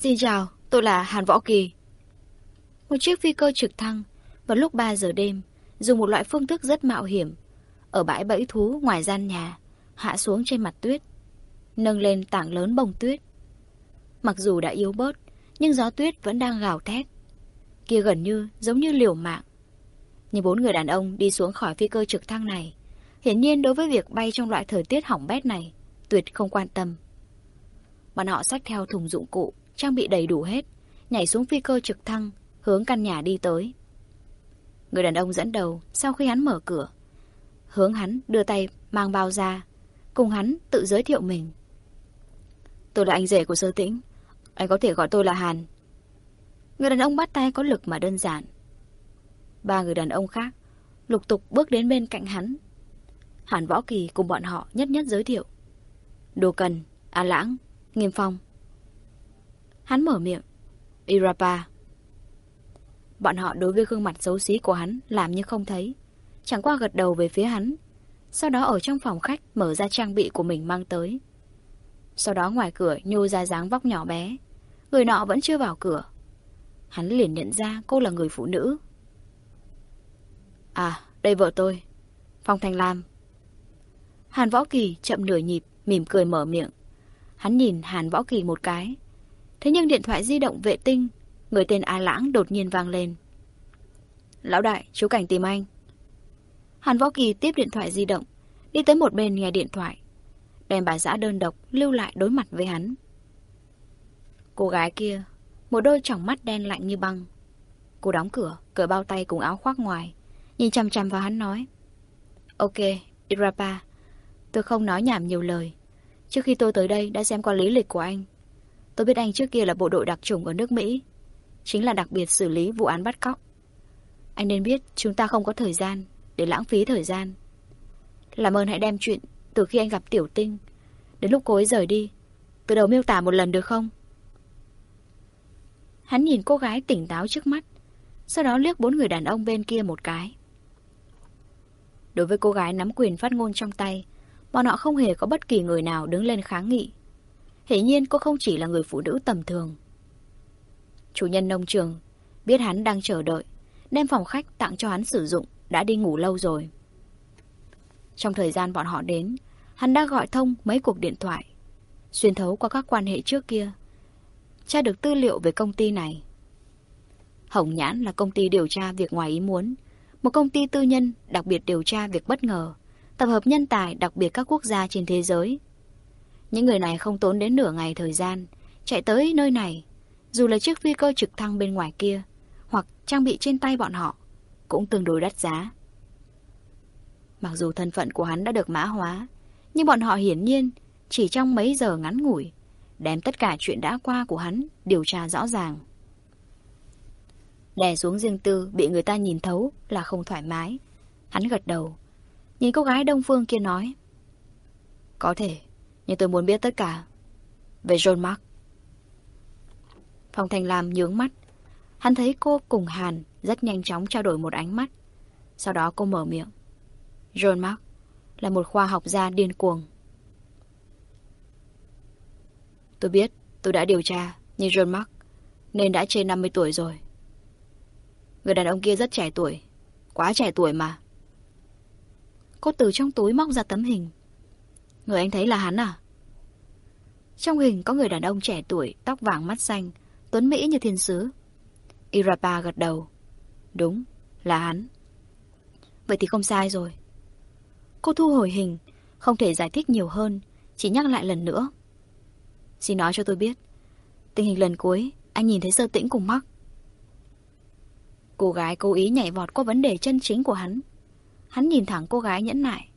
Xin chào, tôi là Hàn Võ Kỳ. Một chiếc phi cơ trực thăng vào lúc 3 giờ đêm dùng một loại phương thức rất mạo hiểm. Ở bãi bẫy thú ngoài gian nhà hạ xuống trên mặt tuyết nâng lên tảng lớn bông tuyết. Mặc dù đã yếu bớt nhưng gió tuyết vẫn đang gào thét. Kia gần như giống như liều mạng. Nhưng bốn người đàn ông đi xuống khỏi phi cơ trực thăng này hiển nhiên đối với việc bay trong loại thời tiết hỏng bét này tuyệt không quan tâm. Bọn họ xách theo thùng dụng cụ trang bị đầy đủ hết nhảy xuống phi cơ trực thăng hướng căn nhà đi tới Người đàn ông dẫn đầu sau khi hắn mở cửa. Hướng hắn đưa tay mang bao ra. Cùng hắn tự giới thiệu mình. Tôi là anh rể của sơ tĩnh. Anh có thể gọi tôi là Hàn. Người đàn ông bắt tay có lực mà đơn giản. Ba người đàn ông khác lục tục bước đến bên cạnh hắn. Hàn Võ Kỳ cùng bọn họ nhất nhất giới thiệu. Đồ Cần, A Lãng, Nghiêm Phong. Hắn mở miệng. Irapa. Bọn họ đối với gương mặt xấu xí của hắn làm như không thấy. Chẳng qua gật đầu về phía hắn. Sau đó ở trong phòng khách mở ra trang bị của mình mang tới. Sau đó ngoài cửa nhô ra dáng vóc nhỏ bé. Người nọ vẫn chưa vào cửa. Hắn liền nhận ra cô là người phụ nữ. À, đây vợ tôi. Phong Thanh Lam. Hàn Võ Kỳ chậm nửa nhịp, mỉm cười mở miệng. Hắn nhìn Hàn Võ Kỳ một cái. Thế nhưng điện thoại di động vệ tinh Người tên A Lãng đột nhiên vang lên. Lão đại, chú Cảnh tìm anh. Hàn Võ Kỳ tiếp điện thoại di động, đi tới một bên nghe điện thoại. Đem bà giã đơn độc lưu lại đối mặt với hắn. Cô gái kia, một đôi tròng mắt đen lạnh như băng. Cô đóng cửa, cởi bao tay cùng áo khoác ngoài, nhìn chăm chăm vào hắn nói. Ok, Irapa, tôi không nói nhảm nhiều lời. Trước khi tôi tới đây đã xem qua lý lịch của anh. Tôi biết anh trước kia là bộ đội đặc chủng ở nước Mỹ chính là đặc biệt xử lý vụ án bắt cóc. Anh nên biết chúng ta không có thời gian để lãng phí thời gian. Làm ơn hãy đem chuyện từ khi anh gặp Tiểu Tinh đến lúc cô ấy rời đi, từ đầu miêu tả một lần được không? Hắn nhìn cô gái tỉnh táo trước mắt, sau đó liếc bốn người đàn ông bên kia một cái. Đối với cô gái nắm quyền phát ngôn trong tay, bọn họ không hề có bất kỳ người nào đứng lên kháng nghị. Hiển nhiên cô không chỉ là người phụ nữ tầm thường. Chủ nhân nông trường biết hắn đang chờ đợi, đem phòng khách tặng cho hắn sử dụng, đã đi ngủ lâu rồi. Trong thời gian bọn họ đến, hắn đã gọi thông mấy cuộc điện thoại, xuyên thấu qua các quan hệ trước kia, tra được tư liệu về công ty này. Hồng Nhãn là công ty điều tra việc ngoài ý muốn, một công ty tư nhân đặc biệt điều tra việc bất ngờ, tập hợp nhân tài đặc biệt các quốc gia trên thế giới. Những người này không tốn đến nửa ngày thời gian, chạy tới nơi này dù là chiếc phi cơ trực thăng bên ngoài kia, hoặc trang bị trên tay bọn họ, cũng tương đối đắt giá. Mặc dù thân phận của hắn đã được mã hóa, nhưng bọn họ hiển nhiên chỉ trong mấy giờ ngắn ngủi, đem tất cả chuyện đã qua của hắn điều tra rõ ràng. Đè xuống riêng tư bị người ta nhìn thấu là không thoải mái. Hắn gật đầu. Nhìn cô gái đông phương kia nói. Có thể, nhưng tôi muốn biết tất cả. Về John Mark. Phong Thành Lam nhướng mắt. Hắn thấy cô cùng Hàn rất nhanh chóng trao đổi một ánh mắt. Sau đó cô mở miệng. John Mark là một khoa học gia điên cuồng. Tôi biết, tôi đã điều tra, nhưng John Mark nên đã trên 50 tuổi rồi. Người đàn ông kia rất trẻ tuổi, quá trẻ tuổi mà. Cô từ trong túi móc ra tấm hình. Người anh thấy là hắn à? Trong hình có người đàn ông trẻ tuổi, tóc vàng mắt xanh, Tuấn Mỹ như thiên sứ. Irapa gật đầu. Đúng, là hắn. Vậy thì không sai rồi. Cô thu hồi hình, không thể giải thích nhiều hơn, chỉ nhắc lại lần nữa. Xin nói cho tôi biết, tình hình lần cuối, anh nhìn thấy sơ tĩnh cùng mắc. Cô gái cố ý nhảy vọt qua vấn đề chân chính của hắn. Hắn nhìn thẳng cô gái nhẫn nại.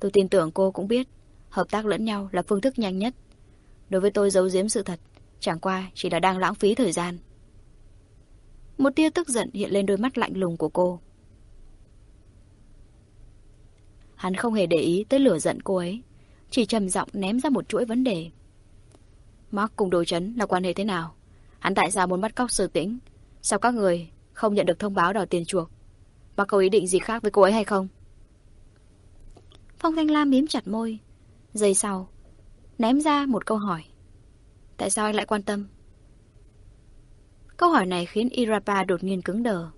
Tôi tin tưởng cô cũng biết, hợp tác lẫn nhau là phương thức nhanh nhất. Đối với tôi giấu giếm sự thật, Chẳng qua chỉ là đang lãng phí thời gian. Một tia tức giận hiện lên đôi mắt lạnh lùng của cô. Hắn không hề để ý tới lửa giận cô ấy Chỉ trầm giọng ném ra một chuỗi vấn đề. Mark cùng đồ chấn là quan hệ thế nào? Hắn tại sao muốn bắt cóc sơ tĩnh? Sao các người không nhận được thông báo đòi tiền chuộc? Mark có ý định gì khác với cô ấy hay không? Phong Thanh Lam miếm chặt môi. Giây sau Ném ra một câu hỏi Tại sao anh lại quan tâm? Câu hỏi này khiến Irapa đột nhiên cứng đờ.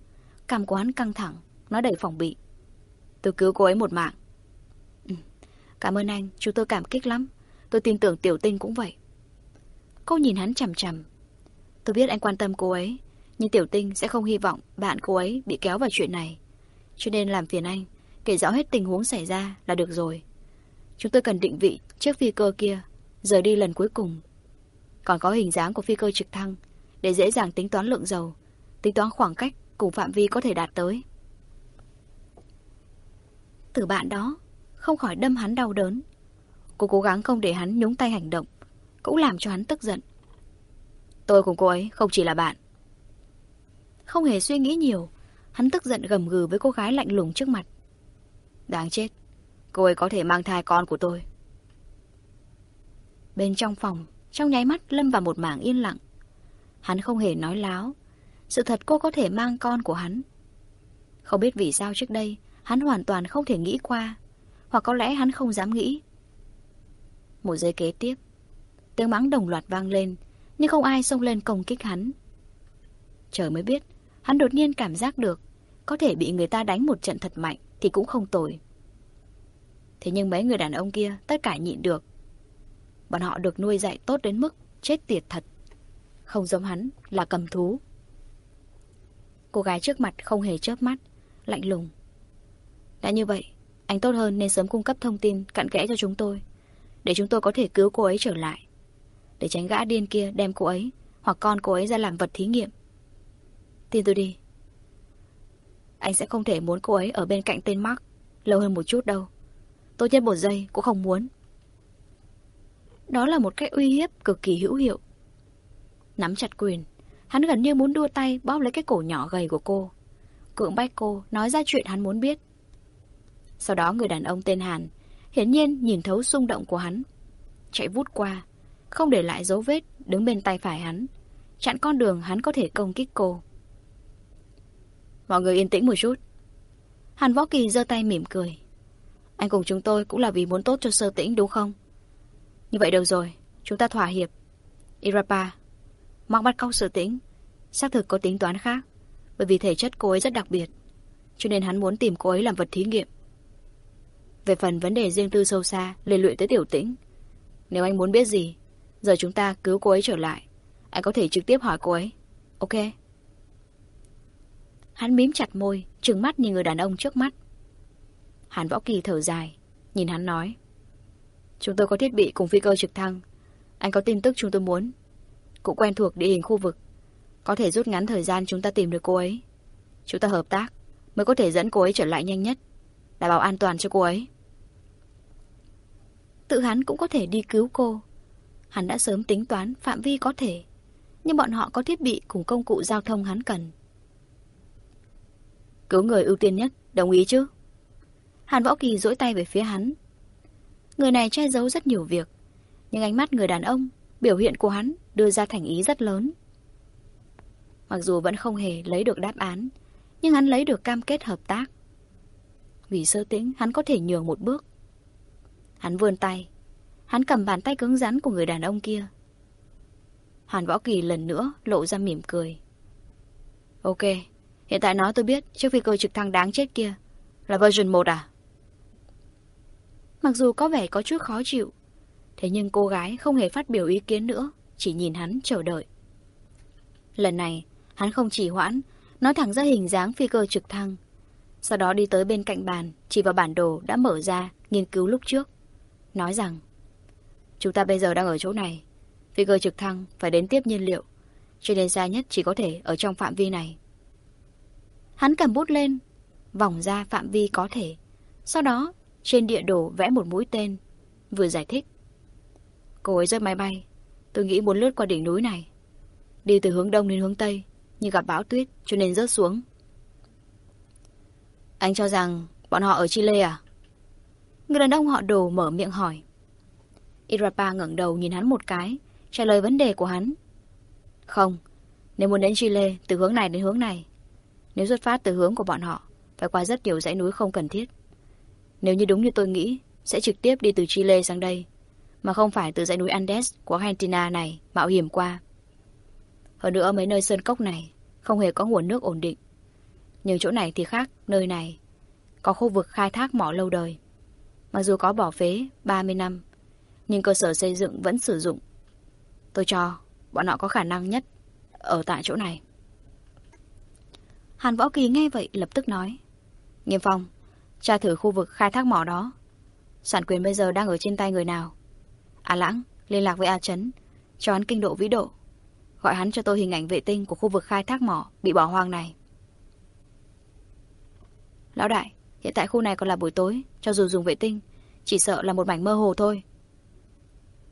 Cảm của hắn căng thẳng, nó đầy phòng bị. Tôi cứu cô ấy một mạng. Ừ, cảm ơn anh, chúng tôi cảm kích lắm. Tôi tin tưởng tiểu tinh cũng vậy. Cô nhìn hắn chằm chằm. Tôi biết anh quan tâm cô ấy, nhưng tiểu tinh sẽ không hy vọng bạn cô ấy bị kéo vào chuyện này. Cho nên làm phiền anh, kể rõ hết tình huống xảy ra là được rồi. Chúng tôi cần định vị chiếc phi cơ kia, rời đi lần cuối cùng. Còn có hình dáng của phi cơ trực thăng, để dễ dàng tính toán lượng dầu, tính toán khoảng cách cùng phạm vi có thể đạt tới. Từ bạn đó, không khỏi đâm hắn đau đớn. Cô cố gắng không để hắn nhúng tay hành động, cũng làm cho hắn tức giận. Tôi cùng cô ấy không chỉ là bạn. Không hề suy nghĩ nhiều, hắn tức giận gầm gừ với cô gái lạnh lùng trước mặt. Đáng chết, cô ấy có thể mang thai con của tôi. Bên trong phòng, trong nháy mắt lâm vào một mảng yên lặng. Hắn không hề nói láo. Sự thật cô có thể mang con của hắn. Không biết vì sao trước đây, hắn hoàn toàn không thể nghĩ qua. Hoặc có lẽ hắn không dám nghĩ. Một giây kế tiếp, tiếng mắng đồng loạt vang lên, nhưng không ai xông lên công kích hắn. Trời mới biết, hắn đột nhiên cảm giác được, có thể bị người ta đánh một trận thật mạnh thì cũng không tồi. Thế nhưng mấy người đàn ông kia tất cả nhịn được. Bọn họ được nuôi dạy tốt đến mức chết tiệt thật. Không giống hắn là cầm thú. Cô gái trước mặt không hề chớp mắt, lạnh lùng. Đã như vậy, anh tốt hơn nên sớm cung cấp thông tin cặn kẽ cho chúng tôi, để chúng tôi có thể cứu cô ấy trở lại. Để tránh gã điên kia đem cô ấy hoặc con cô ấy ra làm vật thí nghiệm. Tin tôi đi. Anh sẽ không thể muốn cô ấy ở bên cạnh tên Mark lâu hơn một chút đâu. Tốt nhất một giây cũng không muốn. Đó là một cách uy hiếp cực kỳ hữu hiệu. Nắm chặt quyền, hắn gần như muốn đua tay bóp lấy cái cổ nhỏ gầy của cô. Cưỡng bách cô nói ra chuyện hắn muốn biết. Sau đó người đàn ông tên Hàn hiển nhiên nhìn thấu xung động của hắn. Chạy vút qua, không để lại dấu vết đứng bên tay phải hắn, chặn con đường hắn có thể công kích cô. Mọi người yên tĩnh một chút. Hàn Võ Kỳ giơ tay mỉm cười. Anh cùng chúng tôi cũng là vì muốn tốt cho sơ tĩnh đúng không? Như vậy được rồi, chúng ta thỏa hiệp. Irapa, Mắc bắt cóc sơ tĩnh, xác thực có tính toán khác, bởi vì thể chất cô ấy rất đặc biệt, cho nên hắn muốn tìm cô ấy làm vật thí nghiệm. Về phần vấn đề riêng tư sâu xa liên luyện tới tiểu tĩnh, nếu anh muốn biết gì, giờ chúng ta cứu cô ấy trở lại, anh có thể trực tiếp hỏi cô ấy. Ok? Hắn mím chặt môi, trừng mắt nhìn người đàn ông trước mắt. Hàn Võ Kỳ thở dài, nhìn hắn nói. Chúng tôi có thiết bị cùng phi cơ trực thăng. Anh có tin tức chúng tôi muốn. Cũng quen thuộc địa hình khu vực. Có thể rút ngắn thời gian chúng ta tìm được cô ấy. Chúng ta hợp tác, mới có thể dẫn cô ấy trở lại nhanh nhất. Đảm bảo an toàn cho cô ấy. Tự hắn cũng có thể đi cứu cô. Hắn đã sớm tính toán phạm vi có thể. Nhưng bọn họ có thiết bị cùng công cụ giao thông hắn cần. Cứu người ưu tiên nhất, đồng ý chứ? Hàn Võ Kỳ duỗi tay về phía hắn. Người này che giấu rất nhiều việc, nhưng ánh mắt người đàn ông, biểu hiện của hắn đưa ra thành ý rất lớn. Mặc dù vẫn không hề lấy được đáp án, nhưng hắn lấy được cam kết hợp tác. Vì sơ tĩnh, hắn có thể nhường một bước. Hắn vươn tay, hắn cầm bàn tay cứng rắn của người đàn ông kia. Hàn Võ Kỳ lần nữa lộ ra mỉm cười. Ok, hiện tại nói tôi biết chiếc phi cơ trực thăng đáng chết kia là version 1 à? Mặc dù có vẻ có chút khó chịu, thế nhưng cô gái không hề phát biểu ý kiến nữa, chỉ nhìn hắn chờ đợi. Lần này, hắn không chỉ hoãn, nói thẳng ra hình dáng phi cơ trực thăng. Sau đó đi tới bên cạnh bàn, chỉ vào bản đồ đã mở ra, nghiên cứu lúc trước. Nói rằng, chúng ta bây giờ đang ở chỗ này. Phi cơ trực thăng phải đến tiếp nhiên liệu, cho nên xa nhất chỉ có thể ở trong phạm vi này. Hắn cầm bút lên, vòng ra phạm vi có thể. Sau đó trên địa đồ vẽ một mũi tên, Vừa giải thích. Cô ấy rơi máy bay, Tôi nghĩ muốn lướt qua đỉnh núi này. Đi từ hướng đông đến hướng tây, Nhưng gặp bão tuyết, cho nên rớt xuống. Anh cho rằng Bọn họ ở Chile à? Người đàn ông họ đồ mở miệng hỏi. Irapa ngẩng đầu nhìn hắn một cái, Trả lời vấn đề của hắn. Không, Nếu muốn đến Chile từ hướng này đến hướng này, Nếu xuất phát từ hướng của bọn họ, Phải qua rất nhiều dãy núi không cần thiết nếu như đúng như tôi nghĩ, sẽ trực tiếp đi từ Chile sang đây, mà không phải từ dãy núi Andes của Argentina này mạo hiểm qua. Hơn nữa mấy nơi sơn cốc này không hề có nguồn nước ổn định. Nhưng chỗ này thì khác, nơi này có khu vực khai thác mỏ lâu đời. Mặc dù có bỏ phế 30 năm, nhưng cơ sở xây dựng vẫn sử dụng. Tôi cho bọn họ có khả năng nhất ở tại chỗ này. Hàn Võ Kỳ nghe vậy lập tức nói. Nghiêm Phong, tra thử khu vực khai thác mỏ đó. Sản quyền bây giờ đang ở trên tay người nào? A Lãng, liên lạc với A Trấn, cho hắn kinh độ vĩ độ. Gọi hắn cho tôi hình ảnh vệ tinh của khu vực khai thác mỏ bị bỏ hoang này. Lão đại, hiện tại khu này còn là buổi tối, cho dù dùng vệ tinh, chỉ sợ là một mảnh mơ hồ thôi.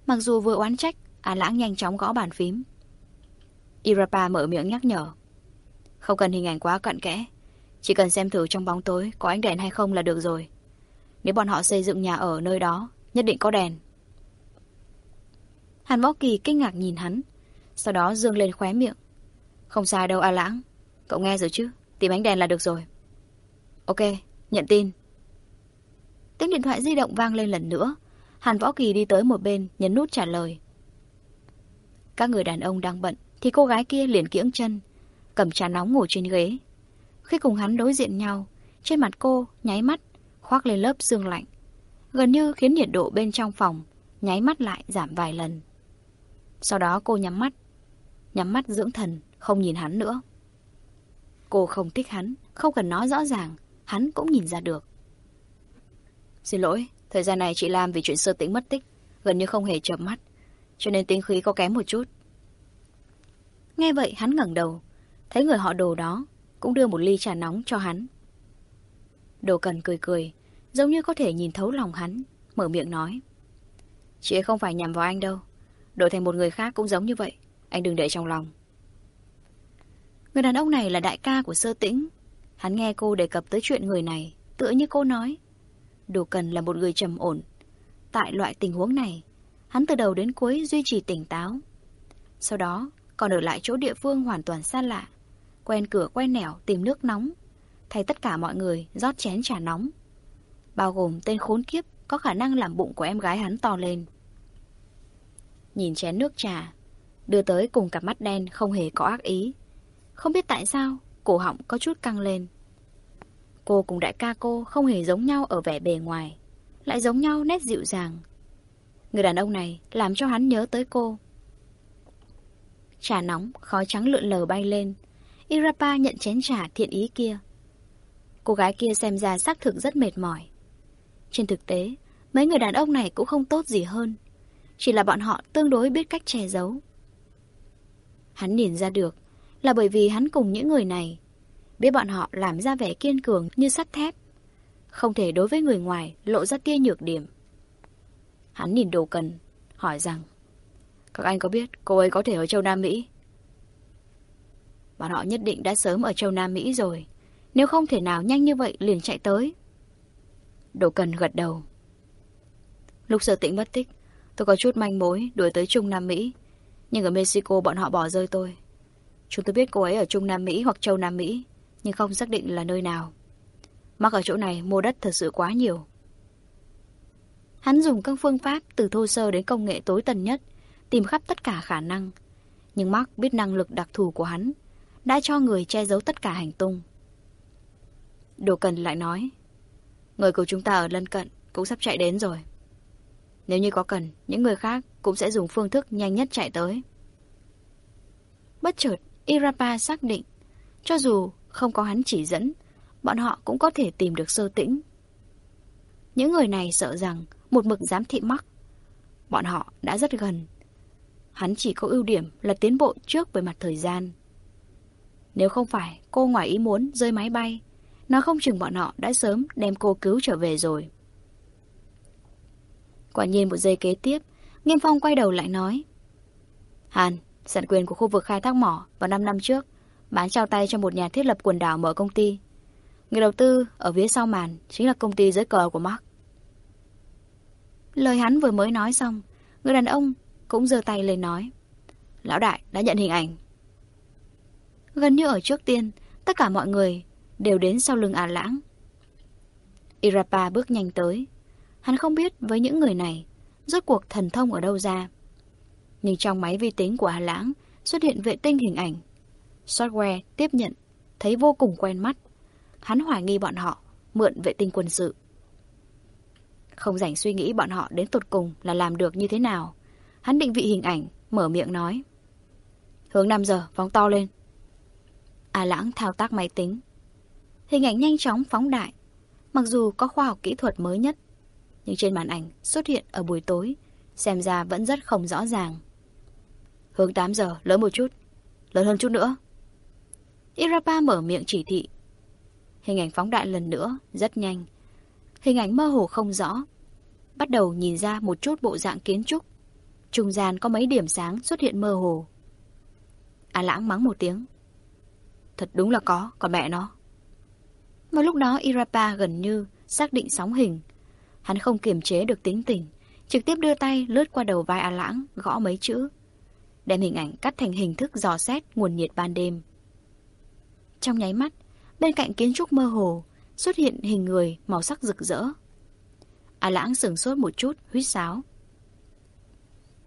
Mặc dù vừa oán trách, A Lãng nhanh chóng gõ bàn phím. Irapa mở miệng nhắc nhở. Không cần hình ảnh quá cận kẽ, chỉ cần xem thử trong bóng tối có ánh đèn hay không là được rồi. Nếu bọn họ xây dựng nhà ở nơi đó, nhất định có đèn. Hàn Võ Kỳ kinh ngạc nhìn hắn, sau đó dương lên khóe miệng. Không sai đâu A Lãng, cậu nghe rồi chứ, tìm ánh đèn là được rồi. Ok, nhận tin. Tiếng điện thoại di động vang lên lần nữa. Hàn Võ Kỳ đi tới một bên, nhấn nút trả lời. Các người đàn ông đang bận, thì cô gái kia liền kiễng chân, cầm trà nóng ngồi trên ghế. Khi cùng hắn đối diện nhau, trên mặt cô nháy mắt, khoác lên lớp xương lạnh. Gần như khiến nhiệt độ bên trong phòng nháy mắt lại giảm vài lần. Sau đó cô nhắm mắt, nhắm mắt dưỡng thần, không nhìn hắn nữa. Cô không thích hắn, không cần nói rõ ràng, hắn cũng nhìn ra được. Xin lỗi, thời gian này chị làm vì chuyện sơ tĩnh mất tích, gần như không hề chợp mắt, cho nên tính khí có kém một chút. Nghe vậy hắn ngẩng đầu, thấy người họ đồ đó, cũng đưa một ly trà nóng cho hắn. Đồ cần cười cười, giống như có thể nhìn thấu lòng hắn, mở miệng nói. Chị ấy không phải nhằm vào anh đâu, đổi thành một người khác cũng giống như vậy, anh đừng để trong lòng. Người đàn ông này là đại ca của sơ tĩnh, hắn nghe cô đề cập tới chuyện người này, tựa như cô nói. Đồ cần là một người trầm ổn. Tại loại tình huống này, hắn từ đầu đến cuối duy trì tỉnh táo. Sau đó, còn ở lại chỗ địa phương hoàn toàn xa lạ. Quen cửa quen nẻo tìm nước nóng. Thay tất cả mọi người rót chén trà nóng. Bao gồm tên khốn kiếp có khả năng làm bụng của em gái hắn to lên. Nhìn chén nước trà, đưa tới cùng cặp mắt đen không hề có ác ý. Không biết tại sao, cổ họng có chút căng lên. Cô cùng đại ca cô không hề giống nhau ở vẻ bề ngoài, lại giống nhau nét dịu dàng. Người đàn ông này làm cho hắn nhớ tới cô. Trà nóng, khói trắng lượn lờ bay lên. Irapa nhận chén trà thiện ý kia. Cô gái kia xem ra xác thực rất mệt mỏi. Trên thực tế, mấy người đàn ông này cũng không tốt gì hơn. Chỉ là bọn họ tương đối biết cách che giấu. Hắn nhìn ra được là bởi vì hắn cùng những người này biết bọn họ làm ra vẻ kiên cường như sắt thép. Không thể đối với người ngoài lộ ra tia nhược điểm. Hắn nhìn đồ cần, hỏi rằng Các anh có biết cô ấy có thể ở châu Nam Mỹ? Bọn họ nhất định đã sớm ở châu Nam Mỹ rồi. Nếu không thể nào nhanh như vậy liền chạy tới. Đồ cần gật đầu. Lúc sở tĩnh mất tích, tôi có chút manh mối đuổi tới Trung Nam Mỹ. Nhưng ở Mexico bọn họ bỏ rơi tôi. Chúng tôi biết cô ấy ở Trung Nam Mỹ hoặc châu Nam Mỹ nhưng không xác định là nơi nào. Mắc ở chỗ này mua đất thật sự quá nhiều. Hắn dùng các phương pháp từ thô sơ đến công nghệ tối tần nhất, tìm khắp tất cả khả năng. Nhưng Mark biết năng lực đặc thù của hắn, đã cho người che giấu tất cả hành tung. Đồ Cần lại nói, người của chúng ta ở lân cận cũng sắp chạy đến rồi. Nếu như có cần, những người khác cũng sẽ dùng phương thức nhanh nhất chạy tới. Bất chợt, Irapa xác định, cho dù không có hắn chỉ dẫn, bọn họ cũng có thể tìm được sơ tĩnh. Những người này sợ rằng một mực giám thị mắc. Bọn họ đã rất gần. Hắn chỉ có ưu điểm là tiến bộ trước về mặt thời gian. Nếu không phải cô ngoài ý muốn rơi máy bay, nó không chừng bọn họ đã sớm đem cô cứu trở về rồi. Quả nhiên một giây kế tiếp, Nghiêm Phong quay đầu lại nói. Hàn, sản quyền của khu vực khai thác mỏ vào 5 năm trước bán trao tay cho một nhà thiết lập quần đảo mở công ty. Người đầu tư ở phía sau màn chính là công ty dưới cờ của Mark. Lời hắn vừa mới nói xong, người đàn ông cũng giơ tay lên nói. Lão đại đã nhận hình ảnh. Gần như ở trước tiên, tất cả mọi người đều đến sau lưng Á Lãng. Irapa bước nhanh tới. Hắn không biết với những người này, rốt cuộc thần thông ở đâu ra. Nhưng trong máy vi tính của a Lãng xuất hiện vệ tinh hình ảnh. Software tiếp nhận, thấy vô cùng quen mắt. Hắn hoài nghi bọn họ, mượn vệ tinh quân sự. Không rảnh suy nghĩ bọn họ đến tột cùng là làm được như thế nào. Hắn định vị hình ảnh, mở miệng nói. Hướng 5 giờ, phóng to lên. A lãng thao tác máy tính. Hình ảnh nhanh chóng phóng đại. Mặc dù có khoa học kỹ thuật mới nhất, nhưng trên màn ảnh xuất hiện ở buổi tối, xem ra vẫn rất không rõ ràng. Hướng 8 giờ, lớn một chút. Lớn hơn chút nữa. Irapa mở miệng chỉ thị. Hình ảnh phóng đại lần nữa, rất nhanh. Hình ảnh mơ hồ không rõ. Bắt đầu nhìn ra một chút bộ dạng kiến trúc. Trung gian có mấy điểm sáng xuất hiện mơ hồ. A lãng mắng một tiếng. Thật đúng là có, còn mẹ nó. Mà lúc đó Irapa gần như xác định sóng hình. Hắn không kiềm chế được tính tình, trực tiếp đưa tay lướt qua đầu vai A lãng, gõ mấy chữ. Đem hình ảnh cắt thành hình thức dò xét nguồn nhiệt ban đêm. Trong nháy mắt, bên cạnh kiến trúc mơ hồ, xuất hiện hình người màu sắc rực rỡ. A lãng sửng sốt một chút, huýt sáo.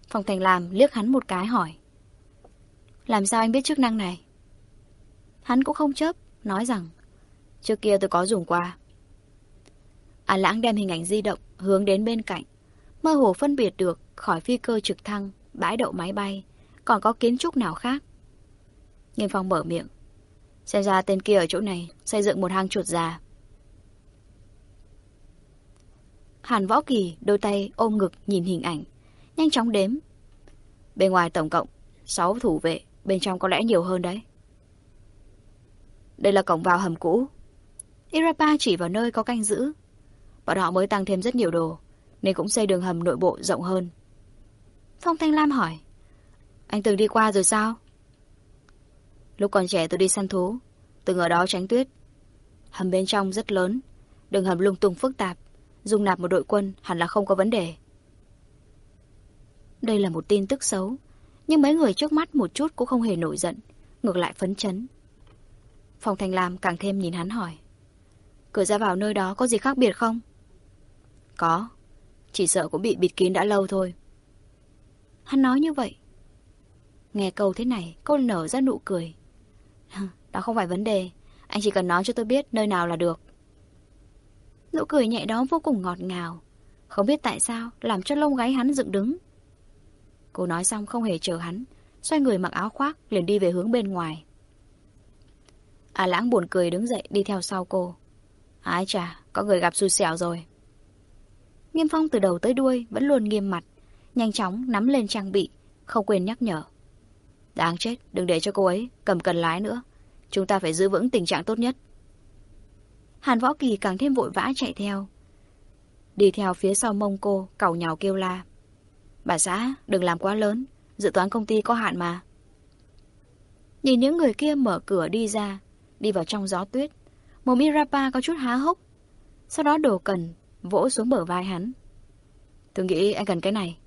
Phòng Thành làm liếc hắn một cái hỏi. Làm sao anh biết chức năng này? Hắn cũng không chớp, nói rằng Trước kia tôi có dùng qua. À lãng đem hình ảnh di động hướng đến bên cạnh. Mơ hồ phân biệt được khỏi phi cơ trực thăng, bãi đậu máy bay, còn có kiến trúc nào khác. Nghiêm Phong mở miệng. Xem ra tên kia ở chỗ này xây dựng một hang chuột già. Hàn Võ Kỳ đôi tay ôm ngực nhìn hình ảnh, nhanh chóng đếm. Bên ngoài tổng cộng 6 thủ vệ, bên trong có lẽ nhiều hơn đấy. Đây là cổng vào hầm cũ. Irapa chỉ vào nơi có canh giữ. Bọn họ mới tăng thêm rất nhiều đồ, nên cũng xây đường hầm nội bộ rộng hơn. Phong Thanh Lam hỏi. Anh từng đi qua rồi sao? Lúc còn trẻ tôi đi săn thú, từng ở đó tránh tuyết. Hầm bên trong rất lớn, đường hầm lung tung phức tạp, dung nạp một đội quân hẳn là không có vấn đề. Đây là một tin tức xấu, nhưng mấy người trước mắt một chút cũng không hề nổi giận, ngược lại phấn chấn. Phong Thanh Lam càng thêm nhìn hắn hỏi. Cửa ra vào nơi đó có gì khác biệt không? Có, chỉ sợ cũng bị bịt kín đã lâu thôi. Hắn nói như vậy. Nghe câu thế này, cô nở ra nụ cười. Đó không phải vấn đề, anh chỉ cần nói cho tôi biết nơi nào là được. Nụ cười nhẹ đó vô cùng ngọt ngào. Không biết tại sao, làm cho lông gáy hắn dựng đứng. Cô nói xong không hề chờ hắn, xoay người mặc áo khoác, liền đi về hướng bên ngoài. À lãng buồn cười đứng dậy đi theo sau cô. Ái chà, có người gặp xui xẻo rồi. Nghiêm phong từ đầu tới đuôi vẫn luôn nghiêm mặt, nhanh chóng nắm lên trang bị, không quên nhắc nhở. Đáng chết, đừng để cho cô ấy cầm cần lái nữa. Chúng ta phải giữ vững tình trạng tốt nhất. Hàn Võ Kỳ càng thêm vội vã chạy theo. Đi theo phía sau mông cô, cẩu nhào kêu la. Bà xã, đừng làm quá lớn, dự toán công ty có hạn mà. Nhìn những người kia mở cửa đi ra, đi vào trong gió tuyết. Mồm Irapa có chút há hốc. Sau đó đồ cần, vỗ xuống bờ vai hắn. Tôi nghĩ anh cần cái này.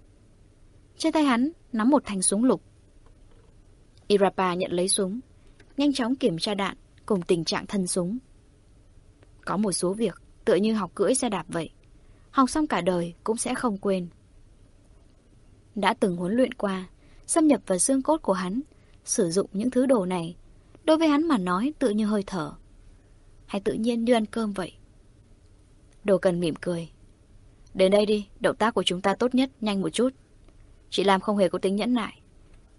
Trên tay hắn, nắm một thanh súng lục. Irapa nhận lấy súng, nhanh chóng kiểm tra đạn cùng tình trạng thân súng. Có một số việc tựa như học cưỡi xe đạp vậy. Học xong cả đời cũng sẽ không quên. Đã từng huấn luyện qua, xâm nhập vào xương cốt của hắn, sử dụng những thứ đồ này. Đối với hắn mà nói tự như hơi thở. Hay tự nhiên như ăn cơm vậy. Đồ cần mỉm cười. Đến đây đi, động tác của chúng ta tốt nhất, nhanh một chút. Chị làm không hề có tính nhẫn nại.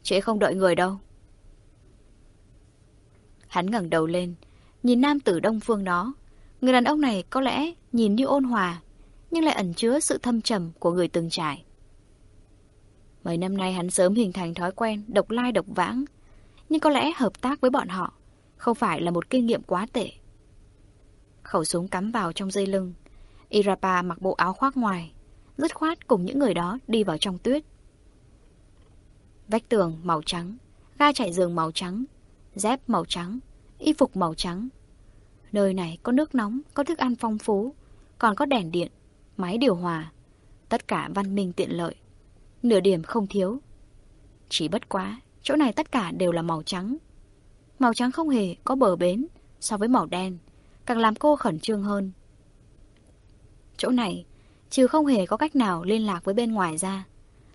Chị không đợi người đâu. Hắn ngẩng đầu lên, nhìn nam tử đông phương đó. Người đàn ông này có lẽ nhìn như ôn hòa, nhưng lại ẩn chứa sự thâm trầm của người từng trải. Mấy năm nay hắn sớm hình thành thói quen độc lai độc vãng, nhưng có lẽ hợp tác với bọn họ không phải là một kinh nghiệm quá tệ. Khẩu súng cắm vào trong dây lưng, Irapa mặc bộ áo khoác ngoài, dứt khoát cùng những người đó đi vào trong tuyết. Vách tường màu trắng, ga trải giường màu trắng, dép màu trắng, y phục màu trắng. Nơi này có nước nóng, có thức ăn phong phú, còn có đèn điện, máy điều hòa. Tất cả văn minh tiện lợi. Nửa điểm không thiếu. Chỉ bất quá, chỗ này tất cả đều là màu trắng. Màu trắng không hề có bờ bến so với màu đen, càng làm cô khẩn trương hơn. Chỗ này, trừ không hề có cách nào liên lạc với bên ngoài ra,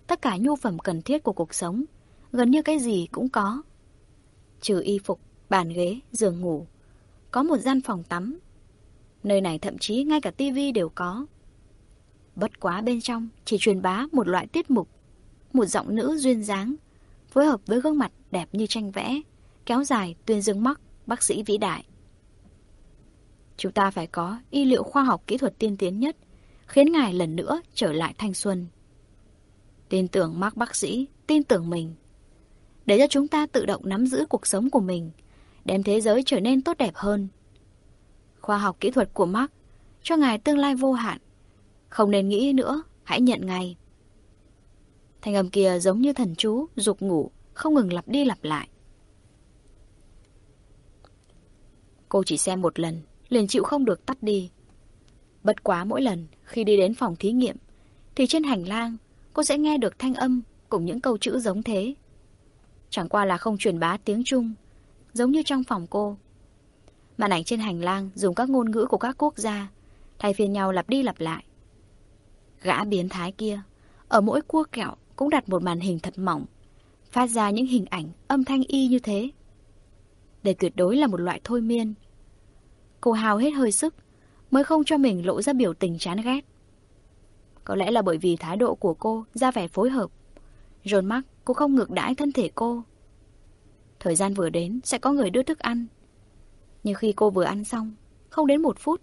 tất cả nhu phẩm cần thiết của cuộc sống gần như cái gì cũng có. Trừ y phục, bàn ghế, giường ngủ. Có một gian phòng tắm. Nơi này thậm chí ngay cả tivi đều có. Bất quá bên trong chỉ truyền bá một loại tiết mục. Một giọng nữ duyên dáng, phối hợp với gương mặt đẹp như tranh vẽ, kéo dài tuyên dương mắc bác sĩ vĩ đại. Chúng ta phải có y liệu khoa học kỹ thuật tiên tiến nhất, khiến ngài lần nữa trở lại thanh xuân. Tin tưởng Mark bác sĩ, tin tưởng mình. Để cho chúng ta tự động nắm giữ cuộc sống của mình, đem thế giới trở nên tốt đẹp hơn. Khoa học kỹ thuật của Mark cho ngài tương lai vô hạn. Không nên nghĩ nữa, hãy nhận ngay. Thanh âm kia giống như thần chú, dục ngủ, không ngừng lặp đi lặp lại. Cô chỉ xem một lần, liền chịu không được tắt đi. Bất quá mỗi lần khi đi đến phòng thí nghiệm, thì trên hành lang cô sẽ nghe được thanh âm cùng những câu chữ giống thế. Chẳng qua là không truyền bá tiếng Trung, giống như trong phòng cô. Màn ảnh trên hành lang dùng các ngôn ngữ của các quốc gia, thay phiên nhau lặp đi lặp lại. Gã biến thái kia, ở mỗi cua kẹo cũng đặt một màn hình thật mỏng, phát ra những hình ảnh, âm thanh y như thế. Đây tuyệt đối là một loại thôi miên. Cô hào hết hơi sức, mới không cho mình lộ ra biểu tình chán ghét. Có lẽ là bởi vì thái độ của cô ra vẻ phối hợp. John Mark cô không ngược đãi thân thể cô. Thời gian vừa đến sẽ có người đưa thức ăn. Nhưng khi cô vừa ăn xong, không đến một phút,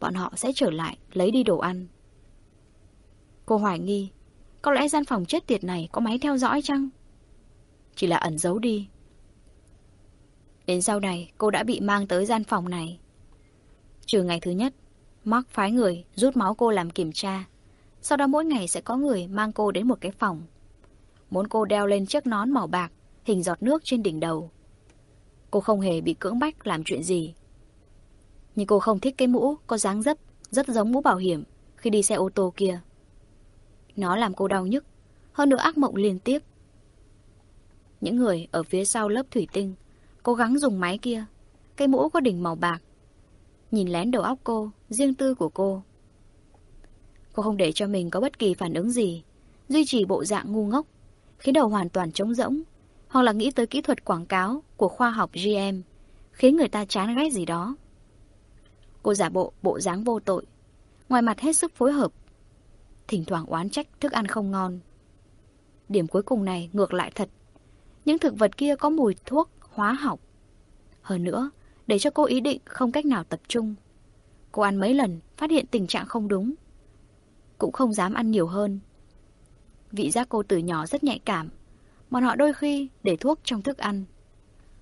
bọn họ sẽ trở lại lấy đi đồ ăn. Cô hoài nghi, có lẽ gian phòng chết tiệt này có máy theo dõi chăng? Chỉ là ẩn giấu đi. Đến sau này, cô đã bị mang tới gian phòng này. Trừ ngày thứ nhất, Mark phái người rút máu cô làm kiểm tra. Sau đó mỗi ngày sẽ có người mang cô đến một cái phòng. Muốn cô đeo lên chiếc nón màu bạc, hình giọt nước trên đỉnh đầu. Cô không hề bị cưỡng bách làm chuyện gì. Nhưng cô không thích cái mũ có dáng dấp, rất giống mũ bảo hiểm khi đi xe ô tô kia. Nó làm cô đau nhức, hơn nữa ác mộng liên tiếp. Những người ở phía sau lớp thủy tinh cố gắng dùng máy kia. Cây mũ có đỉnh màu bạc. Nhìn lén đầu óc cô, riêng tư của cô. Cô không để cho mình có bất kỳ phản ứng gì, duy trì bộ dạng ngu ngốc, khiến đầu hoàn toàn trống rỗng, hoặc là nghĩ tới kỹ thuật quảng cáo của khoa học GM, khiến người ta chán ghét gì đó. Cô giả bộ bộ dáng vô tội, ngoài mặt hết sức phối hợp, thỉnh thoảng oán trách thức ăn không ngon. Điểm cuối cùng này ngược lại thật. Những thực vật kia có mùi thuốc, hóa học. Hơn nữa, để cho cô ý định không cách nào tập trung. Cô ăn mấy lần, phát hiện tình trạng không đúng. Cũng không dám ăn nhiều hơn. Vị giác cô từ nhỏ rất nhạy cảm. Bọn họ đôi khi để thuốc trong thức ăn.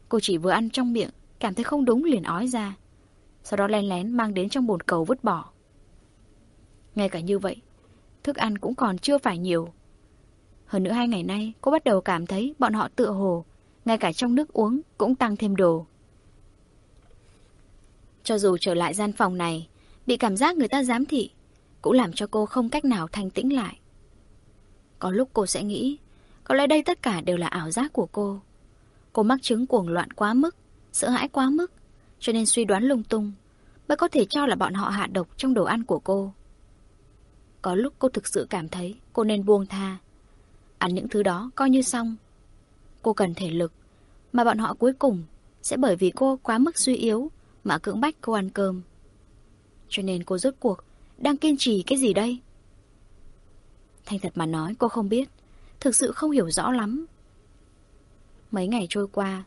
Cô chỉ vừa ăn trong miệng, cảm thấy không đúng liền ói ra. Sau đó len lén mang đến trong bồn cầu vứt bỏ. Ngay cả như vậy, thức ăn cũng còn chưa phải nhiều. Hơn nữa hai ngày nay, cô bắt đầu cảm thấy bọn họ tựa hồ, ngay cả trong nước uống cũng tăng thêm đồ. Cho dù trở lại gian phòng này, bị cảm giác người ta giám thị, cũng làm cho cô không cách nào thanh tĩnh lại. Có lúc cô sẽ nghĩ, có lẽ đây tất cả đều là ảo giác của cô. Cô mắc chứng cuồng loạn quá mức, sợ hãi quá mức, cho nên suy đoán lung tung, mới có thể cho là bọn họ hạ độc trong đồ ăn của cô. Có lúc cô thực sự cảm thấy cô nên buông tha. Ăn những thứ đó coi như xong. Cô cần thể lực, mà bọn họ cuối cùng sẽ bởi vì cô quá mức suy yếu mà cưỡng bách cô ăn cơm. Cho nên cô rốt cuộc đang kiên trì cái gì đây? Thành thật mà nói cô không biết, thực sự không hiểu rõ lắm. Mấy ngày trôi qua,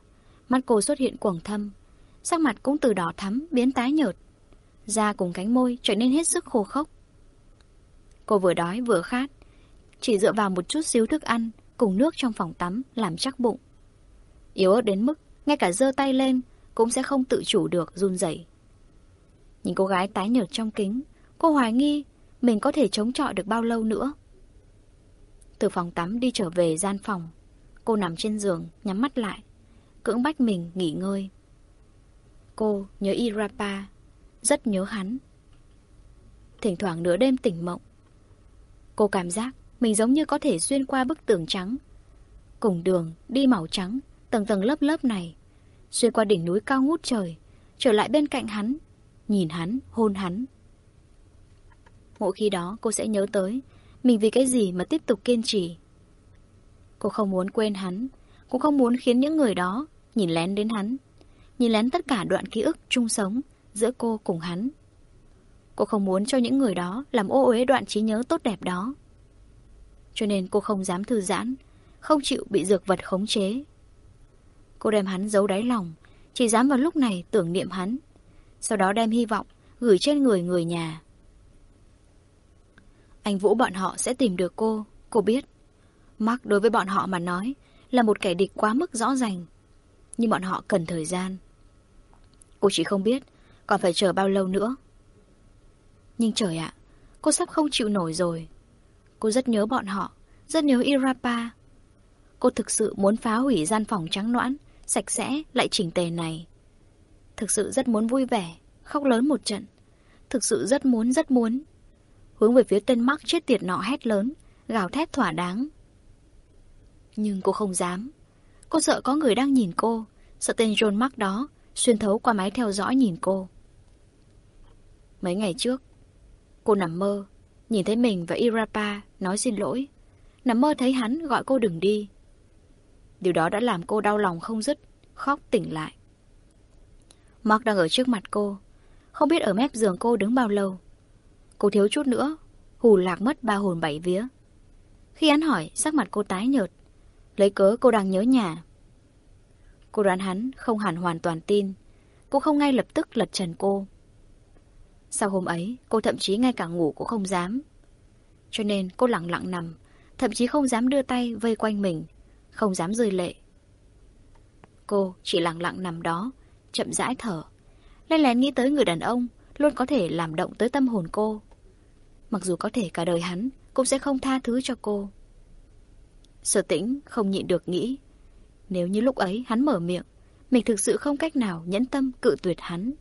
mắt cô xuất hiện quầng thâm, sắc mặt cũng từ đỏ thắm biến tái nhợt. Da cùng cánh môi trở nên hết sức khô khốc. Cô vừa đói vừa khát, chỉ dựa vào một chút xíu thức ăn cùng nước trong phòng tắm làm chắc bụng. Yếu ớt đến mức ngay cả giơ tay lên cũng sẽ không tự chủ được run rẩy. Nhìn cô gái tái nhợt trong kính, cô hoài nghi mình có thể chống chọi được bao lâu nữa. Từ phòng tắm đi trở về gian phòng, cô nằm trên giường, nhắm mắt lại, cưỡng bách mình nghỉ ngơi. Cô nhớ Irapa, rất nhớ hắn. Thỉnh thoảng nửa đêm tỉnh mộng, cô cảm giác mình giống như có thể xuyên qua bức tường trắng. Cùng đường, đi màu trắng, tầng tầng lớp lớp này, xuyên qua đỉnh núi cao ngút trời, trở lại bên cạnh hắn, nhìn hắn, hôn hắn. Mỗi khi đó cô sẽ nhớ tới mình vì cái gì mà tiếp tục kiên trì. Cô không muốn quên hắn, Cô không muốn khiến những người đó nhìn lén đến hắn, nhìn lén tất cả đoạn ký ức chung sống giữa cô cùng hắn. Cô không muốn cho những người đó làm ô uế đoạn trí nhớ tốt đẹp đó. Cho nên cô không dám thư giãn, không chịu bị dược vật khống chế. Cô đem hắn giấu đáy lòng, chỉ dám vào lúc này tưởng niệm hắn. Sau đó đem hy vọng gửi trên người người nhà. Anh Vũ bọn họ sẽ tìm được cô, cô biết. Mark đối với bọn họ mà nói là một kẻ địch quá mức rõ ràng. Nhưng bọn họ cần thời gian. Cô chỉ không biết còn phải chờ bao lâu nữa. Nhưng trời ạ, cô sắp không chịu nổi rồi. Cô rất nhớ bọn họ, rất nhớ Irapa. Cô thực sự muốn phá hủy gian phòng trắng noãn, sạch sẽ lại chỉnh tề này. Thực sự rất muốn vui vẻ, khóc lớn một trận. Thực sự rất muốn rất muốn. Hướng về phía tên mắc chết tiệt nọ hét lớn, gào thét thỏa đáng. Nhưng cô không dám. Cô sợ có người đang nhìn cô, sợ tên John Mark đó xuyên thấu qua máy theo dõi nhìn cô. Mấy ngày trước, cô nằm mơ, nhìn thấy mình và Irapa nói xin lỗi. Nằm mơ thấy hắn gọi cô đừng đi. Điều đó đã làm cô đau lòng không dứt, khóc tỉnh lại. Mark đang ở trước mặt cô, không biết ở mép giường cô đứng bao lâu. Cô thiếu chút nữa, hù lạc mất ba hồn bảy vía. Khi hắn hỏi, sắc mặt cô tái nhợt, lấy cớ cô đang nhớ nhà. Cô đoán hắn không hẳn hoàn toàn tin, cô không ngay lập tức lật trần cô. Sau hôm ấy, cô thậm chí ngay cả ngủ cũng không dám. Cho nên cô lặng lặng nằm, thậm chí không dám đưa tay vây quanh mình, không dám rơi lệ. Cô chỉ lặng lặng nằm đó, chậm rãi thở. lén lén nghĩ tới người đàn ông luôn có thể làm động tới tâm hồn cô. Mặc dù có thể cả đời hắn cũng sẽ không tha thứ cho cô. Sở tĩnh không nhịn được nghĩ. Nếu như lúc ấy hắn mở miệng, mình thực sự không cách nào nhẫn tâm cự tuyệt hắn.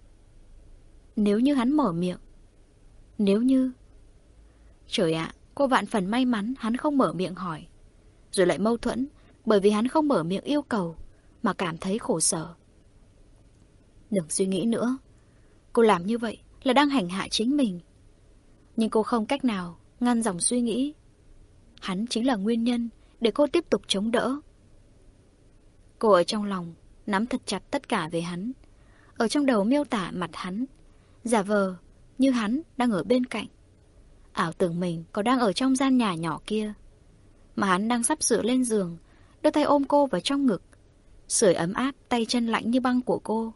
Nếu như hắn mở miệng. Nếu như... Trời ạ, cô vạn phần may mắn hắn không mở miệng hỏi. Rồi lại mâu thuẫn, bởi vì hắn không mở miệng yêu cầu, mà cảm thấy khổ sở. Đừng suy nghĩ nữa. Cô làm như vậy là đang hành hạ chính mình. Nhưng cô không cách nào ngăn dòng suy nghĩ. Hắn chính là nguyên nhân để cô tiếp tục chống đỡ. Cô ở trong lòng, nắm thật chặt tất cả về hắn. Ở trong đầu miêu tả mặt hắn, giả vờ như hắn đang ở bên cạnh. Ảo tưởng mình có đang ở trong gian nhà nhỏ kia. Mà hắn đang sắp sửa lên giường, đưa tay ôm cô vào trong ngực. Sưởi ấm áp tay chân lạnh như băng của cô.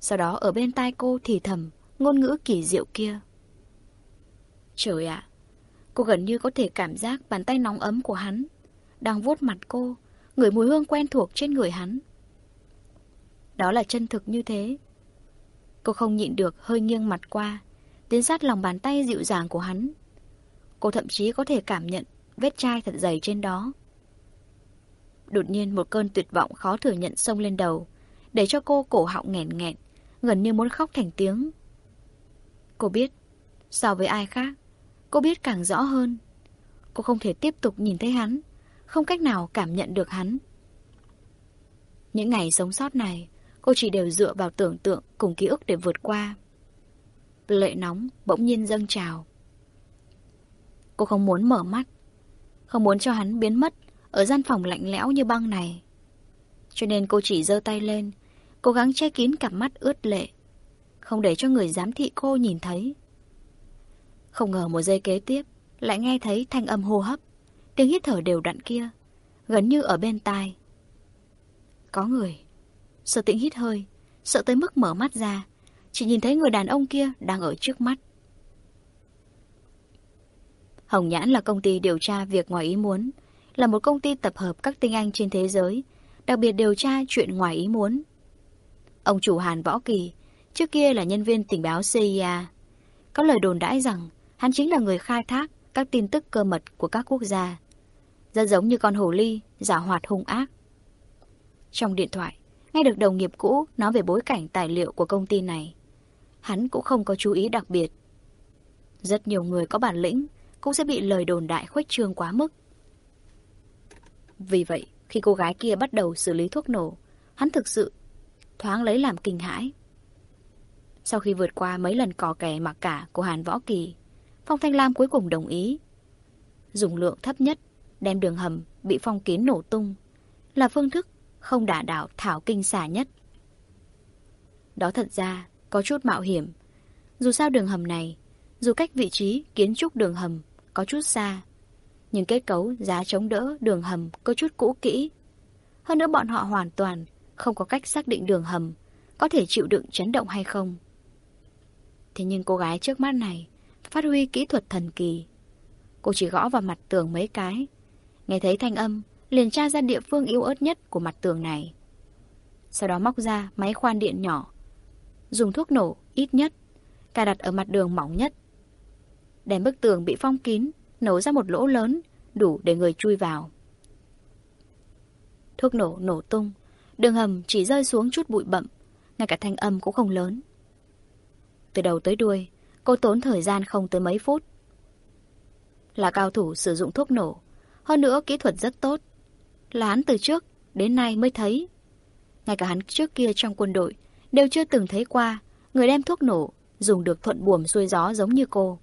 Sau đó ở bên tai cô thì thầm ngôn ngữ kỳ diệu kia. Trời ạ! cô gần như có thể cảm giác bàn tay nóng ấm của hắn đang vuốt mặt cô, ngửi mùi hương quen thuộc trên người hắn. Đó là chân thực như thế. Cô không nhịn được hơi nghiêng mặt qua, tiến sát lòng bàn tay dịu dàng của hắn. Cô thậm chí có thể cảm nhận vết chai thật dày trên đó. Đột nhiên một cơn tuyệt vọng khó thừa nhận xông lên đầu, để cho cô cổ họng nghẹn nghẹn, gần như muốn khóc thành tiếng. Cô biết, so với ai khác, cô biết càng rõ hơn. Cô không thể tiếp tục nhìn thấy hắn, không cách nào cảm nhận được hắn. Những ngày sống sót này, cô chỉ đều dựa vào tưởng tượng cùng ký ức để vượt qua. Lệ nóng bỗng nhiên dâng trào. Cô không muốn mở mắt, không muốn cho hắn biến mất ở gian phòng lạnh lẽo như băng này. Cho nên cô chỉ giơ tay lên, cố gắng che kín cặp mắt ướt lệ, không để cho người giám thị cô nhìn thấy. Không ngờ một giây kế tiếp, lại nghe thấy thanh âm hô hấp, tiếng hít thở đều đặn kia, gần như ở bên tai. Có người. Sợ tĩnh hít hơi, sợ tới mức mở mắt ra, chỉ nhìn thấy người đàn ông kia đang ở trước mắt. Hồng Nhãn là công ty điều tra việc ngoài ý muốn, là một công ty tập hợp các tinh anh trên thế giới, đặc biệt điều tra chuyện ngoài ý muốn. Ông chủ Hàn Võ Kỳ, trước kia là nhân viên tình báo CIA. Có lời đồn đãi rằng hắn chính là người khai thác các tin tức cơ mật của các quốc gia. Rất giống như con hồ ly, giả hoạt hung ác. Trong điện thoại, nghe được đồng nghiệp cũ nói về bối cảnh tài liệu của công ty này. Hắn cũng không có chú ý đặc biệt. Rất nhiều người có bản lĩnh cũng sẽ bị lời đồn đại khuếch trương quá mức. Vì vậy, khi cô gái kia bắt đầu xử lý thuốc nổ, hắn thực sự thoáng lấy làm kinh hãi. Sau khi vượt qua mấy lần cò kè mặc cả của Hàn Võ Kỳ, Phong Thanh Lam cuối cùng đồng ý. Dùng lượng thấp nhất, đem đường hầm bị phong kín nổ tung, là phương thức không đả đảo thảo kinh xả nhất. Đó thật ra có chút mạo hiểm. Dù sao đường hầm này, dù cách vị trí kiến trúc đường hầm có chút xa, nhưng kết cấu giá chống đỡ đường hầm có chút cũ kỹ. Hơn nữa bọn họ hoàn toàn không có cách xác định đường hầm có thể chịu đựng chấn động hay không. Thế nhưng cô gái trước mắt này phát huy kỹ thuật thần kỳ. Cô chỉ gõ vào mặt tường mấy cái, nghe thấy thanh âm, liền tra ra địa phương yếu ớt nhất của mặt tường này. Sau đó móc ra máy khoan điện nhỏ, dùng thuốc nổ ít nhất, cài đặt ở mặt đường mỏng nhất. Đem bức tường bị phong kín, nổ ra một lỗ lớn, đủ để người chui vào. Thuốc nổ nổ tung, đường hầm chỉ rơi xuống chút bụi bậm, ngay cả thanh âm cũng không lớn. Từ đầu tới đuôi, cô tốn thời gian không tới mấy phút. Là cao thủ sử dụng thuốc nổ, hơn nữa kỹ thuật rất tốt. Là hắn từ trước, đến nay mới thấy. Ngay cả hắn trước kia trong quân đội, đều chưa từng thấy qua người đem thuốc nổ dùng được thuận buồm xuôi gió giống như cô.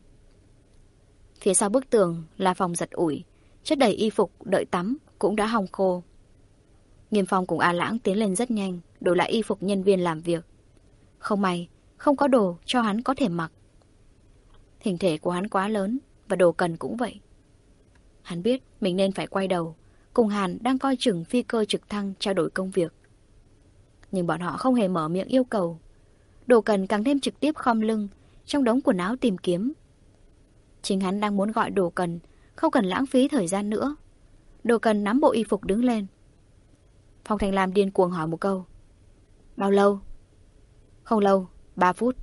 Phía sau bức tường là phòng giật ủi, chất đầy y phục đợi tắm cũng đã hong khô. Nghiêm Phong cùng A Lãng tiến lên rất nhanh, đổi lại y phục nhân viên làm việc. Không may, không có đồ cho hắn có thể mặc. Hình thể của hắn quá lớn, và đồ cần cũng vậy. Hắn biết mình nên phải quay đầu, cùng Hàn đang coi chừng phi cơ trực thăng trao đổi công việc. Nhưng bọn họ không hề mở miệng yêu cầu. Đồ cần càng thêm trực tiếp khom lưng, trong đống quần áo tìm kiếm. Chính hắn đang muốn gọi đồ cần, không cần lãng phí thời gian nữa. Đồ cần nắm bộ y phục đứng lên. Phong Thành Lam điên cuồng hỏi một câu. Bao lâu? Không lâu, 3 phút.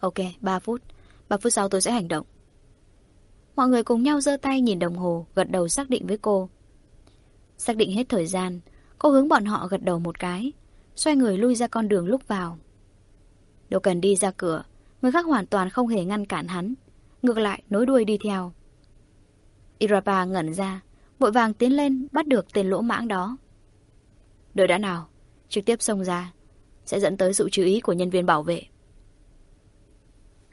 Ok, 3 phút. 3 phút sau tôi sẽ hành động. Mọi người cùng nhau giơ tay nhìn đồng hồ, gật đầu xác định với cô. Xác định hết thời gian, cô hướng bọn họ gật đầu một cái, xoay người lui ra con đường lúc vào. Đâu cần đi ra cửa, người khác hoàn toàn không hề ngăn cản hắn, ngược lại nối đuôi đi theo. Irapa ngẩn ra, vội vàng tiến lên bắt được tên lỗ mãng đó. Đợi đã nào, trực tiếp xông ra, sẽ dẫn tới sự chú ý của nhân viên bảo vệ.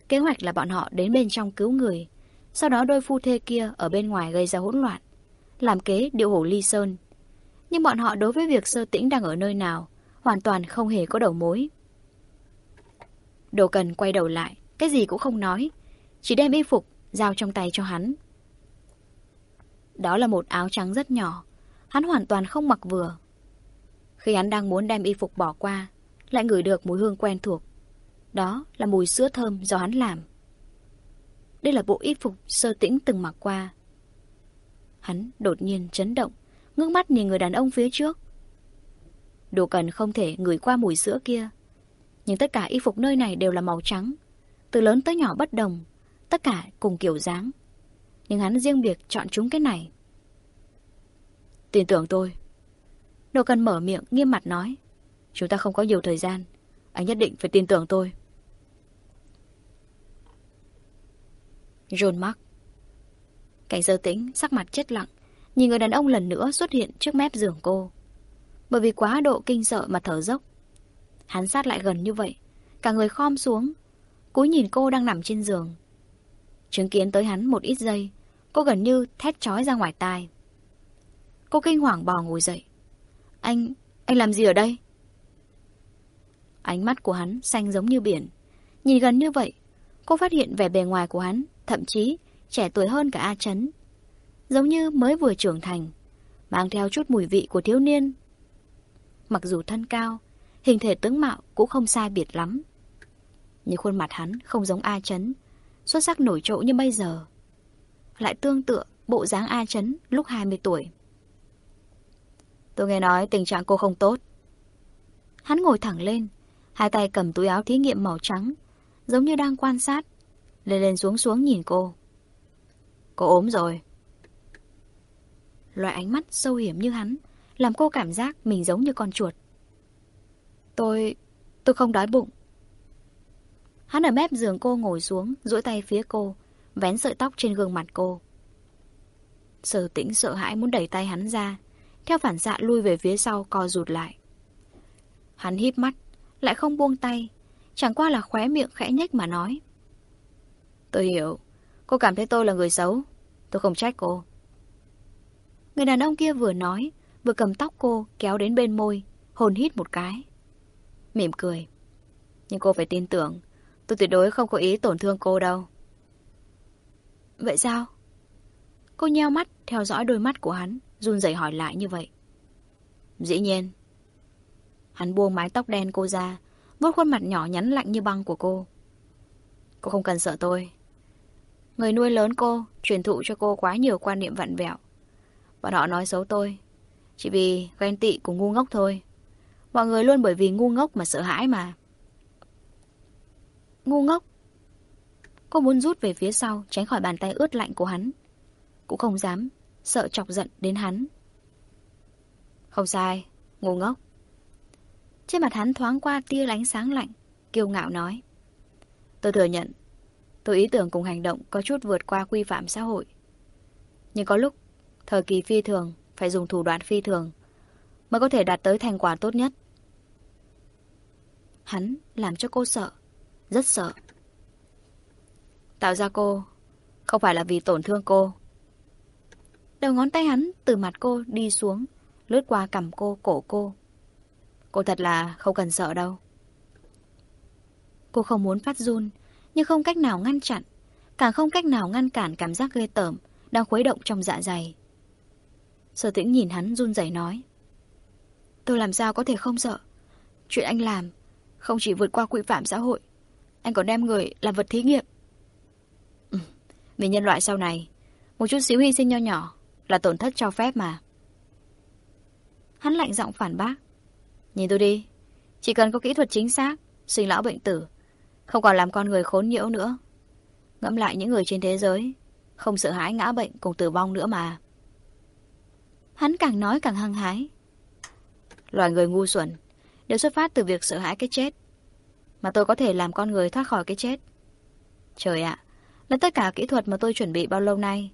Kế hoạch là bọn họ đến bên trong cứu người, sau đó đôi phu thê kia ở bên ngoài gây ra hỗn loạn, làm kế điệu hổ ly sơn. Nhưng bọn họ đối với việc sơ tĩnh đang ở nơi nào, hoàn toàn không hề có đầu mối. Đồ cần quay đầu lại, cái gì cũng không nói, chỉ đem y phục giao trong tay cho hắn. Đó là một áo trắng rất nhỏ, hắn hoàn toàn không mặc vừa. Khi hắn đang muốn đem y phục bỏ qua, lại ngửi được mùi hương quen thuộc. Đó là mùi sữa thơm do hắn làm. Đây là bộ y phục sơ tĩnh từng mặc qua. Hắn đột nhiên chấn động, ngước mắt nhìn người đàn ông phía trước. Đồ cần không thể ngửi qua mùi sữa kia. Nhưng tất cả y phục nơi này đều là màu trắng. Từ lớn tới nhỏ bất đồng. Tất cả cùng kiểu dáng. Nhưng hắn riêng biệt chọn chúng cái này. Tin tưởng tôi. Đồ cần mở miệng nghiêm mặt nói. Chúng ta không có nhiều thời gian. Anh nhất định phải tin tưởng tôi. John Mark Cảnh sơ tĩnh, sắc mặt chết lặng, nhìn người đàn ông lần nữa xuất hiện trước mép giường cô. Bởi vì quá độ kinh sợ mà thở dốc. Hắn sát lại gần như vậy, cả người khom xuống, cúi nhìn cô đang nằm trên giường. Chứng kiến tới hắn một ít giây, cô gần như thét chói ra ngoài tai. Cô kinh hoàng bò ngồi dậy. Anh, anh làm gì ở đây? Ánh mắt của hắn xanh giống như biển. Nhìn gần như vậy, cô phát hiện vẻ bề ngoài của hắn thậm chí trẻ tuổi hơn cả A Chấn. Giống như mới vừa trưởng thành, mang theo chút mùi vị của thiếu niên. Mặc dù thân cao, hình thể tướng mạo cũng không sai biệt lắm. Nhưng khuôn mặt hắn không giống A Chấn, xuất sắc nổi trội như bây giờ. Lại tương tự bộ dáng A Chấn lúc 20 tuổi. Tôi nghe nói tình trạng cô không tốt. Hắn ngồi thẳng lên, hai tay cầm túi áo thí nghiệm màu trắng, giống như đang quan sát lên lên xuống xuống nhìn cô. Cô ốm rồi. Loại ánh mắt sâu hiểm như hắn làm cô cảm giác mình giống như con chuột. Tôi... tôi không đói bụng. Hắn ở mép giường cô ngồi xuống, duỗi tay phía cô, vén sợi tóc trên gương mặt cô. Sở tĩnh sợ hãi muốn đẩy tay hắn ra, theo phản xạ lui về phía sau co rụt lại. Hắn híp mắt, lại không buông tay, chẳng qua là khóe miệng khẽ nhếch mà nói. Tôi hiểu. Cô cảm thấy tôi là người xấu. Tôi không trách cô. Người đàn ông kia vừa nói, vừa cầm tóc cô kéo đến bên môi, hồn hít một cái. Mỉm cười. Nhưng cô phải tin tưởng, tôi tuyệt đối không có ý tổn thương cô đâu. Vậy sao? Cô nheo mắt theo dõi đôi mắt của hắn, run rẩy hỏi lại như vậy. Dĩ nhiên. Hắn buông mái tóc đen cô ra, vuốt khuôn mặt nhỏ nhắn lạnh như băng của cô. Cô không cần sợ tôi. Người nuôi lớn cô, truyền thụ cho cô quá nhiều quan niệm vặn vẹo. Bọn họ nói xấu tôi. Chỉ vì ghen tị cùng ngu ngốc thôi. Mọi người luôn bởi vì ngu ngốc mà sợ hãi mà. Ngu ngốc? Cô muốn rút về phía sau, tránh khỏi bàn tay ướt lạnh của hắn. Cũng không dám, sợ chọc giận đến hắn. Không sai, ngu ngốc. Trên mặt hắn thoáng qua tia lánh sáng lạnh, kiêu ngạo nói. Tôi thừa nhận, tôi ý tưởng cùng hành động có chút vượt qua quy phạm xã hội. Nhưng có lúc, thời kỳ phi thường, phải dùng thủ đoạn phi thường, mới có thể đạt tới thành quả tốt nhất. Hắn làm cho cô sợ, rất sợ. Tạo ra cô, không phải là vì tổn thương cô. Đầu ngón tay hắn từ mặt cô đi xuống, lướt qua cằm cô, cổ cô. Cô thật là không cần sợ đâu. Cô không muốn phát run, nhưng không cách nào ngăn chặn, càng không cách nào ngăn cản cảm giác ghê tởm đang khuấy động trong dạ dày. Sở tĩnh nhìn hắn run rẩy nói. Tôi làm sao có thể không sợ? Chuyện anh làm không chỉ vượt qua quy phạm xã hội, anh còn đem người làm vật thí nghiệm. Ừ, vì nhân loại sau này, một chút xíu hy sinh nho nhỏ là tổn thất cho phép mà. Hắn lạnh giọng phản bác. Nhìn tôi đi, chỉ cần có kỹ thuật chính xác, sinh lão bệnh tử, không còn làm con người khốn nhiễu nữa. Ngẫm lại những người trên thế giới, không sợ hãi ngã bệnh cùng tử vong nữa mà. Hắn càng nói càng hăng hái. Loài người ngu xuẩn đều xuất phát từ việc sợ hãi cái chết. Mà tôi có thể làm con người thoát khỏi cái chết. Trời ạ, là tất cả kỹ thuật mà tôi chuẩn bị bao lâu nay,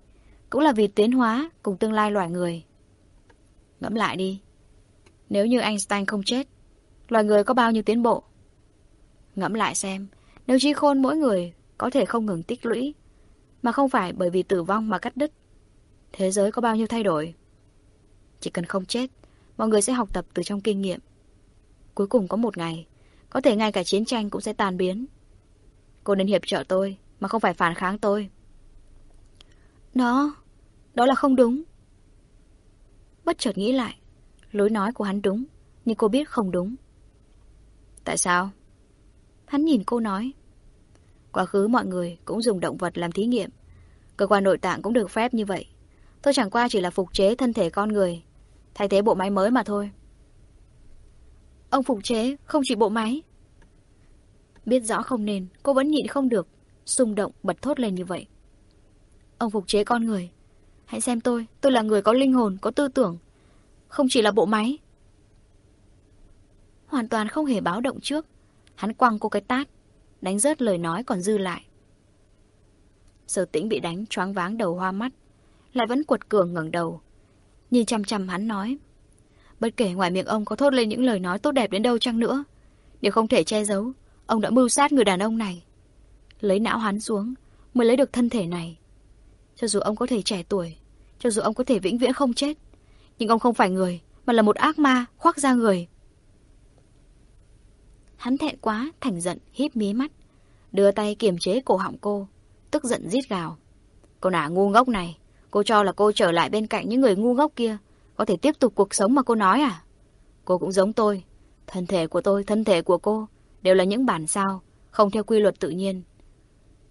cũng là vì tiến hóa cùng tương lai loài người. Ngẫm lại đi. Nếu như Einstein không chết, loài người có bao nhiêu tiến bộ? Ngẫm lại xem, nếu trí khôn mỗi người có thể không ngừng tích lũy, mà không phải bởi vì tử vong mà cắt đứt, thế giới có bao nhiêu thay đổi? Chỉ cần không chết, mọi người sẽ học tập từ trong kinh nghiệm. Cuối cùng có một ngày, có thể ngay cả chiến tranh cũng sẽ tàn biến. Cô nên hiệp trợ tôi, mà không phải phản kháng tôi. Đó, đó là không đúng. Bất chợt nghĩ lại, lối nói của hắn đúng, nhưng cô biết không đúng. Tại sao? Hắn nhìn cô nói. Quá khứ mọi người cũng dùng động vật làm thí nghiệm. Cơ quan nội tạng cũng được phép như vậy. Tôi chẳng qua chỉ là phục chế thân thể con người, thay thế bộ máy mới mà thôi. Ông phục chế không chỉ bộ máy. Biết rõ không nên, cô vẫn nhịn không được, xung động bật thốt lên như vậy. Ông phục chế con người. Hãy xem tôi, tôi là người có linh hồn, có tư tưởng. Không chỉ là bộ máy. Hoàn toàn không hề báo động trước. Hắn quăng cô cái tát, đánh rớt lời nói còn dư lại. Sở tĩnh bị đánh choáng váng đầu hoa mắt, lại vẫn cuột cường ngẩng đầu. Nhìn chăm chăm hắn nói. Bất kể ngoài miệng ông có thốt lên những lời nói tốt đẹp đến đâu chăng nữa, nếu không thể che giấu, ông đã mưu sát người đàn ông này. Lấy não hắn xuống, mới lấy được thân thể này. Cho dù ông có thể trẻ tuổi, cho dù ông có thể vĩnh viễn không chết, nhưng ông không phải người, mà là một ác ma khoác ra người. Hắn thẹn quá, thành giận, híp mí mắt, đưa tay kiềm chế cổ họng cô, tức giận rít gào. Cô nả ngu ngốc này, cô cho là cô trở lại bên cạnh những người ngu ngốc kia, có thể tiếp tục cuộc sống mà cô nói à? Cô cũng giống tôi, thân thể của tôi, thân thể của cô đều là những bản sao, không theo quy luật tự nhiên.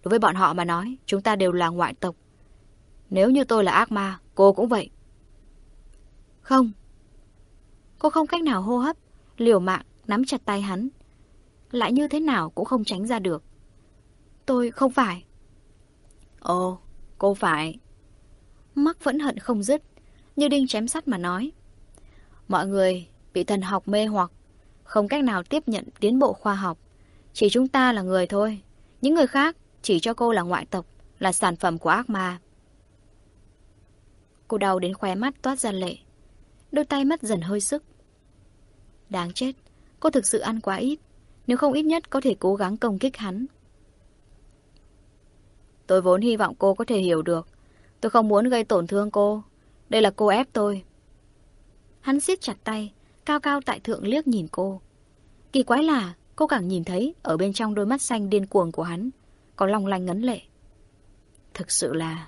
Đối với bọn họ mà nói, chúng ta đều là ngoại tộc. Nếu như tôi là ác ma, cô cũng vậy. Không. Cô không cách nào hô hấp, liều mạng, nắm chặt tay hắn. Lại như thế nào cũng không tránh ra được. Tôi không phải. Ồ, cô phải. Mắc vẫn hận không dứt, như đinh chém sắt mà nói. Mọi người bị thần học mê hoặc, không cách nào tiếp nhận tiến bộ khoa học. Chỉ chúng ta là người thôi. Những người khác chỉ cho cô là ngoại tộc, là sản phẩm của ác ma. Cô đau đến khóe mắt toát ra lệ. Đôi tay mất dần hơi sức. Đáng chết, cô thực sự ăn quá ít. Nếu không ít nhất có thể cố gắng công kích hắn. Tôi vốn hy vọng cô có thể hiểu được. Tôi không muốn gây tổn thương cô. Đây là cô ép tôi. Hắn siết chặt tay, cao cao tại thượng liếc nhìn cô. Kỳ quái là, cô càng nhìn thấy ở bên trong đôi mắt xanh điên cuồng của hắn, có long lanh ngấn lệ. Thực sự là,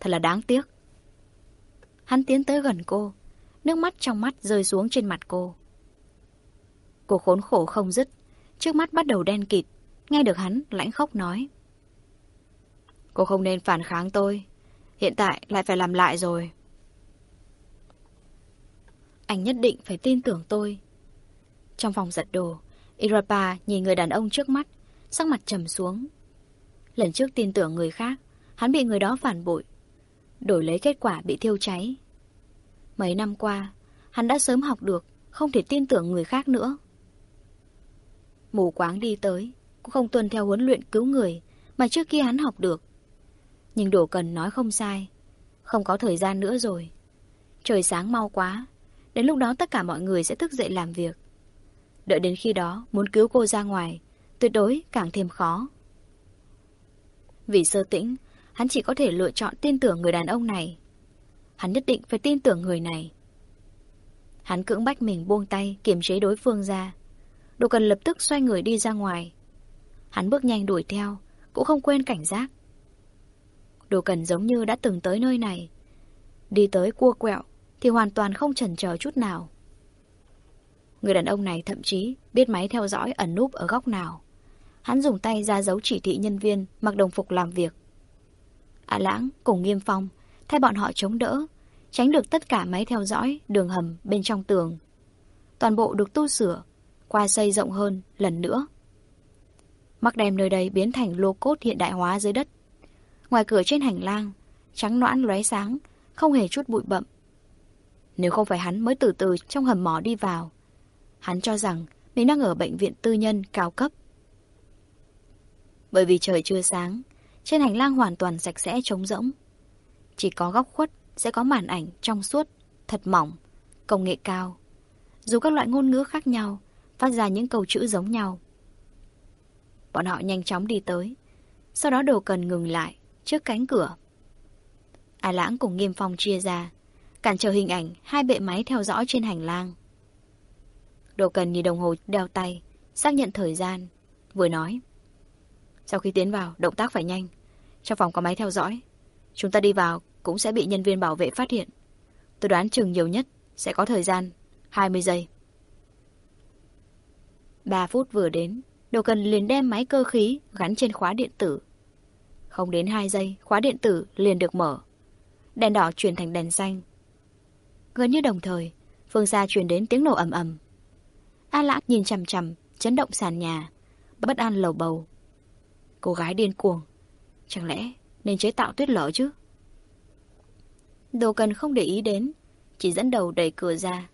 thật là đáng tiếc. Hắn tiến tới gần cô, nước mắt trong mắt rơi xuống trên mặt cô. Cô khốn khổ không dứt, trước mắt bắt đầu đen kịt, nghe được hắn lãnh khóc nói. Cô không nên phản kháng tôi, hiện tại lại phải làm lại rồi. Anh nhất định phải tin tưởng tôi. Trong phòng giật đồ, Irapa nhìn người đàn ông trước mắt, sắc mặt trầm xuống. Lần trước tin tưởng người khác, hắn bị người đó phản bội, đổi lấy kết quả bị thiêu cháy. Mấy năm qua, hắn đã sớm học được không thể tin tưởng người khác nữa. Mù quáng đi tới, cũng không tuân theo huấn luyện cứu người mà trước kia hắn học được. Nhưng Đổ Cần nói không sai, không có thời gian nữa rồi. Trời sáng mau quá, đến lúc đó tất cả mọi người sẽ thức dậy làm việc. Đợi đến khi đó, muốn cứu cô ra ngoài, tuyệt đối càng thêm khó. Vì sơ tĩnh, hắn chỉ có thể lựa chọn tin tưởng người đàn ông này. Hắn nhất định phải tin tưởng người này. Hắn cưỡng bách mình buông tay, kiềm chế đối phương ra. Đồ cần lập tức xoay người đi ra ngoài. Hắn bước nhanh đuổi theo, cũng không quên cảnh giác. Đồ cần giống như đã từng tới nơi này. Đi tới cua quẹo, thì hoàn toàn không chần chờ chút nào. Người đàn ông này thậm chí biết máy theo dõi ẩn núp ở góc nào. Hắn dùng tay ra dấu chỉ thị nhân viên mặc đồng phục làm việc. Ả lãng cùng nghiêm phong thay bọn họ chống đỡ, tránh được tất cả máy theo dõi đường hầm bên trong tường. Toàn bộ được tu sửa, qua xây rộng hơn lần nữa. Mắc đem nơi đây biến thành lô cốt hiện đại hóa dưới đất. Ngoài cửa trên hành lang, trắng noãn lóe sáng, không hề chút bụi bậm. Nếu không phải hắn mới từ từ trong hầm mỏ đi vào, hắn cho rằng mình đang ở bệnh viện tư nhân cao cấp. Bởi vì trời chưa sáng, trên hành lang hoàn toàn sạch sẽ trống rỗng. Chỉ có góc khuất sẽ có màn ảnh trong suốt, thật mỏng, công nghệ cao. Dù các loại ngôn ngữ khác nhau, phát ra những câu chữ giống nhau. Bọn họ nhanh chóng đi tới, sau đó đồ cần ngừng lại trước cánh cửa. A lãng cùng nghiêm phong chia ra, cản trở hình ảnh hai bệ máy theo dõi trên hành lang. Đồ cần nhìn đồng hồ đeo tay, xác nhận thời gian, vừa nói. Sau khi tiến vào, động tác phải nhanh. Trong phòng có máy theo dõi. Chúng ta đi vào cũng sẽ bị nhân viên bảo vệ phát hiện. Tôi đoán chừng nhiều nhất sẽ có thời gian 20 giây. 3 phút vừa đến, Đồ cần liền đem máy cơ khí gắn trên khóa điện tử. Không đến 2 giây, khóa điện tử liền được mở. Đèn đỏ chuyển thành đèn xanh. Gần như đồng thời, phương xa truyền đến tiếng nổ ầm ầm. A Lã nhìn chằm chằm, chấn động sàn nhà, bất an lầu bầu. Cô gái điên cuồng, chẳng lẽ nên chế tạo tuyết lở chứ? Đồ cần không để ý đến, chỉ dẫn đầu đẩy cửa ra.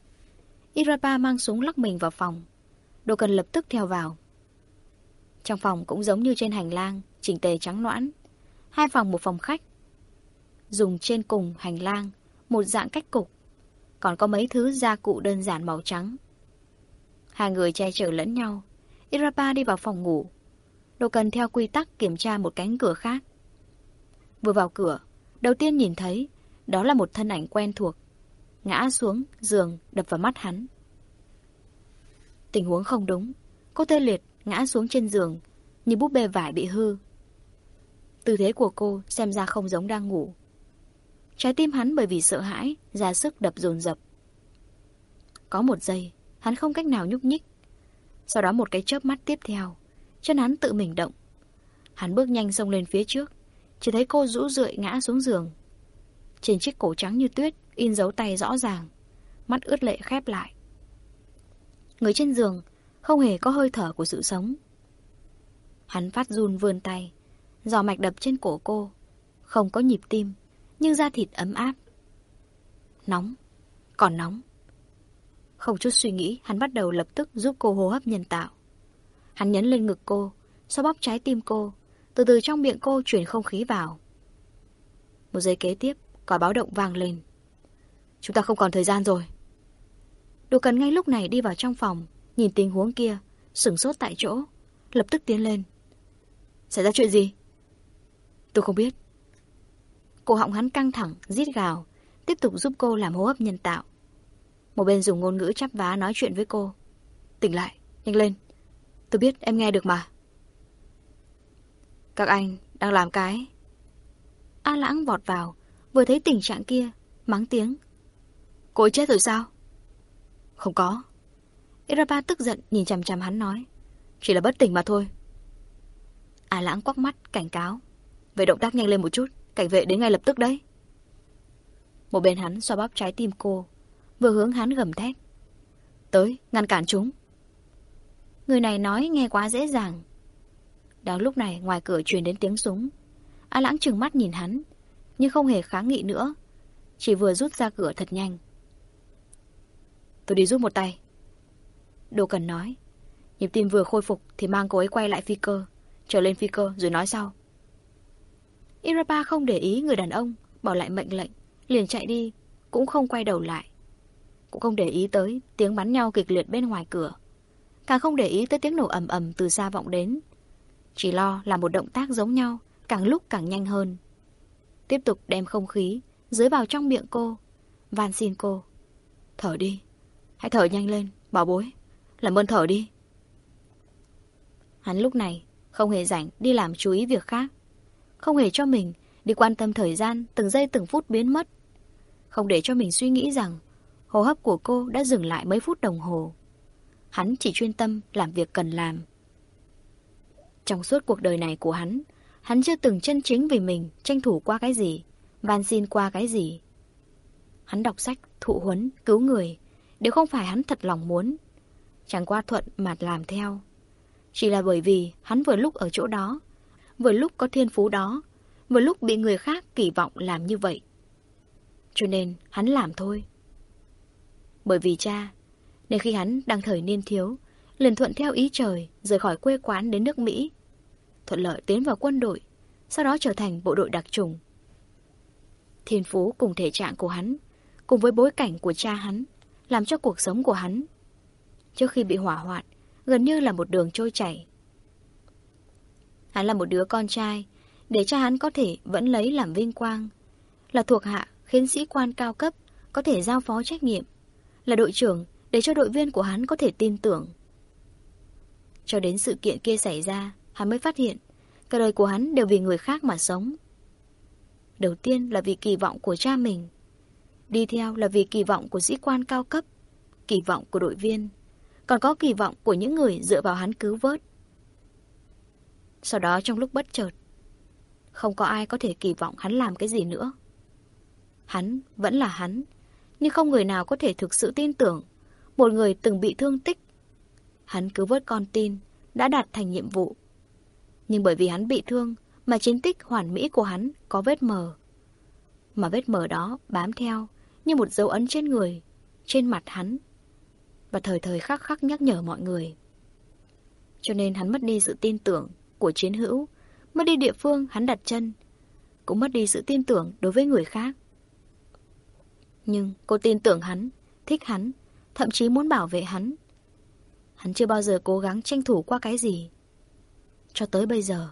Irapa mang súng lắc mình vào phòng. Đồ cần lập tức theo vào. Trong phòng cũng giống như trên hành lang, chỉnh tề trắng noãn. Hai phòng một phòng khách. Dùng trên cùng hành lang, một dạng cách cục. Còn có mấy thứ gia cụ đơn giản màu trắng. Hai người che chở lẫn nhau. Irapa đi vào phòng ngủ. Đồ cần theo quy tắc kiểm tra một cánh cửa khác. Vừa vào cửa, đầu tiên nhìn thấy đó là một thân ảnh quen thuộc. Ngã xuống, giường, đập vào mắt hắn. Tình huống không đúng. Cô tê liệt, ngã xuống trên giường, như búp bê vải bị hư. Tư thế của cô xem ra không giống đang ngủ. Trái tim hắn bởi vì sợ hãi, ra sức đập dồn dập. Có một giây, hắn không cách nào nhúc nhích. Sau đó một cái chớp mắt tiếp theo, chân hắn tự mình động. Hắn bước nhanh xông lên phía trước, chỉ thấy cô rũ rượi ngã xuống giường. Trên chiếc cổ trắng như tuyết, in dấu tay rõ ràng. Mắt ướt lệ khép lại. Người trên giường, không hề có hơi thở của sự sống. Hắn phát run vươn tay, giò mạch đập trên cổ cô. Không có nhịp tim, nhưng da thịt ấm áp. Nóng, còn nóng. Không chút suy nghĩ, hắn bắt đầu lập tức giúp cô hô hấp nhân tạo. Hắn nhấn lên ngực cô, xoa bóp trái tim cô, từ từ trong miệng cô chuyển không khí vào. Một giây kế tiếp, còi báo động vang lên. Chúng ta không còn thời gian rồi. Đồ cần ngay lúc này đi vào trong phòng, nhìn tình huống kia, sửng sốt tại chỗ, lập tức tiến lên. Xảy ra chuyện gì? Tôi không biết. Cổ họng hắn căng thẳng, rít gào, tiếp tục giúp cô làm hô hấp nhân tạo. Một bên dùng ngôn ngữ chắp vá nói chuyện với cô. Tỉnh lại, nhanh lên. Tôi biết em nghe được mà. Các anh đang làm cái. A lãng vọt vào, vừa thấy tình trạng kia, mắng tiếng. Cô chết rồi sao? Không có. Iraba tức giận nhìn chằm chằm hắn nói. Chỉ là bất tỉnh mà thôi. À lãng quắc mắt, cảnh cáo. về động tác nhanh lên một chút, cảnh vệ đến ngay lập tức đấy. Một bên hắn xoa bóp trái tim cô, vừa hướng hắn gầm thét. Tới, ngăn cản chúng. Người này nói nghe quá dễ dàng. Đang lúc này ngoài cửa truyền đến tiếng súng. A lãng trừng mắt nhìn hắn, nhưng không hề kháng nghị nữa. Chỉ vừa rút ra cửa thật nhanh. Tôi đi giúp một tay. Đồ Cần nói. Nhịp tim vừa khôi phục thì mang cô ấy quay lại phi cơ. Trở lên phi cơ rồi nói sau. Irapa không để ý người đàn ông, bỏ lại mệnh lệnh, liền chạy đi, cũng không quay đầu lại. Cũng không để ý tới tiếng bắn nhau kịch liệt bên ngoài cửa. Càng không để ý tới tiếng nổ ầm ầm từ xa vọng đến. Chỉ lo là một động tác giống nhau, càng lúc càng nhanh hơn. Tiếp tục đem không khí dưới vào trong miệng cô. Van xin cô. Thở đi. Hãy thở nhanh lên, bảo bối. Làm ơn thở đi. Hắn lúc này không hề rảnh đi làm chú ý việc khác. Không hề cho mình đi quan tâm thời gian từng giây từng phút biến mất. Không để cho mình suy nghĩ rằng hô hấp của cô đã dừng lại mấy phút đồng hồ. Hắn chỉ chuyên tâm làm việc cần làm. Trong suốt cuộc đời này của hắn, hắn chưa từng chân chính vì mình tranh thủ qua cái gì, van xin qua cái gì. Hắn đọc sách, thụ huấn, cứu người, đều không phải hắn thật lòng muốn. Chẳng qua thuận mà làm theo. Chỉ là bởi vì hắn vừa lúc ở chỗ đó, vừa lúc có thiên phú đó, vừa lúc bị người khác kỳ vọng làm như vậy. Cho nên hắn làm thôi. Bởi vì cha, nên khi hắn đang thời niên thiếu, liền thuận theo ý trời, rời khỏi quê quán đến nước Mỹ. Thuận lợi tiến vào quân đội, sau đó trở thành bộ đội đặc trùng. Thiên phú cùng thể trạng của hắn, cùng với bối cảnh của cha hắn, làm cho cuộc sống của hắn. Trước khi bị hỏa hoạn, gần như là một đường trôi chảy. Hắn là một đứa con trai, để cha hắn có thể vẫn lấy làm vinh quang. Là thuộc hạ, khiến sĩ quan cao cấp, có thể giao phó trách nhiệm. Là đội trưởng, để cho đội viên của hắn có thể tin tưởng. Cho đến sự kiện kia xảy ra, hắn mới phát hiện, cả đời của hắn đều vì người khác mà sống. Đầu tiên là vì kỳ vọng của cha mình. Đi theo là vì kỳ vọng của sĩ quan cao cấp, kỳ vọng của đội viên, còn có kỳ vọng của những người dựa vào hắn cứu vớt. Sau đó trong lúc bất chợt, không có ai có thể kỳ vọng hắn làm cái gì nữa. Hắn vẫn là hắn, nhưng không người nào có thể thực sự tin tưởng một người từng bị thương tích. Hắn cứu vớt con tin, đã đạt thành nhiệm vụ. Nhưng bởi vì hắn bị thương, mà chiến tích hoàn mỹ của hắn có vết mờ. Mà vết mờ đó bám theo như một dấu ấn trên người, trên mặt hắn. Và thời thời khắc khắc nhắc nhở mọi người. Cho nên hắn mất đi sự tin tưởng của chiến hữu, mất đi địa phương hắn đặt chân, cũng mất đi sự tin tưởng đối với người khác. Nhưng cô tin tưởng hắn, thích hắn, thậm chí muốn bảo vệ hắn. Hắn chưa bao giờ cố gắng tranh thủ qua cái gì. Cho tới bây giờ.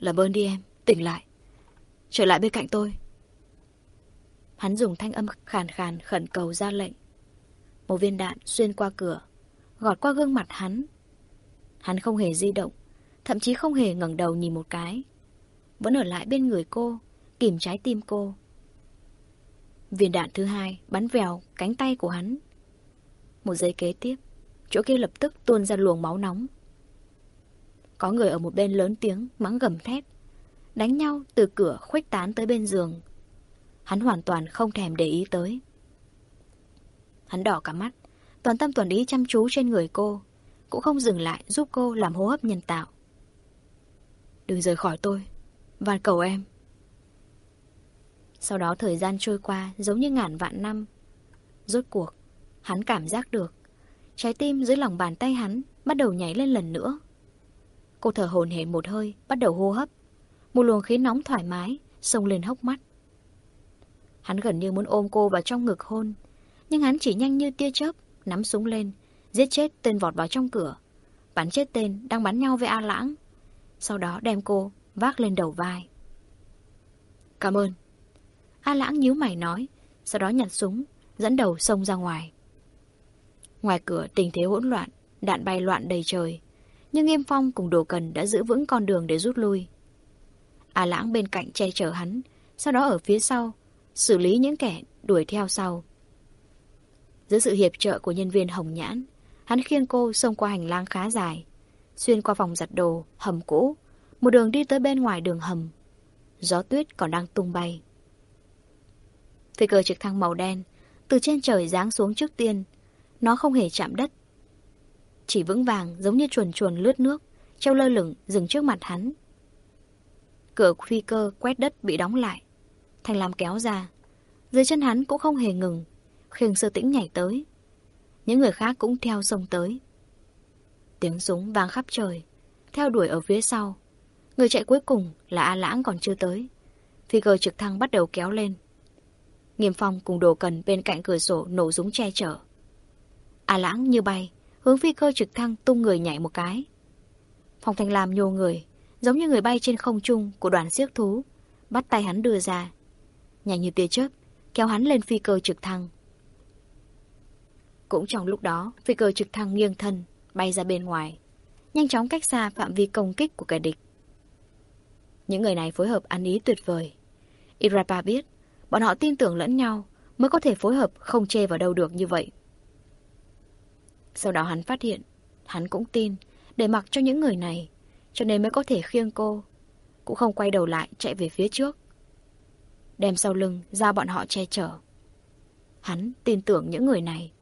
Làm ơn đi em, tỉnh lại. Trở lại bên cạnh tôi. Hắn dùng thanh âm khàn khàn khẩn cầu ra lệnh. Một viên đạn xuyên qua cửa, gọt qua gương mặt hắn. Hắn không hề di động, thậm chí không hề ngẩng đầu nhìn một cái. Vẫn ở lại bên người cô, kìm trái tim cô. Viên đạn thứ hai bắn vèo cánh tay của hắn. Một giây kế tiếp, chỗ kia lập tức tuôn ra luồng máu nóng. Có người ở một bên lớn tiếng mắng gầm thét, đánh nhau từ cửa khuếch tán tới bên giường. Hắn hoàn toàn không thèm để ý tới. Hắn đỏ cả mắt, toàn tâm toàn ý chăm chú trên người cô, cũng không dừng lại giúp cô làm hô hấp nhân tạo. Đừng rời khỏi tôi, van cầu em. Sau đó thời gian trôi qua giống như ngàn vạn năm. Rốt cuộc, hắn cảm giác được. Trái tim dưới lòng bàn tay hắn bắt đầu nhảy lên lần nữa. Cô thở hồn hển một hơi, bắt đầu hô hấp. Một luồng khí nóng thoải mái, xông lên hốc mắt. Hắn gần như muốn ôm cô vào trong ngực hôn. Nhưng hắn chỉ nhanh như tia chớp, nắm súng lên, giết chết tên vọt vào trong cửa. Bắn chết tên đang bắn nhau với A Lãng. Sau đó đem cô vác lên đầu vai. Cảm ơn. A Lãng nhíu mày nói, sau đó nhặt súng, dẫn đầu xông ra ngoài. Ngoài cửa tình thế hỗn loạn, đạn bay loạn đầy trời. Nhưng Nghiêm Phong cùng Đồ Cần đã giữ vững con đường để rút lui. A Lãng bên cạnh che chở hắn, sau đó ở phía sau, xử lý những kẻ đuổi theo sau. Dưới sự hiệp trợ của nhân viên Hồng Nhãn, hắn khiêng cô xông qua hành lang khá dài, xuyên qua phòng giặt đồ, hầm cũ, một đường đi tới bên ngoài đường hầm. Gió tuyết còn đang tung bay. Phi cơ trực thăng màu đen từ trên trời giáng xuống trước tiên. Nó không hề chạm đất. Chỉ vững vàng giống như chuồn chuồn lướt nước, treo lơ lửng dừng trước mặt hắn. Cửa phi cơ quét đất bị đóng lại. Thành làm kéo ra. Dưới chân hắn cũng không hề ngừng. Khiêng sơ tĩnh nhảy tới. Những người khác cũng theo sông tới. Tiếng súng vang khắp trời. Theo đuổi ở phía sau. Người chạy cuối cùng là A Lãng còn chưa tới. Phi cơ trực thăng bắt đầu kéo lên. Nghiêm Phong cùng đồ cần bên cạnh cửa sổ nổ súng che chở. A Lãng như bay, hướng phi cơ trực thăng tung người nhảy một cái. Phong Thành làm nhô người, giống như người bay trên không trung của đoàn siếc thú, bắt tay hắn đưa ra. Nhanh như tia chớp, kéo hắn lên phi cơ trực thăng. Cũng trong lúc đó, phi cơ trực thăng nghiêng thân, bay ra bên ngoài, nhanh chóng cách xa phạm vi công kích của kẻ địch. Những người này phối hợp ăn ý tuyệt vời. Irapa biết, bọn họ tin tưởng lẫn nhau mới có thể phối hợp không chê vào đâu được như vậy. Sau đó hắn phát hiện, hắn cũng tin, để mặc cho những người này, cho nên mới có thể khiêng cô, cũng không quay đầu lại chạy về phía trước. Đem sau lưng ra bọn họ che chở. Hắn tin tưởng những người này.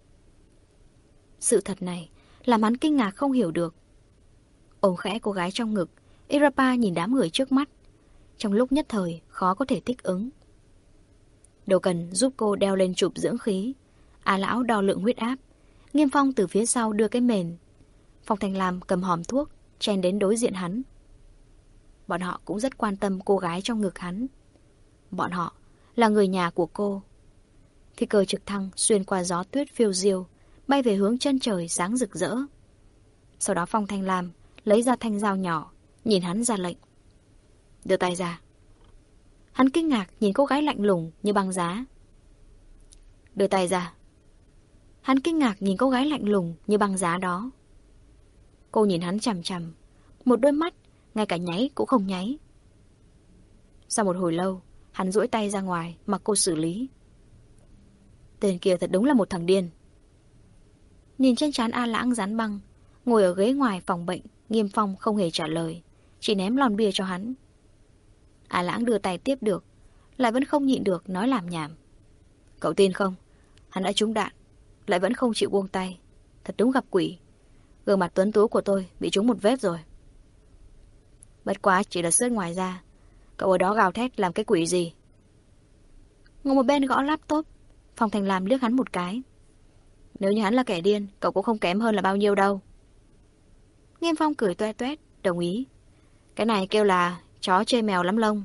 Sự thật này làm hắn kinh ngạc không hiểu được. Ôm khẽ cô gái trong ngực, Irapa nhìn đám người trước mắt. Trong lúc nhất thời, khó có thể thích ứng. Đồ cần giúp cô đeo lên chụp dưỡng khí. A lão đo lượng huyết áp. Nghiêm phong từ phía sau đưa cái mền. Phong Thành Lam cầm hòm thuốc, chen đến đối diện hắn. Bọn họ cũng rất quan tâm cô gái trong ngực hắn. Bọn họ là người nhà của cô. Phi cơ trực thăng xuyên qua gió tuyết phiêu diêu, bay về hướng chân trời sáng rực rỡ. Sau đó Phong Thanh Lam lấy ra thanh dao nhỏ, nhìn hắn ra lệnh. Đưa tay ra. Hắn kinh ngạc nhìn cô gái lạnh lùng như băng giá. Đưa tay ra. Hắn kinh ngạc nhìn cô gái lạnh lùng như băng giá đó. Cô nhìn hắn chằm chằm. Một đôi mắt, ngay cả nháy cũng không nháy. Sau một hồi lâu, hắn duỗi tay ra ngoài, mặc cô xử lý. Tên kia thật đúng là một thằng điên. Nhìn trên trán A Lãng dán băng, ngồi ở ghế ngoài phòng bệnh, nghiêm phong không hề trả lời, chỉ ném lon bia cho hắn. A Lãng đưa tay tiếp được, lại vẫn không nhịn được nói làm nhảm. Cậu tin không? Hắn đã trúng đạn, lại vẫn không chịu buông tay. Thật đúng gặp quỷ. Gương mặt tuấn tú của tôi bị trúng một vết rồi. Bất quá chỉ là sớt ngoài ra. Cậu ở đó gào thét làm cái quỷ gì? Ngồi một bên gõ laptop, Phong Thành làm liếc hắn một cái. Nếu như hắn là kẻ điên, cậu cũng không kém hơn là bao nhiêu đâu. Nghiêm Phong cười toe toét, đồng ý. Cái này kêu là chó chê mèo lắm lông.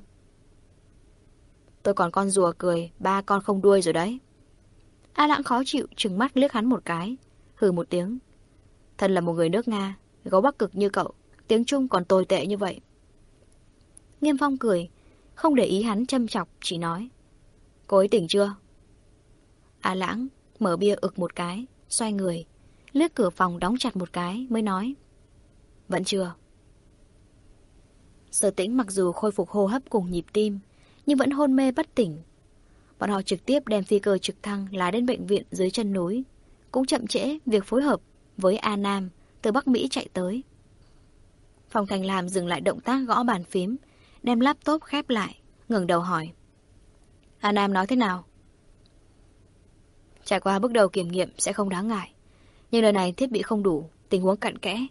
Tôi còn con rùa cười, ba con không đuôi rồi đấy. A lãng khó chịu, trừng mắt liếc hắn một cái, hừ một tiếng. Thân là một người nước Nga, gấu bắc cực như cậu, tiếng Trung còn tồi tệ như vậy. Nghiêm Phong cười, không để ý hắn châm chọc, chỉ nói. Cô ấy tỉnh chưa? A lãng mở bia ực một cái, xoay người, lướt cửa phòng đóng chặt một cái mới nói. Vẫn chưa. Sở tĩnh mặc dù khôi phục hô hấp cùng nhịp tim, nhưng vẫn hôn mê bất tỉnh. Bọn họ trực tiếp đem phi cơ trực thăng lái đến bệnh viện dưới chân núi. Cũng chậm trễ việc phối hợp với A Nam từ Bắc Mỹ chạy tới. Phòng Thành làm dừng lại động tác gõ bàn phím, đem laptop khép lại, ngừng đầu hỏi. A Nam nói thế nào? Trải qua bước đầu kiểm nghiệm sẽ không đáng ngại. Nhưng lần này thiết bị không đủ, tình huống cặn kẽ.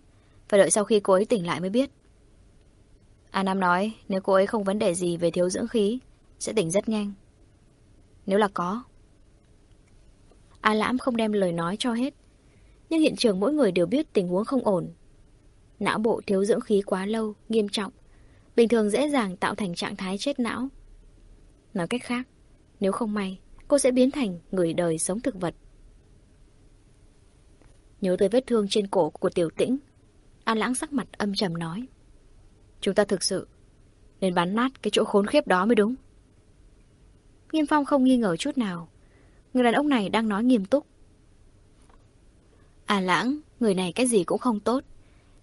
Phải đợi sau khi cô ấy tỉnh lại mới biết. A Nam nói nếu cô ấy không vấn đề gì về thiếu dưỡng khí, sẽ tỉnh rất nhanh. Nếu là có. A Lãm không đem lời nói cho hết. Nhưng hiện trường mỗi người đều biết tình huống không ổn. Não bộ thiếu dưỡng khí quá lâu, nghiêm trọng. Bình thường dễ dàng tạo thành trạng thái chết não. Nói cách khác, nếu không may, cô sẽ biến thành người đời sống thực vật. Nhớ tới vết thương trên cổ của tiểu tĩnh, An lãng sắc mặt âm trầm nói. Chúng ta thực sự nên bắn nát cái chỗ khốn khiếp đó mới đúng. Nghiêm Phong không nghi ngờ chút nào. Người đàn ông này đang nói nghiêm túc. À lãng, người này cái gì cũng không tốt.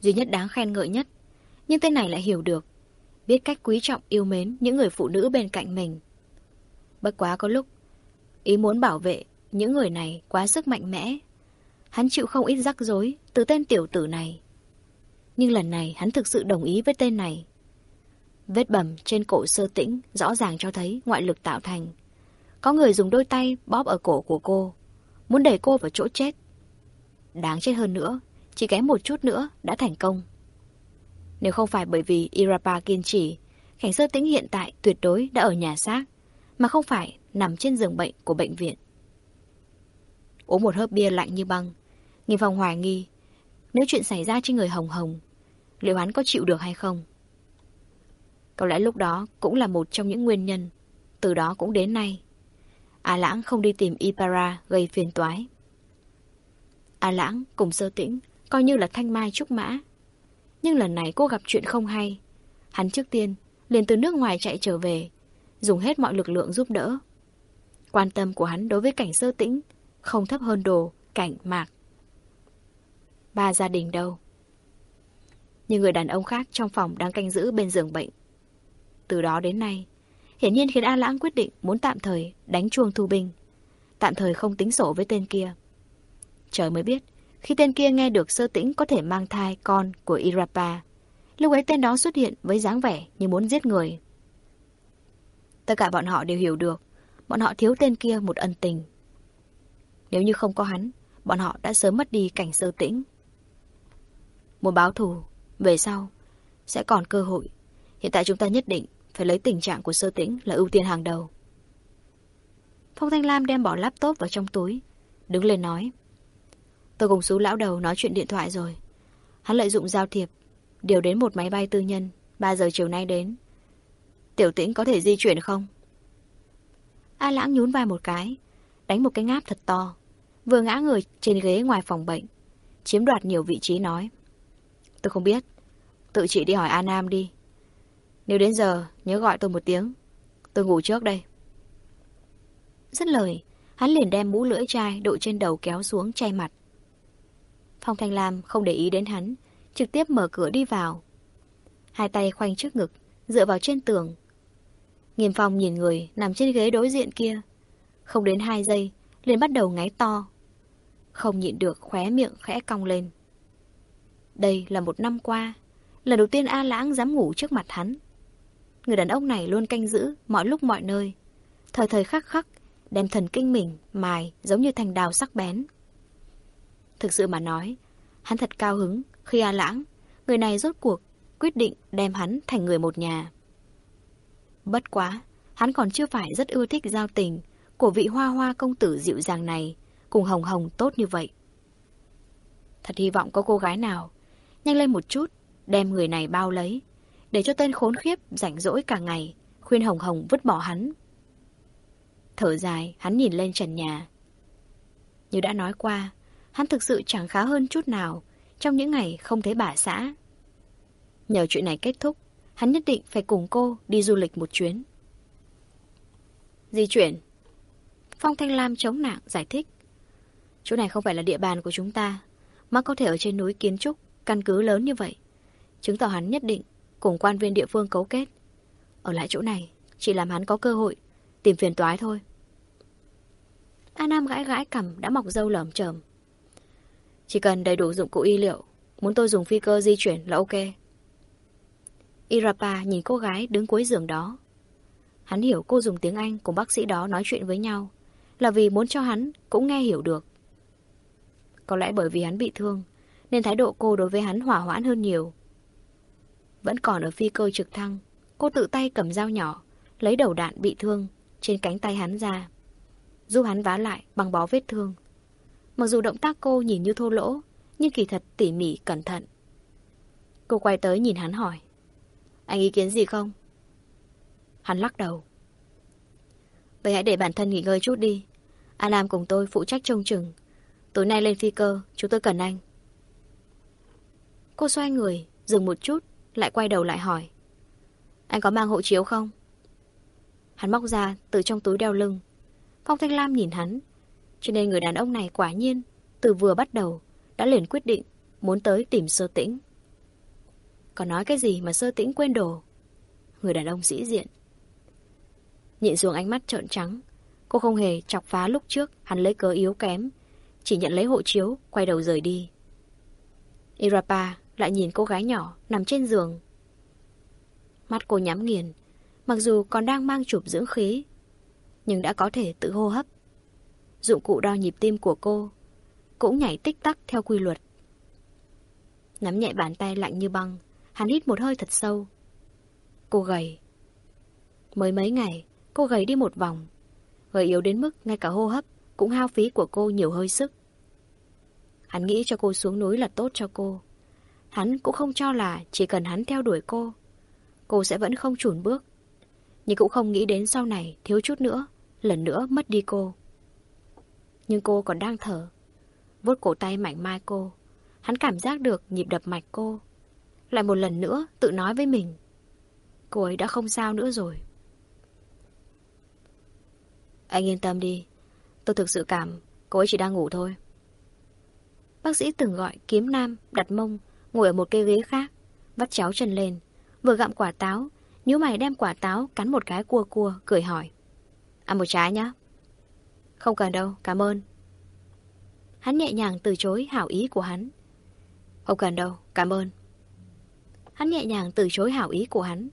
Duy nhất đáng khen ngợi nhất. Nhưng tên này lại hiểu được. Biết cách quý trọng yêu mến những người phụ nữ bên cạnh mình. Bất quá có lúc, ý muốn bảo vệ những người này quá sức mạnh mẽ. Hắn chịu không ít rắc rối từ tên tiểu tử này. Nhưng lần này hắn thực sự đồng ý với tên này. Vết bầm trên cổ sơ tĩnh rõ ràng cho thấy ngoại lực tạo thành. Có người dùng đôi tay bóp ở cổ của cô, muốn đẩy cô vào chỗ chết. Đáng chết hơn nữa, chỉ kém một chút nữa đã thành công. Nếu không phải bởi vì Irapa kiên trì, Cảnh sơ tĩnh hiện tại tuyệt đối đã ở nhà xác, mà không phải nằm trên giường bệnh của bệnh viện. Uống một hớp bia lạnh như băng, Nghiêm Phong hoài nghi, nếu chuyện xảy ra trên người Hồng Hồng, liệu hắn có chịu được hay không? Có lẽ lúc đó cũng là một trong những nguyên nhân, từ đó cũng đến nay. A Lãng không đi tìm Ipara gây phiền toái. A Lãng cùng sơ tĩnh, coi như là thanh mai trúc mã. Nhưng lần này cô gặp chuyện không hay. Hắn trước tiên, liền từ nước ngoài chạy trở về, dùng hết mọi lực lượng giúp đỡ. Quan tâm của hắn đối với cảnh sơ tĩnh, không thấp hơn đồ, cảnh mạc. Ba gia đình đâu? Nhưng người đàn ông khác trong phòng đang canh giữ bên giường bệnh. Từ đó đến nay, hiển nhiên khiến A Lãng quyết định muốn tạm thời đánh chuông thu binh. Tạm thời không tính sổ với tên kia. Trời mới biết, khi tên kia nghe được sơ tĩnh có thể mang thai con của Irapa, lúc ấy tên đó xuất hiện với dáng vẻ như muốn giết người. Tất cả bọn họ đều hiểu được, bọn họ thiếu tên kia một ân tình. Nếu như không có hắn, bọn họ đã sớm mất đi cảnh sơ tĩnh. Muốn báo thù, về sau, sẽ còn cơ hội. Hiện tại chúng ta nhất định phải lấy tình trạng của sơ tĩnh là ưu tiên hàng đầu. Phong Thanh Lam đem bỏ laptop vào trong túi, đứng lên nói. Tôi cùng số lão đầu nói chuyện điện thoại rồi. Hắn lợi dụng giao thiệp, điều đến một máy bay tư nhân, 3 giờ chiều nay đến. Tiểu tĩnh có thể di chuyển không? A lãng nhún vai một cái, đánh một cái ngáp thật to, vừa ngã người trên ghế ngoài phòng bệnh, chiếm đoạt nhiều vị trí nói. Tôi không biết, tự chị đi hỏi A Nam đi. Nếu đến giờ, nhớ gọi tôi một tiếng. Tôi ngủ trước đây. Rất lời, hắn liền đem mũ lưỡi chai đội trên đầu kéo xuống chay mặt. Phong Thanh Lam không để ý đến hắn, trực tiếp mở cửa đi vào. Hai tay khoanh trước ngực, dựa vào trên tường. Nghiêm Phong nhìn người nằm trên ghế đối diện kia. Không đến hai giây, liền bắt đầu ngáy to. Không nhịn được khóe miệng khẽ cong lên. Đây là một năm qua, lần đầu tiên A Lãng dám ngủ trước mặt hắn. Người đàn ông này luôn canh giữ mọi lúc mọi nơi. Thời thời khắc khắc, đem thần kinh mình mài giống như thành đào sắc bén. Thực sự mà nói, hắn thật cao hứng khi A Lãng, người này rốt cuộc, quyết định đem hắn thành người một nhà. Bất quá, hắn còn chưa phải rất ưa thích giao tình của vị hoa hoa công tử dịu dàng này cùng Hồng Hồng tốt như vậy. Thật hy vọng có cô gái nào nhanh lên một chút, đem người này bao lấy, để cho tên khốn khiếp rảnh rỗi cả ngày, khuyên Hồng Hồng vứt bỏ hắn. Thở dài, hắn nhìn lên trần nhà. Như đã nói qua, hắn thực sự chẳng khá hơn chút nào trong những ngày không thấy bà xã. Nhờ chuyện này kết thúc, hắn nhất định phải cùng cô đi du lịch một chuyến. Di chuyển. Phong Thanh Lam chống nặng giải thích. Chỗ này không phải là địa bàn của chúng ta, mà có thể ở trên núi kiến trúc, căn cứ lớn như vậy. Chứng tỏ hắn nhất định cùng quan viên địa phương cấu kết. Ở lại chỗ này, chỉ làm hắn có cơ hội tìm phiền toái thôi. A Nam gãi gãi cằm đã mọc dâu lởm chởm. Chỉ cần đầy đủ dụng cụ y liệu, muốn tôi dùng phi cơ di chuyển là ok. Irapa nhìn cô gái đứng cuối giường đó. Hắn hiểu cô dùng tiếng Anh cùng bác sĩ đó nói chuyện với nhau, là vì muốn cho hắn cũng nghe hiểu được. Có lẽ bởi vì hắn bị thương, nên thái độ cô đối với hắn hỏa hoãn hơn nhiều. Vẫn còn ở phi cơ trực thăng, cô tự tay cầm dao nhỏ, lấy đầu đạn bị thương trên cánh tay hắn ra. Giúp hắn vá lại bằng bó vết thương. Mặc dù động tác cô nhìn như thô lỗ, nhưng kỳ thật tỉ mỉ cẩn thận. Cô quay tới nhìn hắn hỏi. Anh ý kiến gì không? Hắn lắc đầu. Vậy hãy để bản thân nghỉ ngơi chút đi. An Nam cùng tôi phụ trách trông chừng. Tối nay lên phi cơ, chúng tôi cần anh. Cô xoay người, dừng một chút, lại quay đầu lại hỏi. Anh có mang hộ chiếu không? Hắn móc ra từ trong túi đeo lưng. Phong Thanh Lam nhìn hắn, cho nên người đàn ông này quả nhiên, từ vừa bắt đầu, đã liền quyết định muốn tới tìm sơ tĩnh. Còn nói cái gì mà sơ tĩnh quên đồ? Người đàn ông sĩ diện. Nhịn xuống ánh mắt trợn trắng. Cô không hề chọc phá lúc trước hắn lấy cớ yếu kém. Chỉ nhận lấy hộ chiếu, quay đầu rời đi. Irapa lại nhìn cô gái nhỏ nằm trên giường. Mắt cô nhắm nghiền, mặc dù còn đang mang chụp dưỡng khí, nhưng đã có thể tự hô hấp. Dụng cụ đo nhịp tim của cô cũng nhảy tích tắc theo quy luật. Nắm nhẹ bàn tay lạnh như băng, hắn hít một hơi thật sâu. Cô gầy. Mới mấy ngày, cô gầy đi một vòng. Gầy yếu đến mức ngay cả hô hấp cũng hao phí của cô nhiều hơi sức. Hắn nghĩ cho cô xuống núi là tốt cho cô. Hắn cũng không cho là chỉ cần hắn theo đuổi cô, cô sẽ vẫn không chùn bước. Nhưng cũng không nghĩ đến sau này thiếu chút nữa, lần nữa mất đi cô. Nhưng cô còn đang thở. vuốt cổ tay mảnh mai cô. Hắn cảm giác được nhịp đập mạch cô. Lại một lần nữa tự nói với mình. Cô ấy đã không sao nữa rồi. Anh yên tâm đi. Tôi thực sự cảm cô ấy chỉ đang ngủ thôi. Bác sĩ từng gọi kiếm nam, đặt mông, ngồi ở một cây ghế khác, vắt chéo chân lên, vừa gặm quả táo, nhíu mày đem quả táo cắn một cái cua cua, cười hỏi. Ăn một trái nhá. Không cần đâu, cảm ơn. Hắn nhẹ nhàng từ chối hảo ý của hắn. Không cần đâu, cảm ơn. Hắn nhẹ nhàng từ chối hảo ý của hắn.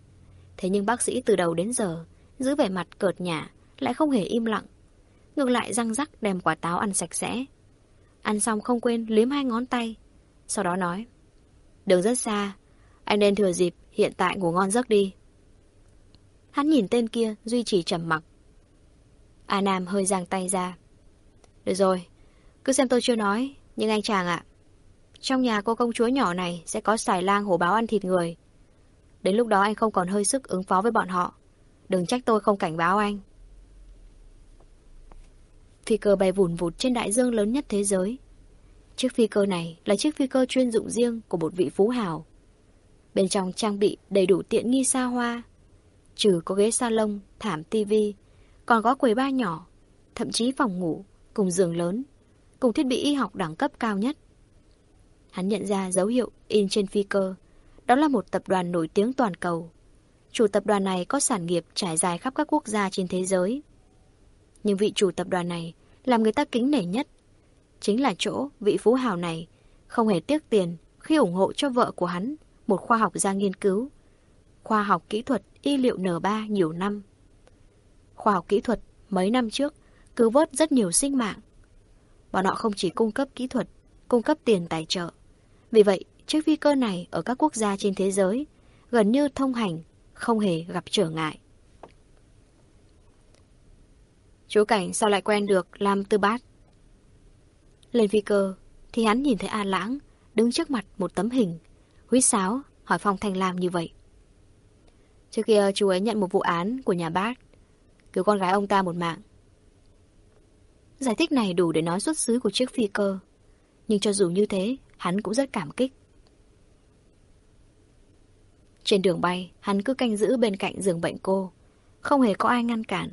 Thế nhưng bác sĩ từ đầu đến giờ, giữ vẻ mặt cợt nhả, lại không hề im lặng. Ngược lại răng rắc đem quả táo ăn sạch sẽ. Ăn xong không quên liếm hai ngón tay. Sau đó nói. Đường rất xa, anh nên thừa dịp hiện tại ngủ ngon giấc đi. Hắn nhìn tên kia duy trì trầm mặc. A Nam hơi giang tay ra. Được rồi, cứ xem tôi chưa nói, nhưng anh chàng ạ. trong nhà cô công chúa nhỏ này sẽ có xài lang hổ báo ăn thịt người. Đến lúc đó anh không còn hơi sức ứng phó với bọn họ. Đừng trách tôi không cảnh báo anh. Phi cơ bay vùn vụt trên đại dương lớn nhất thế giới. Chiếc phi cơ này là chiếc phi cơ chuyên dụng riêng của một vị phú hào. Bên trong trang bị đầy đủ tiện nghi xa hoa. Trừ có ghế salon, thảm tivi, còn có quầy ba nhỏ, thậm chí phòng ngủ, cùng giường lớn, cùng thiết bị y học đẳng cấp cao nhất. Hắn nhận ra dấu hiệu in trên phi cơ. Đó là một tập đoàn nổi tiếng toàn cầu. Chủ tập đoàn này có sản nghiệp trải dài khắp các quốc gia trên thế giới. Nhưng vị chủ tập đoàn này làm người ta kính nể nhất. Chính là chỗ vị phú hào này không hề tiếc tiền khi ủng hộ cho vợ của hắn một khoa học gia nghiên cứu. Khoa học kỹ thuật y liệu N3 nhiều năm. Khoa học kỹ thuật mấy năm trước cứu vớt rất nhiều sinh mạng. Bọn họ không chỉ cung cấp kỹ thuật, cung cấp tiền tài trợ. Vì vậy, chiếc phi cơ này ở các quốc gia trên thế giới gần như thông hành, không hề gặp trở ngại. Chú Cảnh sao lại quen được Lam Tư Bát? Lên phi cơ, thì hắn nhìn thấy A Lãng đứng trước mặt một tấm hình, huýt sáo, hỏi Phong Thanh Lam như vậy. Trước kia chú ấy nhận một vụ án của nhà bác, cứu con gái ông ta một mạng. Giải thích này đủ để nói xuất xứ của chiếc phi cơ, nhưng cho dù như thế, hắn cũng rất cảm kích. Trên đường bay, hắn cứ canh giữ bên cạnh giường bệnh cô, không hề có ai ngăn cản.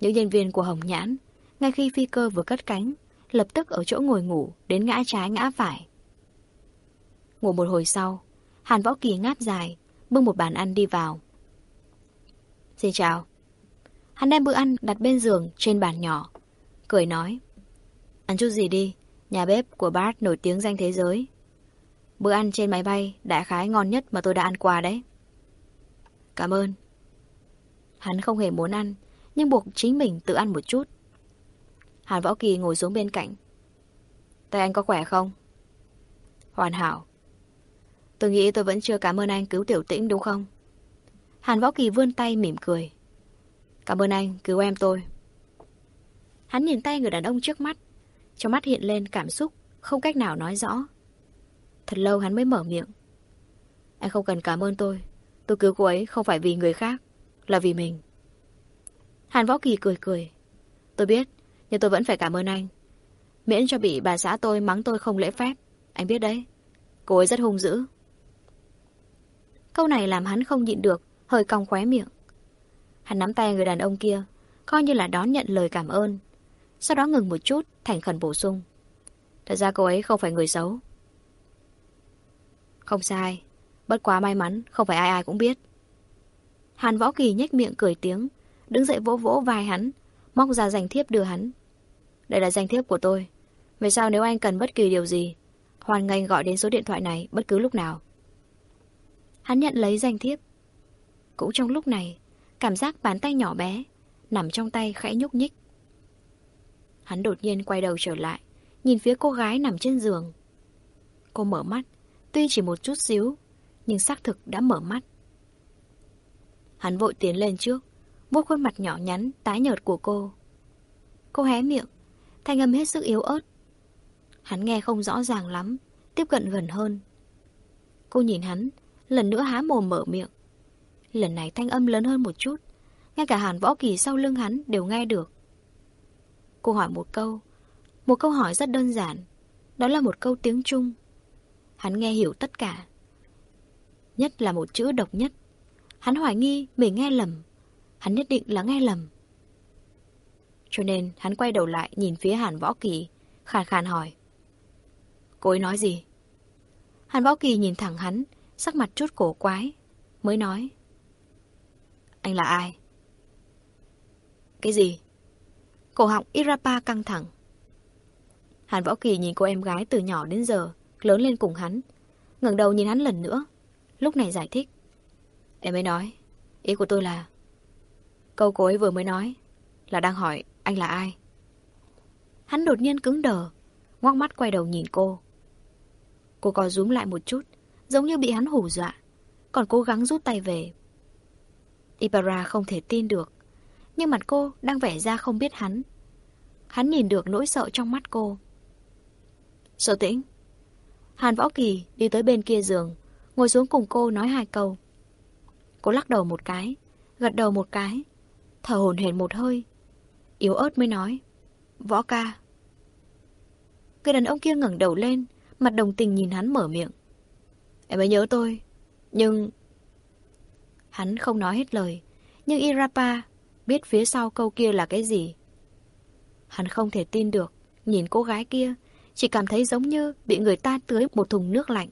Những nhân viên của Hồng Nhãn, ngay khi phi cơ vừa cất cánh, lập tức ở chỗ ngồi ngủ, đến ngã trái ngã phải. Ngủ một hồi sau, Hàn Võ Kỳ ngáp dài, bưng một bàn ăn đi vào. Xin chào. Hắn đem bữa ăn đặt bên giường trên bàn nhỏ, cười nói. Ăn chút gì đi, nhà bếp của Bart nổi tiếng danh thế giới. Bữa ăn trên máy bay đại khái ngon nhất mà tôi đã ăn qua đấy. Cảm ơn. Hắn không hề muốn ăn, nhưng buộc chính mình tự ăn một chút. Hàn Võ Kỳ ngồi xuống bên cạnh. Tay anh có khỏe không? Hoàn hảo. Tôi nghĩ tôi vẫn chưa cảm ơn anh cứu tiểu tĩnh đúng không? Hàn Võ Kỳ vươn tay mỉm cười. Cảm ơn anh cứu em tôi. Hắn nhìn tay người đàn ông trước mắt. Trong mắt hiện lên cảm xúc, không cách nào nói rõ. Thật lâu hắn mới mở miệng. Anh không cần cảm ơn tôi. Tôi cứu cô ấy không phải vì người khác, là vì mình. Hàn Võ Kỳ cười cười. Tôi biết, nhưng tôi vẫn phải cảm ơn anh. Miễn cho bị bà xã tôi mắng tôi không lễ phép. Anh biết đấy. Cô ấy rất hung dữ. Câu này làm hắn không nhịn được, hơi cong khóe miệng. Hắn nắm tay người đàn ông kia, coi như là đón nhận lời cảm ơn. Sau đó ngừng một chút, thành khẩn bổ sung. Thật ra cô ấy không phải người xấu. Không sai. Bất quá may mắn, không phải ai ai cũng biết. Hàn Võ Kỳ nhếch miệng cười tiếng, đứng dậy vỗ vỗ vai hắn, móc ra danh thiếp đưa hắn. Đây là danh thiếp của tôi. Về sau nếu anh cần bất kỳ điều gì, hoan nghênh gọi đến số điện thoại này bất cứ lúc nào. Hắn nhận lấy danh thiếp. Cũng trong lúc này, cảm giác bàn tay nhỏ bé, nằm trong tay khẽ nhúc nhích. Hắn đột nhiên quay đầu trở lại, nhìn phía cô gái nằm trên giường. Cô mở mắt, tuy chỉ một chút xíu, nhưng xác thực đã mở mắt. Hắn vội tiến lên trước, vuốt khuôn mặt nhỏ nhắn, tái nhợt của cô. Cô hé miệng, thanh âm hết sức yếu ớt. Hắn nghe không rõ ràng lắm, tiếp cận gần hơn. Cô nhìn hắn, lần nữa há mồm mở miệng. Lần này thanh âm lớn hơn một chút, ngay cả hàn võ kỳ sau lưng hắn đều nghe được. Cô hỏi một câu, một câu hỏi rất đơn giản, đó là một câu tiếng Trung. Hắn nghe hiểu tất cả. Nhất là một chữ độc nhất. Hắn hoài nghi mình nghe lầm. Hắn nhất định là nghe lầm. Cho nên hắn quay đầu lại nhìn phía Hàn Võ Kỳ, khàn khàn hỏi. Cô ấy nói gì? Hàn Võ Kỳ nhìn thẳng hắn, sắc mặt chút cổ quái, mới nói. Anh là ai? Cái gì? Cổ họng Irapa căng thẳng. Hàn Võ Kỳ nhìn cô em gái từ nhỏ đến giờ, lớn lên cùng hắn. ngẩng đầu nhìn hắn lần nữa. Lúc này giải thích. Em mới nói, ý của tôi là... Câu cô ấy vừa mới nói là đang hỏi anh là ai. Hắn đột nhiên cứng đờ, ngoác mắt quay đầu nhìn cô. Cô co rúm lại một chút, giống như bị hắn hù dọa, còn cố gắng rút tay về. Ibarra không thể tin được, nhưng mặt cô đang vẻ ra không biết hắn. Hắn nhìn được nỗi sợ trong mắt cô. Sợ tĩnh. Hàn Võ Kỳ đi tới bên kia giường, ngồi xuống cùng cô nói hai câu. Cô lắc đầu một cái, gật đầu một cái, thở hổn hển một hơi. Yếu ớt mới nói. Võ ca. Người đàn ông kia ngẩng đầu lên, mặt đồng tình nhìn hắn mở miệng. Em ấy nhớ tôi, nhưng... Hắn không nói hết lời, nhưng Irapa biết phía sau câu kia là cái gì. Hắn không thể tin được, nhìn cô gái kia, chỉ cảm thấy giống như bị người ta tưới một thùng nước lạnh.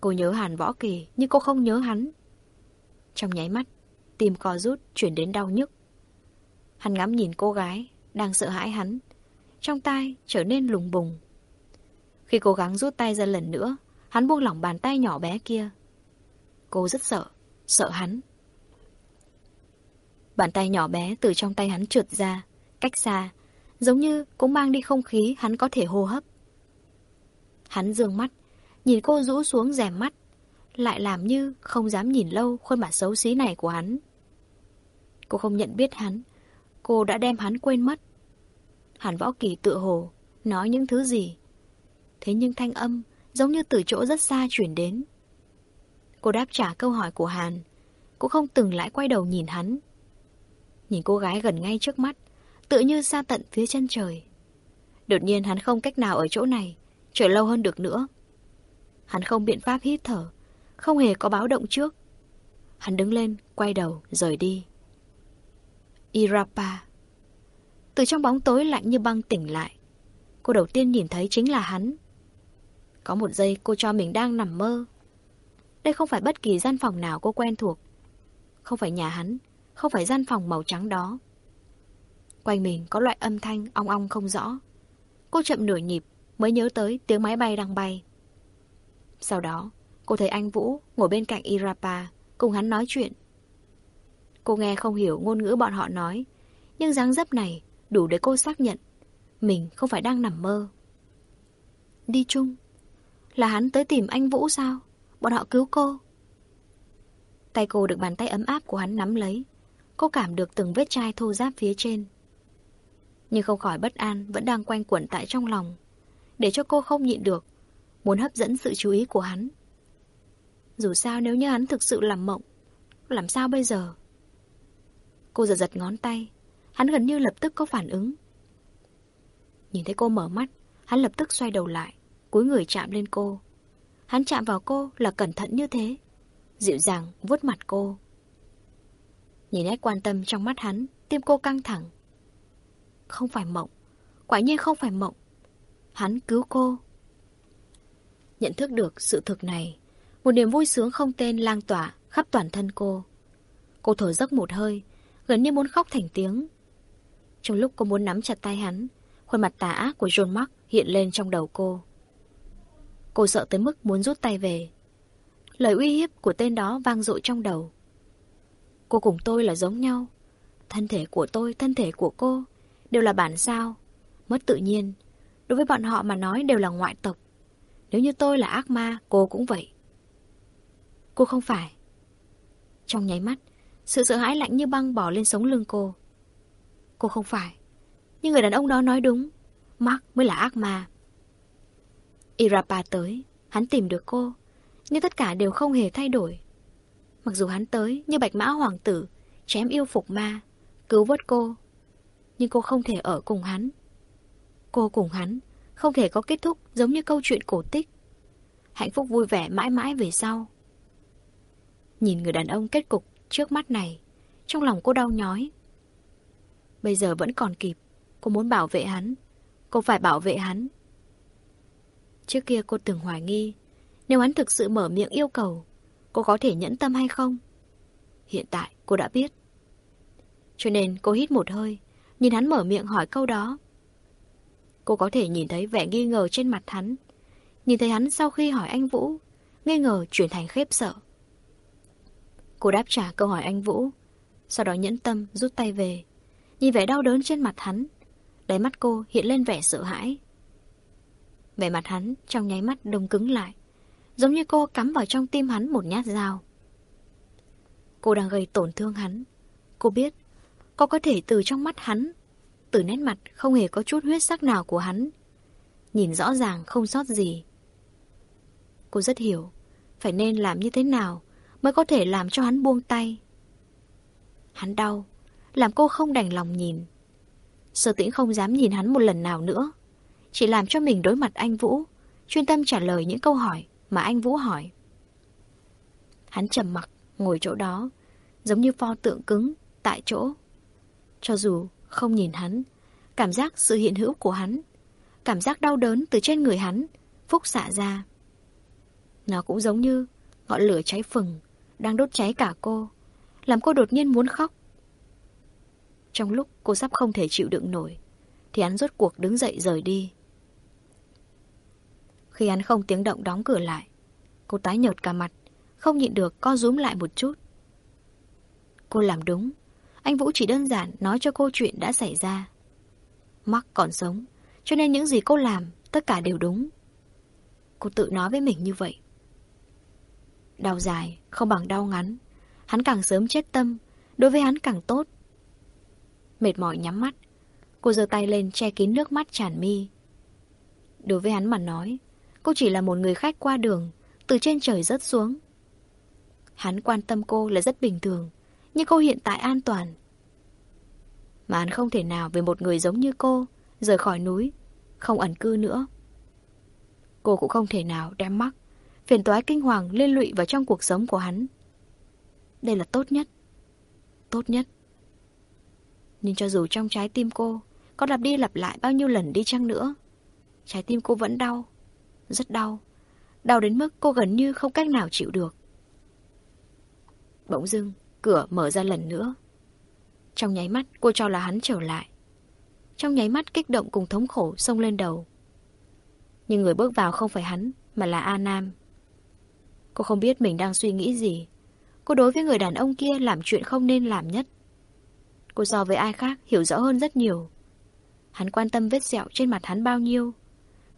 Cô nhớ Hàn Võ Kỳ, nhưng cô không nhớ hắn. Trong nháy mắt, tim co rút chuyển đến đau nhức. Hắn ngắm nhìn cô gái, đang sợ hãi hắn. Trong tai trở nên lùng bùng. Khi cố gắng rút tay ra lần nữa, hắn buông lỏng bàn tay nhỏ bé kia. Cô rất sợ, sợ hắn. Bàn tay nhỏ bé từ trong tay hắn trượt ra, cách xa, giống như cũng mang đi không khí hắn có thể hô hấp. Hắn dương mắt, nhìn cô rũ xuống rèm mắt, lại làm như không dám nhìn lâu khuôn mặt xấu xí này của hắn. Cô không nhận biết hắn, cô đã đem hắn quên mất. Hàn Võ Kỳ tự hồ, nói những thứ gì. Thế nhưng thanh âm giống như từ chỗ rất xa chuyển đến. Cô đáp trả câu hỏi của Hàn, cô không từng lại quay đầu nhìn hắn. Nhìn cô gái gần ngay trước mắt, tựa như xa tận phía chân trời. Đột nhiên hắn không cách nào ở chỗ này, chờ lâu hơn được nữa. Hắn không biện pháp hít thở, không hề có báo động trước. Hắn đứng lên, quay đầu, rời đi. Irapa Từ trong bóng tối lạnh như băng tỉnh lại. Cô đầu tiên nhìn thấy chính là hắn. Có một giây cô cho mình đang nằm mơ. Đây không phải bất kỳ gian phòng nào cô quen thuộc. Không phải nhà hắn, không phải gian phòng màu trắng đó. Quanh mình có loại âm thanh ong ong không rõ. Cô chậm nửa nhịp mới nhớ tới tiếng máy bay đang bay. Sau đó, cô thấy anh Vũ ngồi bên cạnh Irapa, cùng hắn nói chuyện. Cô nghe không hiểu ngôn ngữ bọn họ nói, nhưng dáng dấp này đủ để cô xác nhận mình không phải đang nằm mơ. Đi chung? Là hắn tới tìm anh Vũ sao? Bọn họ cứu cô. Tay cô được bàn tay ấm áp của hắn nắm lấy. Cô cảm được từng vết chai thô giáp phía trên. Nhưng không khỏi bất an vẫn đang quanh quẩn tại trong lòng. Để cho cô không nhịn được. Muốn hấp dẫn sự chú ý của hắn. Dù sao nếu như hắn thực sự làm mộng, làm sao bây giờ? Cô giật giật ngón tay, hắn gần như lập tức có phản ứng. Nhìn thấy cô mở mắt, hắn lập tức xoay đầu lại, cúi người chạm lên cô. Hắn chạm vào cô là cẩn thận như thế, dịu dàng vuốt mặt cô. Nhìn nét quan tâm trong mắt hắn, tim cô căng thẳng. Không phải mộng. Quả nhiên không phải mộng. Hắn cứu cô. Nhận thức được sự thực này, một niềm vui sướng không tên lang tỏa khắp toàn thân cô. Cô thở dốc một hơi, gần như muốn khóc thành tiếng. Trong lúc cô muốn nắm chặt tay hắn, khuôn mặt tà ác của John Mark hiện lên trong đầu cô. Cô sợ tới mức muốn rút tay về. Lời uy hiếp của tên đó vang dội trong đầu. Cô cùng tôi là giống nhau. Thân thể của tôi, thân thể của cô đều là bản sao. Mất tự nhiên. Đối với bọn họ mà nói đều là ngoại tộc. Nếu như tôi là ác ma, cô cũng vậy. Cô không phải. Trong nháy mắt, sự sợ hãi lạnh như băng bỏ lên sống lưng cô. Cô không phải. Nhưng người đàn ông đó nói đúng. Mark mới là ác ma. Irapa tới, hắn tìm được cô. Nhưng tất cả đều không hề thay đổi. Mặc dù hắn tới như bạch mã hoàng tử, chém yêu phục ma, cứu vớt cô. Nhưng cô không thể ở cùng hắn. Cô cùng hắn không thể có kết thúc giống như câu chuyện cổ tích. Hạnh phúc vui vẻ mãi mãi về sau. Nhìn người đàn ông kết cục trước mắt này, trong lòng cô đau nhói. Bây giờ vẫn còn kịp, cô muốn bảo vệ hắn. Cô phải bảo vệ hắn. Trước kia cô từng hoài nghi, nếu hắn thực sự mở miệng yêu cầu, cô có thể nhẫn tâm hay không? Hiện tại cô đã biết. Cho nên cô hít một hơi, nhìn hắn mở miệng hỏi câu đó. Cô có thể nhìn thấy vẻ nghi ngờ trên mặt hắn. Nhìn thấy hắn sau khi hỏi anh Vũ, nghi ngờ chuyển thành khép sợ. Cô đáp trả câu hỏi anh Vũ, sau đó nhẫn tâm rút tay về. Nhìn vẻ đau đớn trên mặt hắn, đáy mắt cô hiện lên vẻ sợ hãi. Vẻ mặt hắn trong nháy mắt đông cứng lại, giống như cô cắm vào trong tim hắn một nhát dao. Cô đang gây tổn thương hắn. Cô biết, cô có thể từ trong mắt hắn, từ nét mặt không hề có chút huyết sắc nào của hắn. Nhìn rõ ràng không sót gì. Cô rất hiểu, phải nên làm như thế nào mới có thể làm cho hắn buông tay. Hắn đau, làm cô không đành lòng nhìn. Sở tĩnh không dám nhìn hắn một lần nào nữa. Chỉ làm cho mình đối mặt anh Vũ, chuyên tâm trả lời những câu hỏi mà anh Vũ hỏi. Hắn trầm mặc, ngồi chỗ đó, giống như pho tượng cứng, tại chỗ. Cho dù không nhìn hắn, cảm giác sự hiện hữu của hắn, cảm giác đau đớn từ trên người hắn, phúc xạ ra. Nó cũng giống như ngọn lửa cháy phừng, đang đốt cháy cả cô, làm cô đột nhiên muốn khóc. Trong lúc cô sắp không thể chịu đựng nổi, thì hắn rốt cuộc đứng dậy rời đi. Khi hắn không tiếng động đóng cửa lại, cô tái nhợt cả mặt, không nhịn được co rúm lại một chút. Cô làm đúng, anh Vũ chỉ đơn giản nói cho cô chuyện đã xảy ra. Mắc còn sống, cho nên những gì cô làm, tất cả đều đúng. Cô tự nói với mình như vậy. Đau dài, không bằng đau ngắn. Hắn càng sớm chết tâm, đối với hắn càng tốt. Mệt mỏi nhắm mắt, cô giơ tay lên che kín nước mắt tràn mi. Đối với hắn mà nói, cô chỉ là một người khách qua đường, từ trên trời rớt xuống. Hắn quan tâm cô là rất bình thường, nhưng cô hiện tại an toàn. Mà hắn không thể nào về một người giống như cô, rời khỏi núi, không ẩn cư nữa. Cô cũng không thể nào đem mắc phiền toái kinh hoàng liên lụy vào trong cuộc sống của hắn. Đây là tốt nhất. Tốt nhất. Nhưng cho dù trong trái tim cô có lặp đi lặp lại bao nhiêu lần đi chăng nữa, trái tim cô vẫn đau. Rất đau. Đau đến mức cô gần như không cách nào chịu được. Bỗng dưng, cửa mở ra lần nữa. Trong nháy mắt, cô cho là hắn trở lại. Trong nháy mắt kích động cùng thống khổ xông lên đầu. Nhưng người bước vào không phải hắn, mà là A Nam. Cô không biết mình đang suy nghĩ gì. Cô đối với người đàn ông kia làm chuyện không nên làm nhất. Cô so với ai khác hiểu rõ hơn rất nhiều. Hắn quan tâm vết sẹo trên mặt hắn bao nhiêu.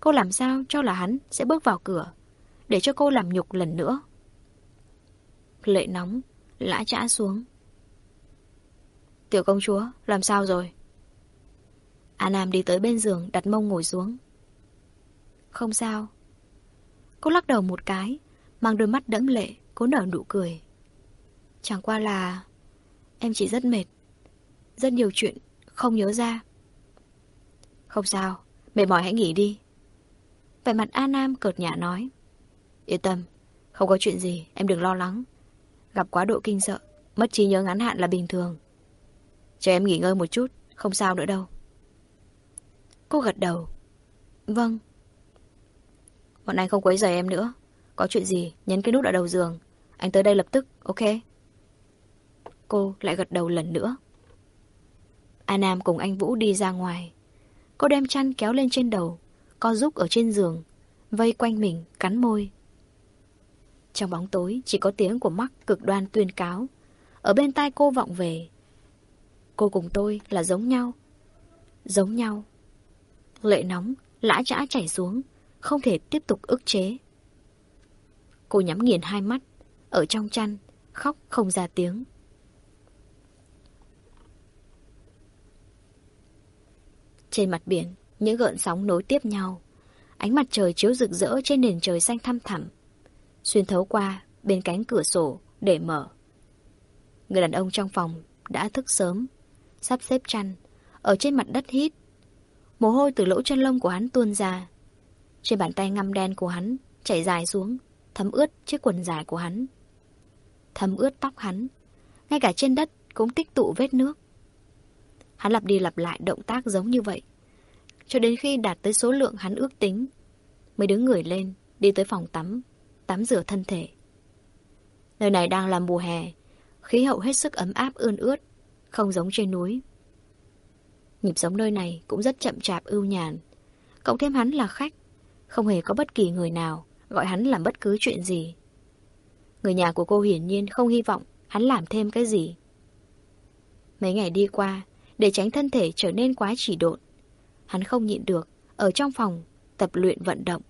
Cô làm sao cho là hắn sẽ bước vào cửa, để cho cô làm nhục lần nữa. Lệ nóng, lã trã xuống. Tiểu công chúa, làm sao rồi? A Nam đi tới bên giường, đặt mông ngồi xuống. Không sao. Cô lắc đầu một cái, mang đôi mắt đẫm lệ, cố nở nụ cười. Chẳng qua là... Em chỉ rất mệt. Rất nhiều chuyện, không nhớ ra. Không sao, mệt mỏi hãy nghỉ đi. Vẻ mặt A Nam cợt nhã nói. Yên tâm, không có chuyện gì, em đừng lo lắng. Gặp quá độ kinh sợ, mất trí nhớ ngắn hạn là bình thường. Cho em nghỉ ngơi một chút, không sao nữa đâu. Cô gật đầu. Vâng. Bọn anh không quấy rầy em nữa. Có chuyện gì, nhấn cái nút ở đầu giường. Anh tới đây lập tức, ok? Cô lại gật đầu lần nữa. A Nam cùng anh Vũ đi ra ngoài. Cô đem chăn kéo lên trên đầu, co rúc ở trên giường, vây quanh mình, cắn môi. Trong bóng tối chỉ có tiếng của mắt cực đoan tuyên cáo. Ở bên tai cô vọng về. Cô cùng tôi là giống nhau. Giống nhau. Lệ nóng, lã trã chảy xuống, không thể tiếp tục ức chế. Cô nhắm nghiền hai mắt, ở trong chăn, khóc không ra tiếng. Trên mặt biển, những gợn sóng nối tiếp nhau. Ánh mặt trời chiếu rực rỡ trên nền trời xanh thăm thẳm. Xuyên thấu qua, bên cánh cửa sổ, để mở. Người đàn ông trong phòng đã thức sớm, sắp xếp chăn, ở trên mặt đất hít. Mồ hôi từ lỗ chân lông của hắn tuôn ra. Trên bàn tay ngăm đen của hắn chảy dài xuống, thấm ướt chiếc quần dài của hắn. Thấm ướt tóc hắn. Ngay cả trên đất cũng tích tụ vết nước. Hắn lặp đi lặp lại động tác giống như vậy. Cho đến khi đạt tới số lượng hắn ước tính, mới đứng người lên, đi tới phòng tắm, tắm rửa thân thể. Nơi này đang là mùa hè, khí hậu hết sức ấm áp ươn ướt, không giống trên núi. Nhịp sống nơi này cũng rất chậm chạp ưu nhàn. Cộng thêm hắn là khách, không hề có bất kỳ người nào gọi hắn làm bất cứ chuyện gì. Người nhà của cô hiển nhiên không hy vọng hắn làm thêm cái gì. Mấy ngày đi qua, để tránh thân thể trở nên quá chỉ độn, hắn không nhịn được, ở trong phòng, tập luyện vận động.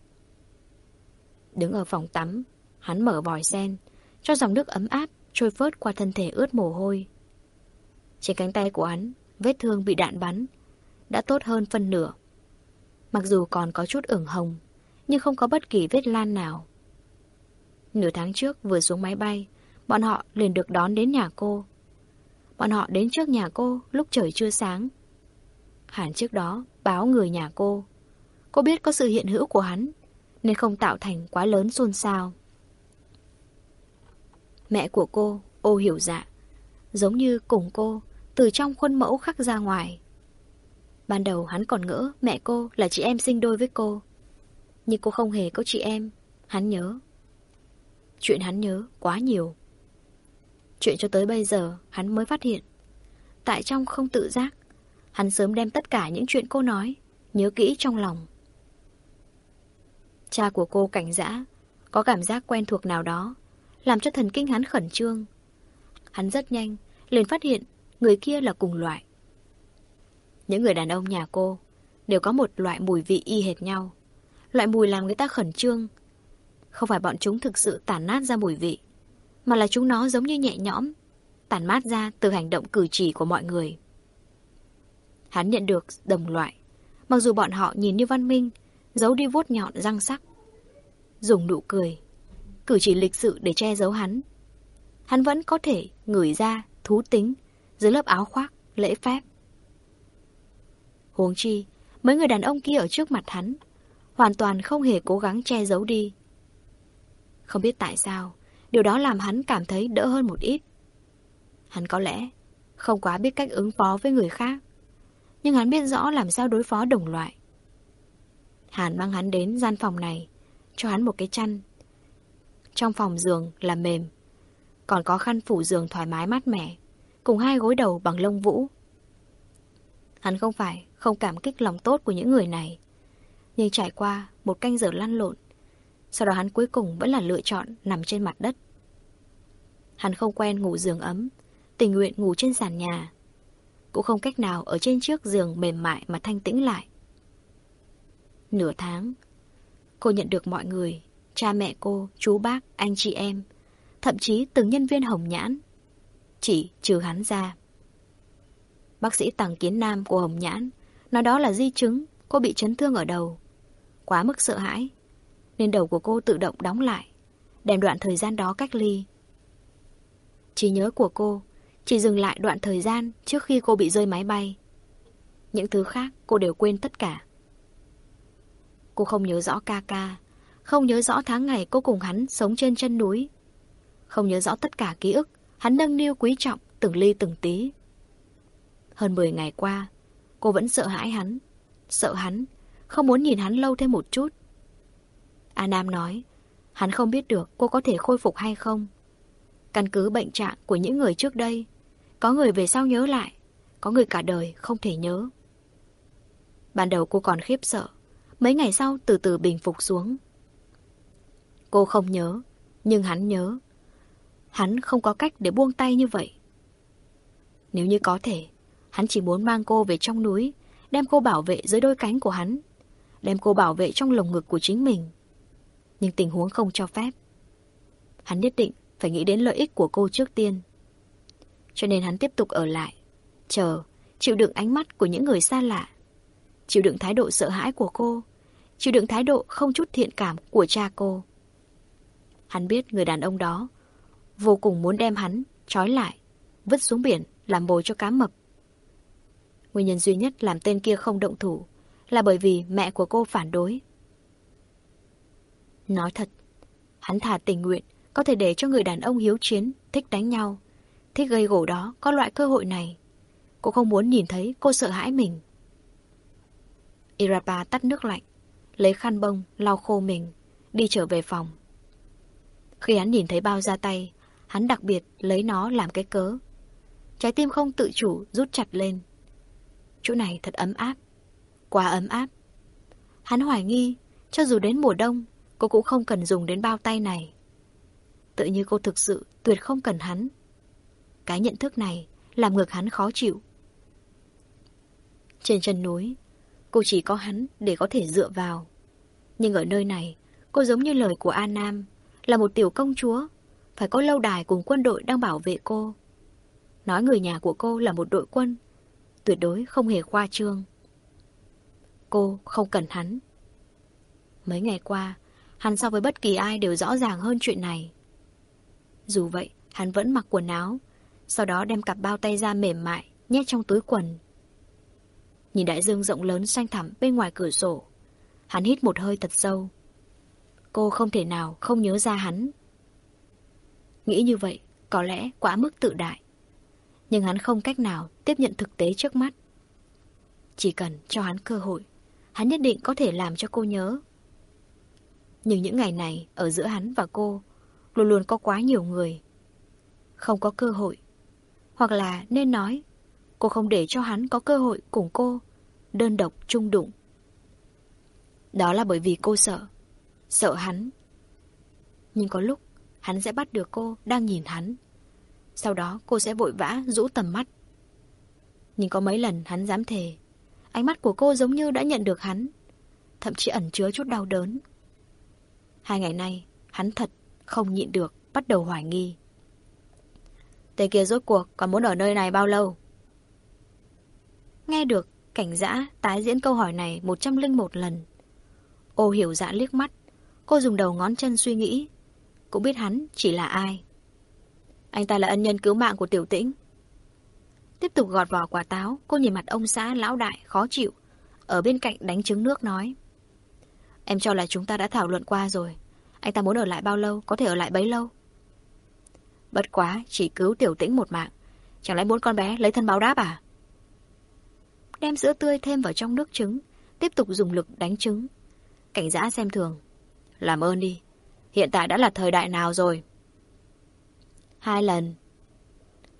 Đứng ở phòng tắm, hắn mở vòi sen, cho dòng nước ấm áp trôi phớt qua thân thể ướt mồ hôi. Trên cánh tay của hắn, vết thương bị đạn bắn, đã tốt hơn phân nửa. Mặc dù còn có chút ửng hồng, nhưng không có bất kỳ vết lan nào. Nửa tháng trước vừa xuống máy bay, bọn họ liền được đón đến nhà cô. Bọn họ đến trước nhà cô lúc trời chưa sáng. Hẳn trước đó báo người nhà cô. Cô biết có sự hiện hữu của hắn, nên không tạo thành quá lớn xôn xao. Mẹ của cô, ô hiểu dạ, giống như cùng cô, từ trong khuôn mẫu khắc ra ngoài. Ban đầu hắn còn ngỡ mẹ cô là chị em sinh đôi với cô. Nhưng cô không hề có chị em, hắn nhớ. Chuyện hắn nhớ quá nhiều. Chuyện cho tới bây giờ hắn mới phát hiện. Tại trong không tự giác, hắn sớm đem tất cả những chuyện cô nói, nhớ kỹ trong lòng. Cha của cô cảnh dã, có cảm giác quen thuộc nào đó, làm cho thần kinh hắn khẩn trương. Hắn rất nhanh, liền phát hiện người kia là cùng loại. Những người đàn ông nhà cô đều có một loại mùi vị y hệt nhau. Loại mùi làm người ta khẩn trương. Không phải bọn chúng thực sự tản nát ra mùi vị, mà là chúng nó giống như nhẹ nhõm, tản mát ra từ hành động cử chỉ của mọi người. Hắn nhận được đồng loại, mặc dù bọn họ nhìn như văn minh, giấu đi vuốt nhọn răng sắc. Dùng nụ cười, cử chỉ lịch sự để che giấu hắn. Hắn vẫn có thể ngửi ra thú tính dưới lớp áo khoác, lễ phép. Huống chi, mấy người đàn ông kia ở trước mặt hắn, hoàn toàn không hề cố gắng che giấu đi. Không biết tại sao, điều đó làm hắn cảm thấy đỡ hơn một ít. Hắn có lẽ không quá biết cách ứng phó với người khác, nhưng hắn biết rõ làm sao đối phó đồng loại. Hàn mang hắn đến gian phòng này, cho hắn một cái chăn. Trong phòng giường là mềm, còn có khăn phủ giường thoải mái mát mẻ, cùng hai gối đầu bằng lông vũ. Hắn không phải không cảm kích lòng tốt của những người này, nhưng trải qua một canh giờ lăn lộn, sau đó hắn cuối cùng vẫn là lựa chọn nằm trên mặt đất. Hắn không quen ngủ giường ấm, tình nguyện ngủ trên sàn nhà. Cũng không cách nào ở trên chiếc giường mềm mại mà thanh tĩnh lại. Nửa tháng, cô nhận được mọi người, cha mẹ cô, chú bác, anh chị em, thậm chí từng nhân viên hồng nhãn. Chỉ trừ hắn ra. Bác sĩ Tằng Kiến Nam của Hồng Nhãn nói đó là di chứng cô bị chấn thương ở đầu. Quá mức sợ hãi, nên đầu của cô tự động đóng lại, đem đoạn thời gian đó cách ly. Trí nhớ của cô chỉ dừng lại đoạn thời gian trước khi cô bị rơi máy bay. Những thứ khác cô đều quên tất cả. Cô không nhớ rõ ca ca, không nhớ rõ tháng ngày cô cùng hắn sống trên chân núi. Không nhớ rõ tất cả ký ức, hắn nâng niu quý trọng từng ly từng tí. Hơn 10 ngày qua, cô vẫn sợ hãi hắn, sợ hắn, không muốn nhìn hắn lâu thêm một chút. A Nam nói, hắn không biết được cô có thể khôi phục hay không. Căn cứ bệnh trạng của những người trước đây, có người về sau nhớ lại, có người cả đời không thể nhớ. Ban đầu cô còn khiếp sợ, mấy ngày sau từ từ bình phục xuống. Cô không nhớ, nhưng hắn nhớ. Hắn không có cách để buông tay như vậy. Nếu như có thể, hắn chỉ muốn mang cô về trong núi, đem cô bảo vệ dưới đôi cánh của hắn, đem cô bảo vệ trong lồng ngực của chính mình. Nhưng tình huống không cho phép. Hắn nhất định phải nghĩ đến lợi ích của cô trước tiên. Cho nên hắn tiếp tục ở lại, chờ, chịu đựng ánh mắt của những người xa lạ, chịu đựng thái độ sợ hãi của cô, chịu đựng thái độ không chút thiện cảm của cha cô. Hắn biết người đàn ông đó vô cùng muốn đem hắn trói lại, vứt xuống biển làm bồi cho cá mập. Nguyên nhân duy nhất làm tên kia không động thủ là bởi vì mẹ của cô phản đối. Nói thật, hắn thà tình nguyện có thể để cho người đàn ông hiếu chiến, thích đánh nhau, thích gây gổ đó có loại cơ hội này. Cô không muốn nhìn thấy cô sợ hãi mình. Irapa tắt nước lạnh, lấy khăn bông, lau khô mình, đi trở về phòng. Khi hắn nhìn thấy bao da tay, hắn đặc biệt lấy nó làm cái cớ. Trái tim không tự chủ rút chặt lên. Chỗ này thật ấm áp, quá ấm áp. Hắn hoài nghi, cho dù đến mùa đông, cô cũng không cần dùng đến bao tay này. Tự như cô thực sự tuyệt không cần hắn. Cái nhận thức này làm ngược hắn khó chịu. Trên chân núi, cô chỉ có hắn để có thể dựa vào. Nhưng ở nơi này, cô giống như lời của An Nam, là một tiểu công chúa, phải có lâu đài cùng quân đội đang bảo vệ cô. Nói người nhà của cô là một đội quân, tuyệt đối không hề khoa trương. Cô không cần hắn. Mấy ngày qua, hắn so với bất kỳ ai đều rõ ràng hơn chuyện này. Dù vậy, hắn vẫn mặc quần áo, sau đó đem cặp bao tay ra mềm mại, nhét trong túi quần. Nhìn đại dương rộng lớn xanh thẳm bên ngoài cửa sổ, hắn hít một hơi thật sâu. Cô không thể nào không nhớ ra hắn. Nghĩ như vậy, có lẽ quá mức tự đại. Nhưng hắn không cách nào tiếp nhận thực tế trước mắt. Chỉ cần cho hắn cơ hội, hắn nhất định có thể làm cho cô nhớ. Nhưng những ngày này, ở giữa hắn và cô, luôn luôn có quá nhiều người. Không có cơ hội. Hoặc là nên nói, cô không để cho hắn có cơ hội cùng cô, đơn độc chung đụng. Đó là bởi vì cô sợ. Sợ hắn. Nhưng có lúc, hắn sẽ bắt được cô đang nhìn hắn. Sau đó cô sẽ vội vã rũ tầm mắt. Nhưng có mấy lần hắn dám thề. Ánh mắt của cô giống như đã nhận được hắn. Thậm chí ẩn chứa chút đau đớn. Hai ngày nay, hắn thật không nhịn được, bắt đầu hoài nghi. Tên kia rốt cuộc còn muốn ở nơi này bao lâu? Nghe được, cảnh giã tái diễn câu hỏi này 101 lần. Ô hiểu dạ liếc mắt, cô dùng đầu ngón chân suy nghĩ. Cũng biết hắn chỉ là ai. Anh ta là ân nhân cứu mạng của tiểu tĩnh. Tiếp tục gọt vỏ quả táo, cô nhìn mặt ông xã lão đại, khó chịu. Ở bên cạnh đánh trứng nước nói. Em cho là chúng ta đã thảo luận qua rồi. Anh ta muốn ở lại bao lâu, có thể ở lại bấy lâu. Bất quá, chỉ cứu tiểu tĩnh một mạng. Chẳng lẽ muốn con bé lấy thân báo đáp à? Đem sữa tươi thêm vào trong nước trứng, tiếp tục dùng lực đánh trứng. Cảnh giã xem thường. Làm ơn đi. Hiện tại đã là thời đại nào rồi? Hai lần.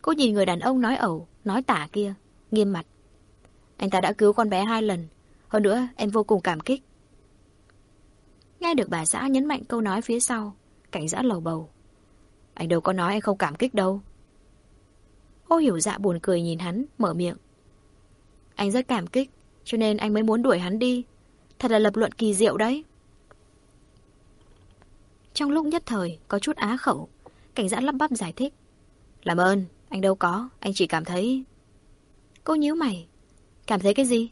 Cô nhìn người đàn ông nói ẩu, nói tả kia, nghiêm mặt. Anh ta đã cứu con bé hai lần. Hơn nữa, em vô cùng cảm kích. Nghe được bà xã nhấn mạnh câu nói phía sau, cảnh giã lầu bầu. Anh đâu có nói anh không cảm kích đâu. Ô hiểu dạ buồn cười nhìn hắn, mở miệng. Anh rất cảm kích, cho nên anh mới muốn đuổi hắn đi. Thật là lập luận kỳ diệu đấy. Trong lúc nhất thời, có chút á khẩu, cảnh giãn lắp bắp giải thích. Làm ơn, anh đâu có, anh chỉ cảm thấy... Cô nhíu mày. Cảm thấy cái gì?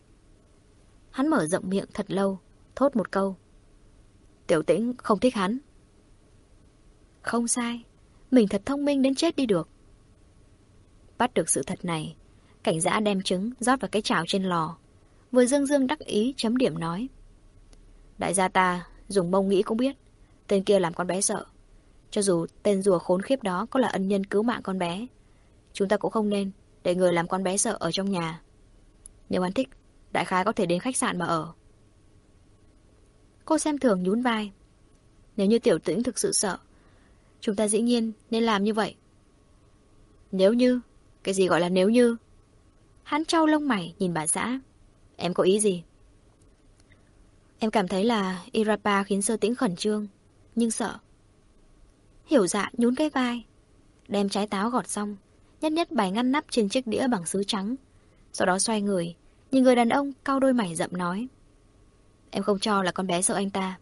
Hắn mở rộng miệng thật lâu, thốt một câu. Tiểu tĩnh không thích hắn. Không sai, mình thật thông minh đến chết đi được. Bắt được sự thật này, cảnh giã đem trứng rót vào cái chảo trên lò. Vừa dương dương đắc ý chấm điểm nói. Đại gia ta, dùng mông nghĩ cũng biết, tên kia làm con bé sợ. Cho dù tên rùa khốn khiếp đó có là ân nhân cứu mạng con bé, chúng ta cũng không nên để người làm con bé sợ ở trong nhà. Nếu hắn thích, đại khái có thể đến khách sạn mà ở. Cô xem thường nhún vai. Nếu như tiểu tĩnh thực sự sợ, chúng ta dĩ nhiên nên làm như vậy. Nếu như, cái gì gọi là nếu như? Hắn trao lông mày nhìn bà xã. Em có ý gì? Em cảm thấy là Irapa khiến sơ tĩnh khẩn trương, nhưng sợ. Hiểu dạ nhún cái vai, đem trái táo gọt xong, nhất nhất bày ngăn nắp trên chiếc đĩa bằng sứ trắng. Sau đó xoay người, nhìn người đàn ông cau đôi mày rậm nói. Em không cho là con bé sợ anh ta.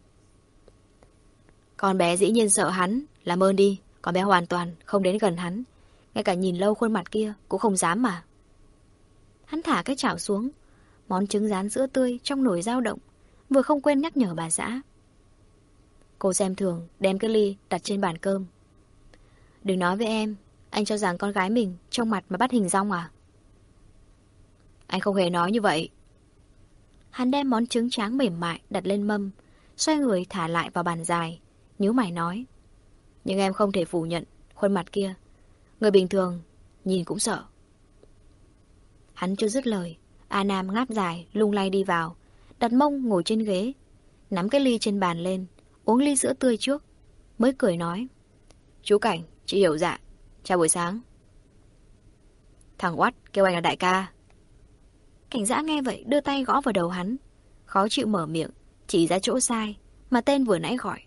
Con bé dĩ nhiên sợ hắn, làm ơn đi, con bé hoàn toàn không đến gần hắn. Ngay cả nhìn lâu khuôn mặt kia cũng không dám mà. Hắn thả cái chảo xuống, món trứng rán sữa tươi trong nồi dao động, vừa không quên nhắc nhở bà xã. Cô xem thường, đem cái ly đặt trên bàn cơm. Đừng nói với em, anh cho rằng con gái mình trong mặt mà bắt hình rong à? Anh không hề nói như vậy. Hắn đem món trứng tráng mềm mại đặt lên mâm, xoay người thả lại vào bàn dài, nhíu mày nói. Nhưng em không thể phủ nhận khuôn mặt kia. Người bình thường, nhìn cũng sợ. Hắn chưa dứt lời, A Nam ngáp dài, lung lay đi vào, đặt mông ngồi trên ghế, nắm cái ly trên bàn lên, uống ly sữa tươi trước, mới cười nói. Chú Cảnh, chị hiểu dạ, chào buổi sáng. Thằng Oát kêu anh là đại ca. Cảnh giã nghe vậy đưa tay gõ vào đầu hắn, khó chịu mở miệng, chỉ ra chỗ sai, mà tên vừa nãy gọi.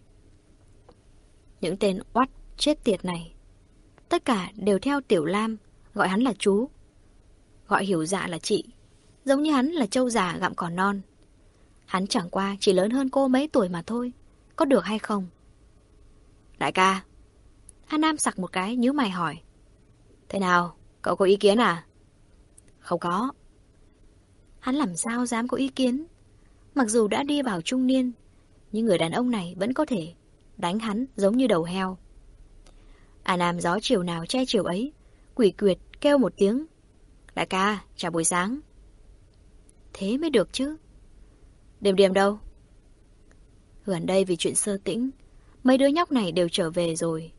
Những tên Oát chết tiệt này, tất cả đều theo Tiểu Lam, gọi hắn là chú. Gọi hiểu dạ là chị, giống như hắn là châu già gặm cỏ non. Hắn chẳng qua chỉ lớn hơn cô mấy tuổi mà thôi. Có được hay không? Đại ca. An Nam sặc một cái nhíu mày hỏi. Thế nào? Cậu có ý kiến à? Không có. Hắn làm sao dám có ý kiến? Mặc dù đã đi vào trung niên, nhưng người đàn ông này vẫn có thể đánh hắn giống như đầu heo. À Nam gió chiều nào che chiều ấy, quỷ quyệt kêu một tiếng. Đại ca, chào buổi sáng. Thế mới được chứ. Điểm điểm đâu? Gần đây vì chuyện sơ tĩnh, mấy đứa nhóc này đều trở về rồi.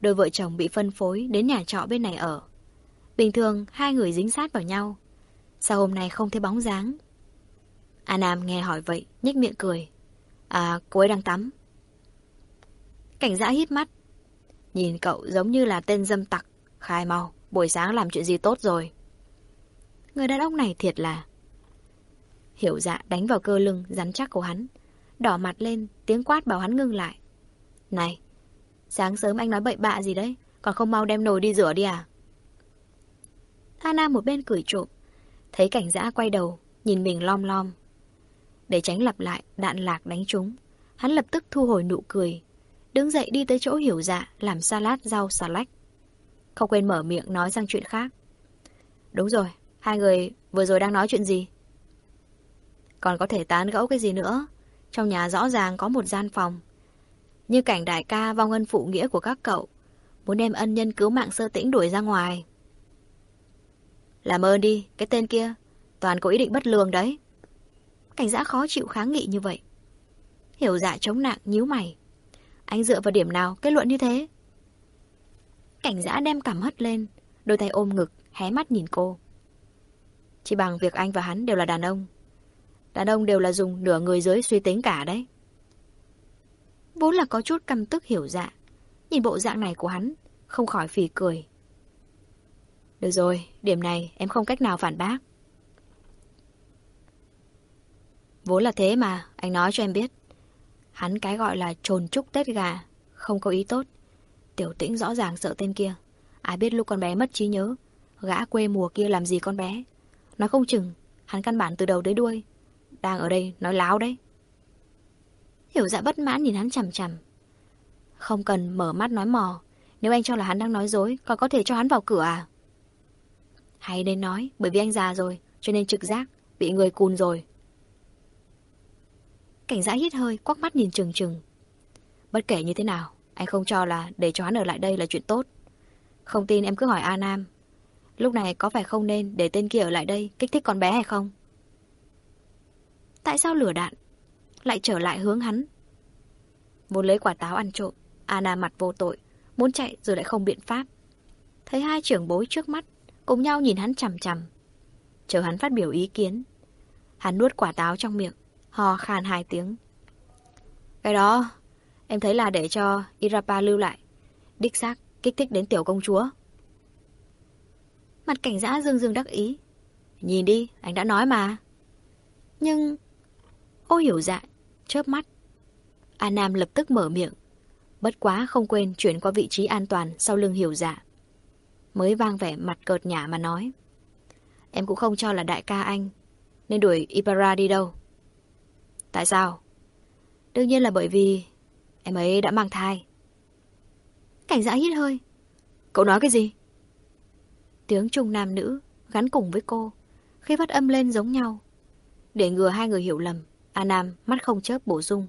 Đôi vợ chồng bị phân phối đến nhà trọ bên này ở. Bình thường hai người dính sát vào nhau. Sao hôm nay không thấy bóng dáng? A Nam nghe hỏi vậy, nhếch miệng cười. À, cô ấy đang tắm. Cảnh dã hít mắt. Nhìn cậu giống như là tên dâm tặc. Khai mau, buổi sáng làm chuyện gì tốt rồi. Người đàn ông này thiệt là Hiểu dạ đánh vào cơ lưng rắn chắc của hắn. Đỏ mặt lên, tiếng quát bảo hắn ngưng lại. Này, sáng sớm anh nói bậy bạ gì đấy, còn không mau đem nồi đi rửa đi à? Anna một bên cười trộm, thấy cảnh dã quay đầu, nhìn mình lom lom. Để tránh lặp lại đạn lạc đánh trúng, hắn lập tức thu hồi nụ cười, đứng dậy đi tới chỗ hiểu dạ làm salad rau xà lách. Không quên mở miệng nói sang chuyện khác. Đúng rồi, hai người vừa rồi đang nói chuyện gì? Còn có thể tán gẫu cái gì nữa Trong nhà rõ ràng có một gian phòng Như cảnh đại ca vong ân phụ nghĩa của các cậu Muốn đem ân nhân cứu mạng sơ tĩnh đuổi ra ngoài Làm ơn đi Cái tên kia Toàn có ý định bất lương đấy Cảnh giã khó chịu kháng nghị như vậy Hiểu dạ chống nặng nhíu mày anh dựa vào điểm nào kết luận như thế Cảnh giã đem cảm hất lên Đôi tay ôm ngực Hé mắt nhìn cô Chỉ bằng việc anh và hắn đều là đàn ông Đàn ông đều là dùng nửa người dưới suy tính cả đấy. Vốn là có chút căm tức hiểu dạ. Nhìn bộ dạng này của hắn, không khỏi phì cười. Được rồi, điểm này em không cách nào phản bác. Vốn là thế mà, anh nói cho em biết. Hắn cái gọi là trồn trúc tết gà, không có ý tốt. Tiểu tĩnh rõ ràng sợ tên kia. Ai biết lúc con bé mất trí nhớ, gã quê mùa kia làm gì con bé. Nói không chừng, hắn căn bản từ đầu tới đuôi, đang ở đây nói láo đấy. Hiểu dạ bất mãn nhìn hắn chằm chằm. Không cần mở mắt nói mò. Nếu anh cho là hắn đang nói dối, còn có thể cho hắn vào cửa à? Hay nên nói, bởi vì anh già rồi, cho nên trực giác, bị người cùn rồi. Cảnh giã hít hơi, quắc mắt nhìn trừng trừng. Bất kể như thế nào, anh không cho là để cho hắn ở lại đây là chuyện tốt. Không tin em cứ hỏi A Nam. Lúc này có phải không nên để tên kia ở lại đây kích thích con bé hay không? Tại sao lửa đạn lại trở lại hướng hắn? Muốn lấy quả táo ăn trộm, nam mặt vô tội, muốn chạy rồi lại không biện pháp. Thấy hai trưởng bối trước mắt, cùng nhau nhìn hắn chằm chằm. Chờ hắn phát biểu ý kiến. Hắn nuốt quả táo trong miệng, ho khan hai tiếng. Cái đó, em thấy là để cho Irapa lưu lại. Đích xác, kích thích đến tiểu công chúa. Mặt cảnh giã dương dương đắc ý. Nhìn đi, anh đã nói mà. Nhưng... Ô hiểu dạ, chớp mắt. A Nam lập tức mở miệng. Bất quá không quên chuyển qua vị trí an toàn sau lưng hiểu dạ. Mới vang vẻ mặt cợt nhả mà nói. Em cũng không cho là đại ca anh, nên đuổi Ipara đi đâu. Tại sao? Đương nhiên là bởi vì em ấy đã mang thai. Cảnh giã hít hơi. Cậu nói cái gì? Tiếng trung nam nữ gắn cùng với cô, khi phát âm lên giống nhau. Để ngừa hai người hiểu lầm, A Nam mắt không chớp bổ sung.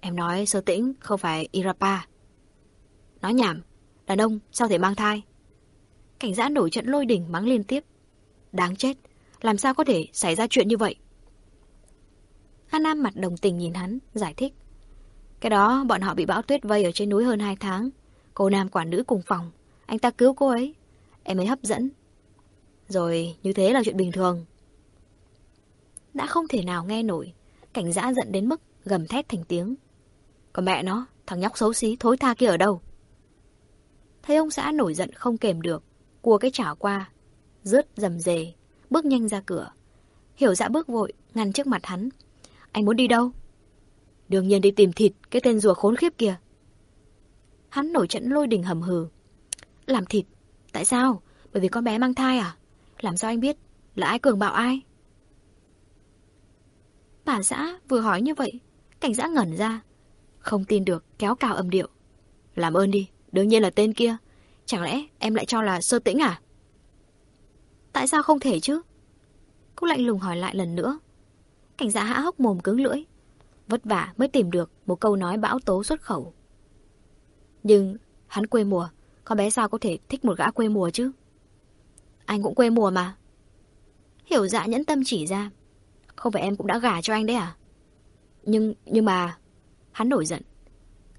Em nói sơ tĩnh không phải Irapa. Nói nhảm, đàn ông sao thể mang thai? Cảnh giã nổi trận lôi đỉnh mắng liên tiếp. Đáng chết, làm sao có thể xảy ra chuyện như vậy? An Nam mặt đồng tình nhìn hắn, giải thích. Cái đó bọn họ bị bão tuyết vây ở trên núi hơn 2 tháng. Cô Nam quản nữ cùng phòng. Anh ta cứu cô ấy. Em ấy hấp dẫn. Rồi như thế là chuyện bình thường. Đã không thể nào nghe nổi. Cảnh giã giận đến mức gầm thét thành tiếng. Còn mẹ nó, thằng nhóc xấu xí thối tha kia ở đâu? Thấy ông xã nổi giận không kềm được. Cua cái chảo qua. Rớt dầm dề. Bước nhanh ra cửa. Hiểu dạ bước vội, ngăn trước mặt hắn. Anh muốn đi đâu? Đương nhiên đi tìm thịt cái tên rùa khốn khiếp kia. Hắn nổi trận lôi đình hầm hừ. Làm thịt? Tại sao? Bởi vì con bé mang thai à? Làm sao anh biết? Là ai cường bạo ai? Bà xã vừa hỏi như vậy, cảnh giã ngẩn ra. Không tin được, kéo cao âm điệu. Làm ơn đi, đương nhiên là tên kia. Chẳng lẽ em lại cho là sơ tĩnh à? Tại sao không thể chứ? Cô lạnh lùng hỏi lại lần nữa. Cảnh giã hã hốc mồm cứng lưỡi. Vất vả mới tìm được một câu nói bão tố xuất khẩu. Nhưng hắn quê mùa, con bé sao có thể thích một gã quê mùa chứ? Anh cũng quê mùa mà. Hiểu dạ nhẫn tâm chỉ ra. Không phải em cũng đã gả cho anh đấy à? Nhưng, nhưng mà... Hắn nổi giận.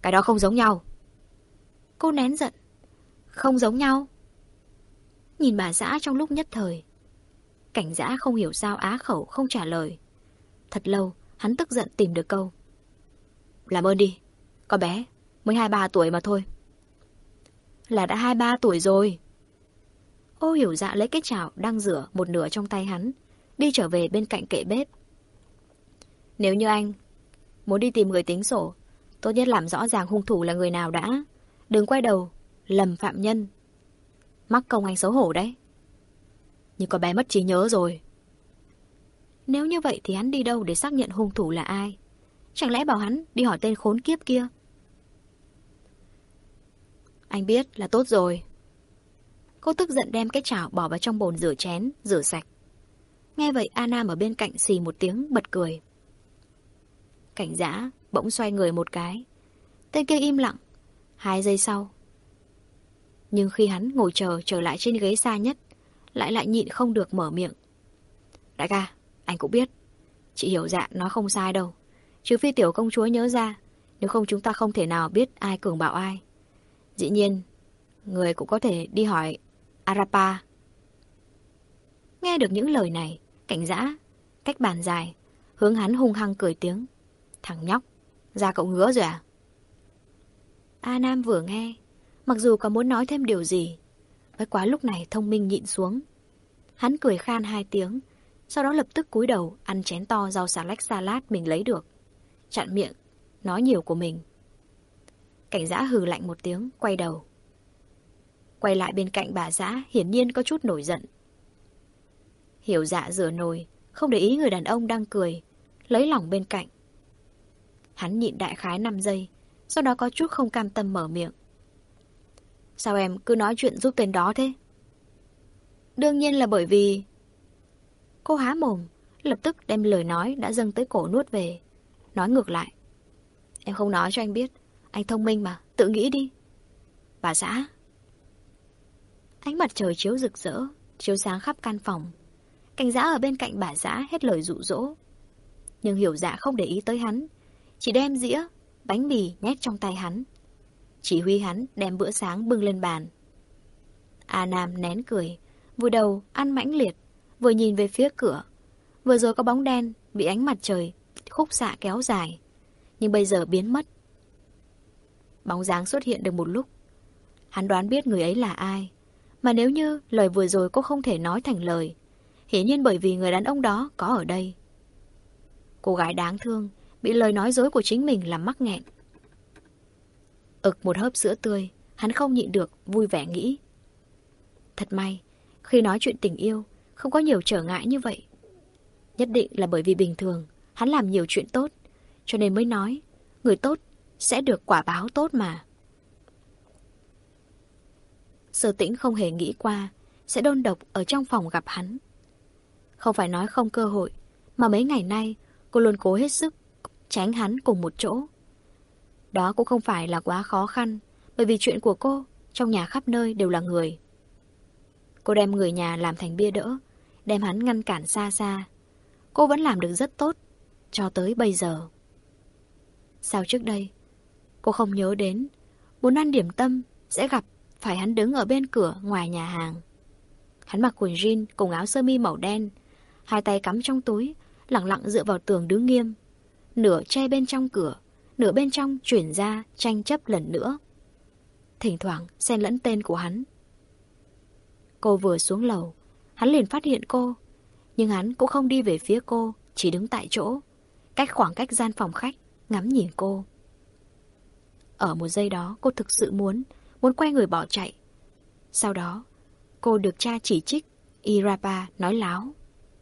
Cái đó không giống nhau. Cô nén giận. Không giống nhau. Nhìn bà xã trong lúc nhất thời. Cảnh giã không hiểu sao á khẩu không trả lời. Thật lâu, hắn tức giận tìm được câu. Làm ơn đi, con bé, mới hai ba tuổi mà thôi. Là đã hai ba tuổi rồi. Ô hiểu dạ lấy cái chảo đang rửa một nửa trong tay hắn, đi trở về bên cạnh kệ bếp. Nếu như anh muốn đi tìm người tính sổ, tốt nhất làm rõ ràng hung thủ là người nào đã. Đừng quay đầu, lầm phạm nhân. Mắc công anh xấu hổ đấy. Nhưng con bé mất trí nhớ rồi. Nếu như vậy thì hắn đi đâu để xác nhận hung thủ là ai? Chẳng lẽ bảo hắn đi hỏi tên khốn kiếp kia? Anh biết là tốt rồi. Cô tức giận đem cái chảo bỏ vào trong bồn rửa chén, rửa sạch. Nghe vậy Anna ở bên cạnh xì một tiếng bật cười. Cảnh giã bỗng xoay người một cái. Tên kia im lặng. Hai giây sau. Nhưng khi hắn ngồi chờ trở lại trên ghế xa nhất, lại lại nhịn không được mở miệng. Đại ca, anh cũng biết. Chị hiểu dạ nói không sai đâu. Trừ phi tiểu công chúa nhớ ra, nếu không chúng ta không thể nào biết ai cường bạo ai. Dĩ nhiên, người cũng có thể đi hỏi Arapa. Nghe được những lời này, cảnh giã, cách bàn dài, hướng hắn hung hăng cười tiếng. Thằng nhóc, ra cậu ngứa rồi à? A Nam vừa nghe, mặc dù có muốn nói thêm điều gì, với quá lúc này thông minh nhịn xuống. Hắn cười khan hai tiếng, sau đó lập tức cúi đầu ăn chén to rau xà lách salad mình lấy được. Chặn miệng, nói nhiều của mình. Cảnh giã hừ lạnh một tiếng, quay đầu. Quay lại bên cạnh bà giã, hiển nhiên có chút nổi giận. Hiểu dạ rửa nồi, không để ý người đàn ông đang cười, lấy lòng bên cạnh. Hắn nhịn đại khái 5 giây, sau đó có chút không cam tâm mở miệng. Sao em cứ nói chuyện giúp tên đó thế? Đương nhiên là bởi vì Cô há mồm, lập tức đem lời nói đã dâng tới cổ nuốt về. Nói ngược lại. Em không nói cho anh biết. Anh thông minh mà, tự nghĩ đi. Bà xã. Ánh mặt trời chiếu rực rỡ, chiếu sáng khắp căn phòng. Cảnh giã ở bên cạnh bà xã hết lời dụ dỗ. Nhưng hiểu dạ không để ý tới hắn. Chỉ đem dĩa, bánh mì nhét trong tay hắn. Chỉ huy hắn đem bữa sáng bưng lên bàn. A Nam nén cười, vùi đầu ăn mãnh liệt vừa nhìn về phía cửa, Vừa rồi có bóng đen bị ánh mặt trời khúc xạ kéo dài, nhưng bây giờ biến mất. Bóng dáng xuất hiện được một lúc. Hắn đoán biết người ấy là ai, mà nếu như lời vừa rồi cô không thể nói thành lời, hiển nhiên bởi vì người đàn ông đó có ở đây. Cô gái đáng thương, bị lời nói dối của chính mình làm mắc nghẹn. ực một hớp sữa tươi, hắn không nhịn được, vui vẻ nghĩ. Thật may, khi nói chuyện tình yêu, không có nhiều trở ngại như vậy. Nhất định là bởi vì bình thường, hắn làm nhiều chuyện tốt, cho nên mới nói, người tốt sẽ được quả báo tốt mà. Sở tĩnh không hề nghĩ qua, sẽ đôn độc ở trong phòng gặp hắn. Không phải nói không cơ hội, mà mấy ngày nay cô luôn cố hết sức tránh hắn cùng một chỗ. Đó cũng không phải là quá khó khăn, bởi vì chuyện của cô trong nhà khắp nơi đều là người. Cô đem người nhà làm thành bia đỡ, đem hắn ngăn cản xa xa. Cô vẫn làm được rất tốt, cho tới bây giờ. Sao trước đây, cô không nhớ đến, muốn ăn điểm tâm sẽ gặp phải hắn đứng ở bên cửa ngoài nhà hàng. Hắn mặc quần jean cùng áo sơ mi màu đen, hai tay cắm trong túi, lặng lặng dựa vào tường đứng nghiêm. Nửa che bên trong cửa, nửa bên trong chuyển ra tranh chấp lần nữa. Thỉnh thoảng xen lẫn tên của hắn. Cô vừa xuống lầu, hắn liền phát hiện cô, nhưng hắn cũng không đi về phía cô, chỉ đứng tại chỗ, cách khoảng cách gian phòng khách, ngắm nhìn cô. Ở một giây đó cô thực sự muốn, muốn quay người bỏ chạy. Sau đó, cô được cha chỉ trích, Irapa nói láo.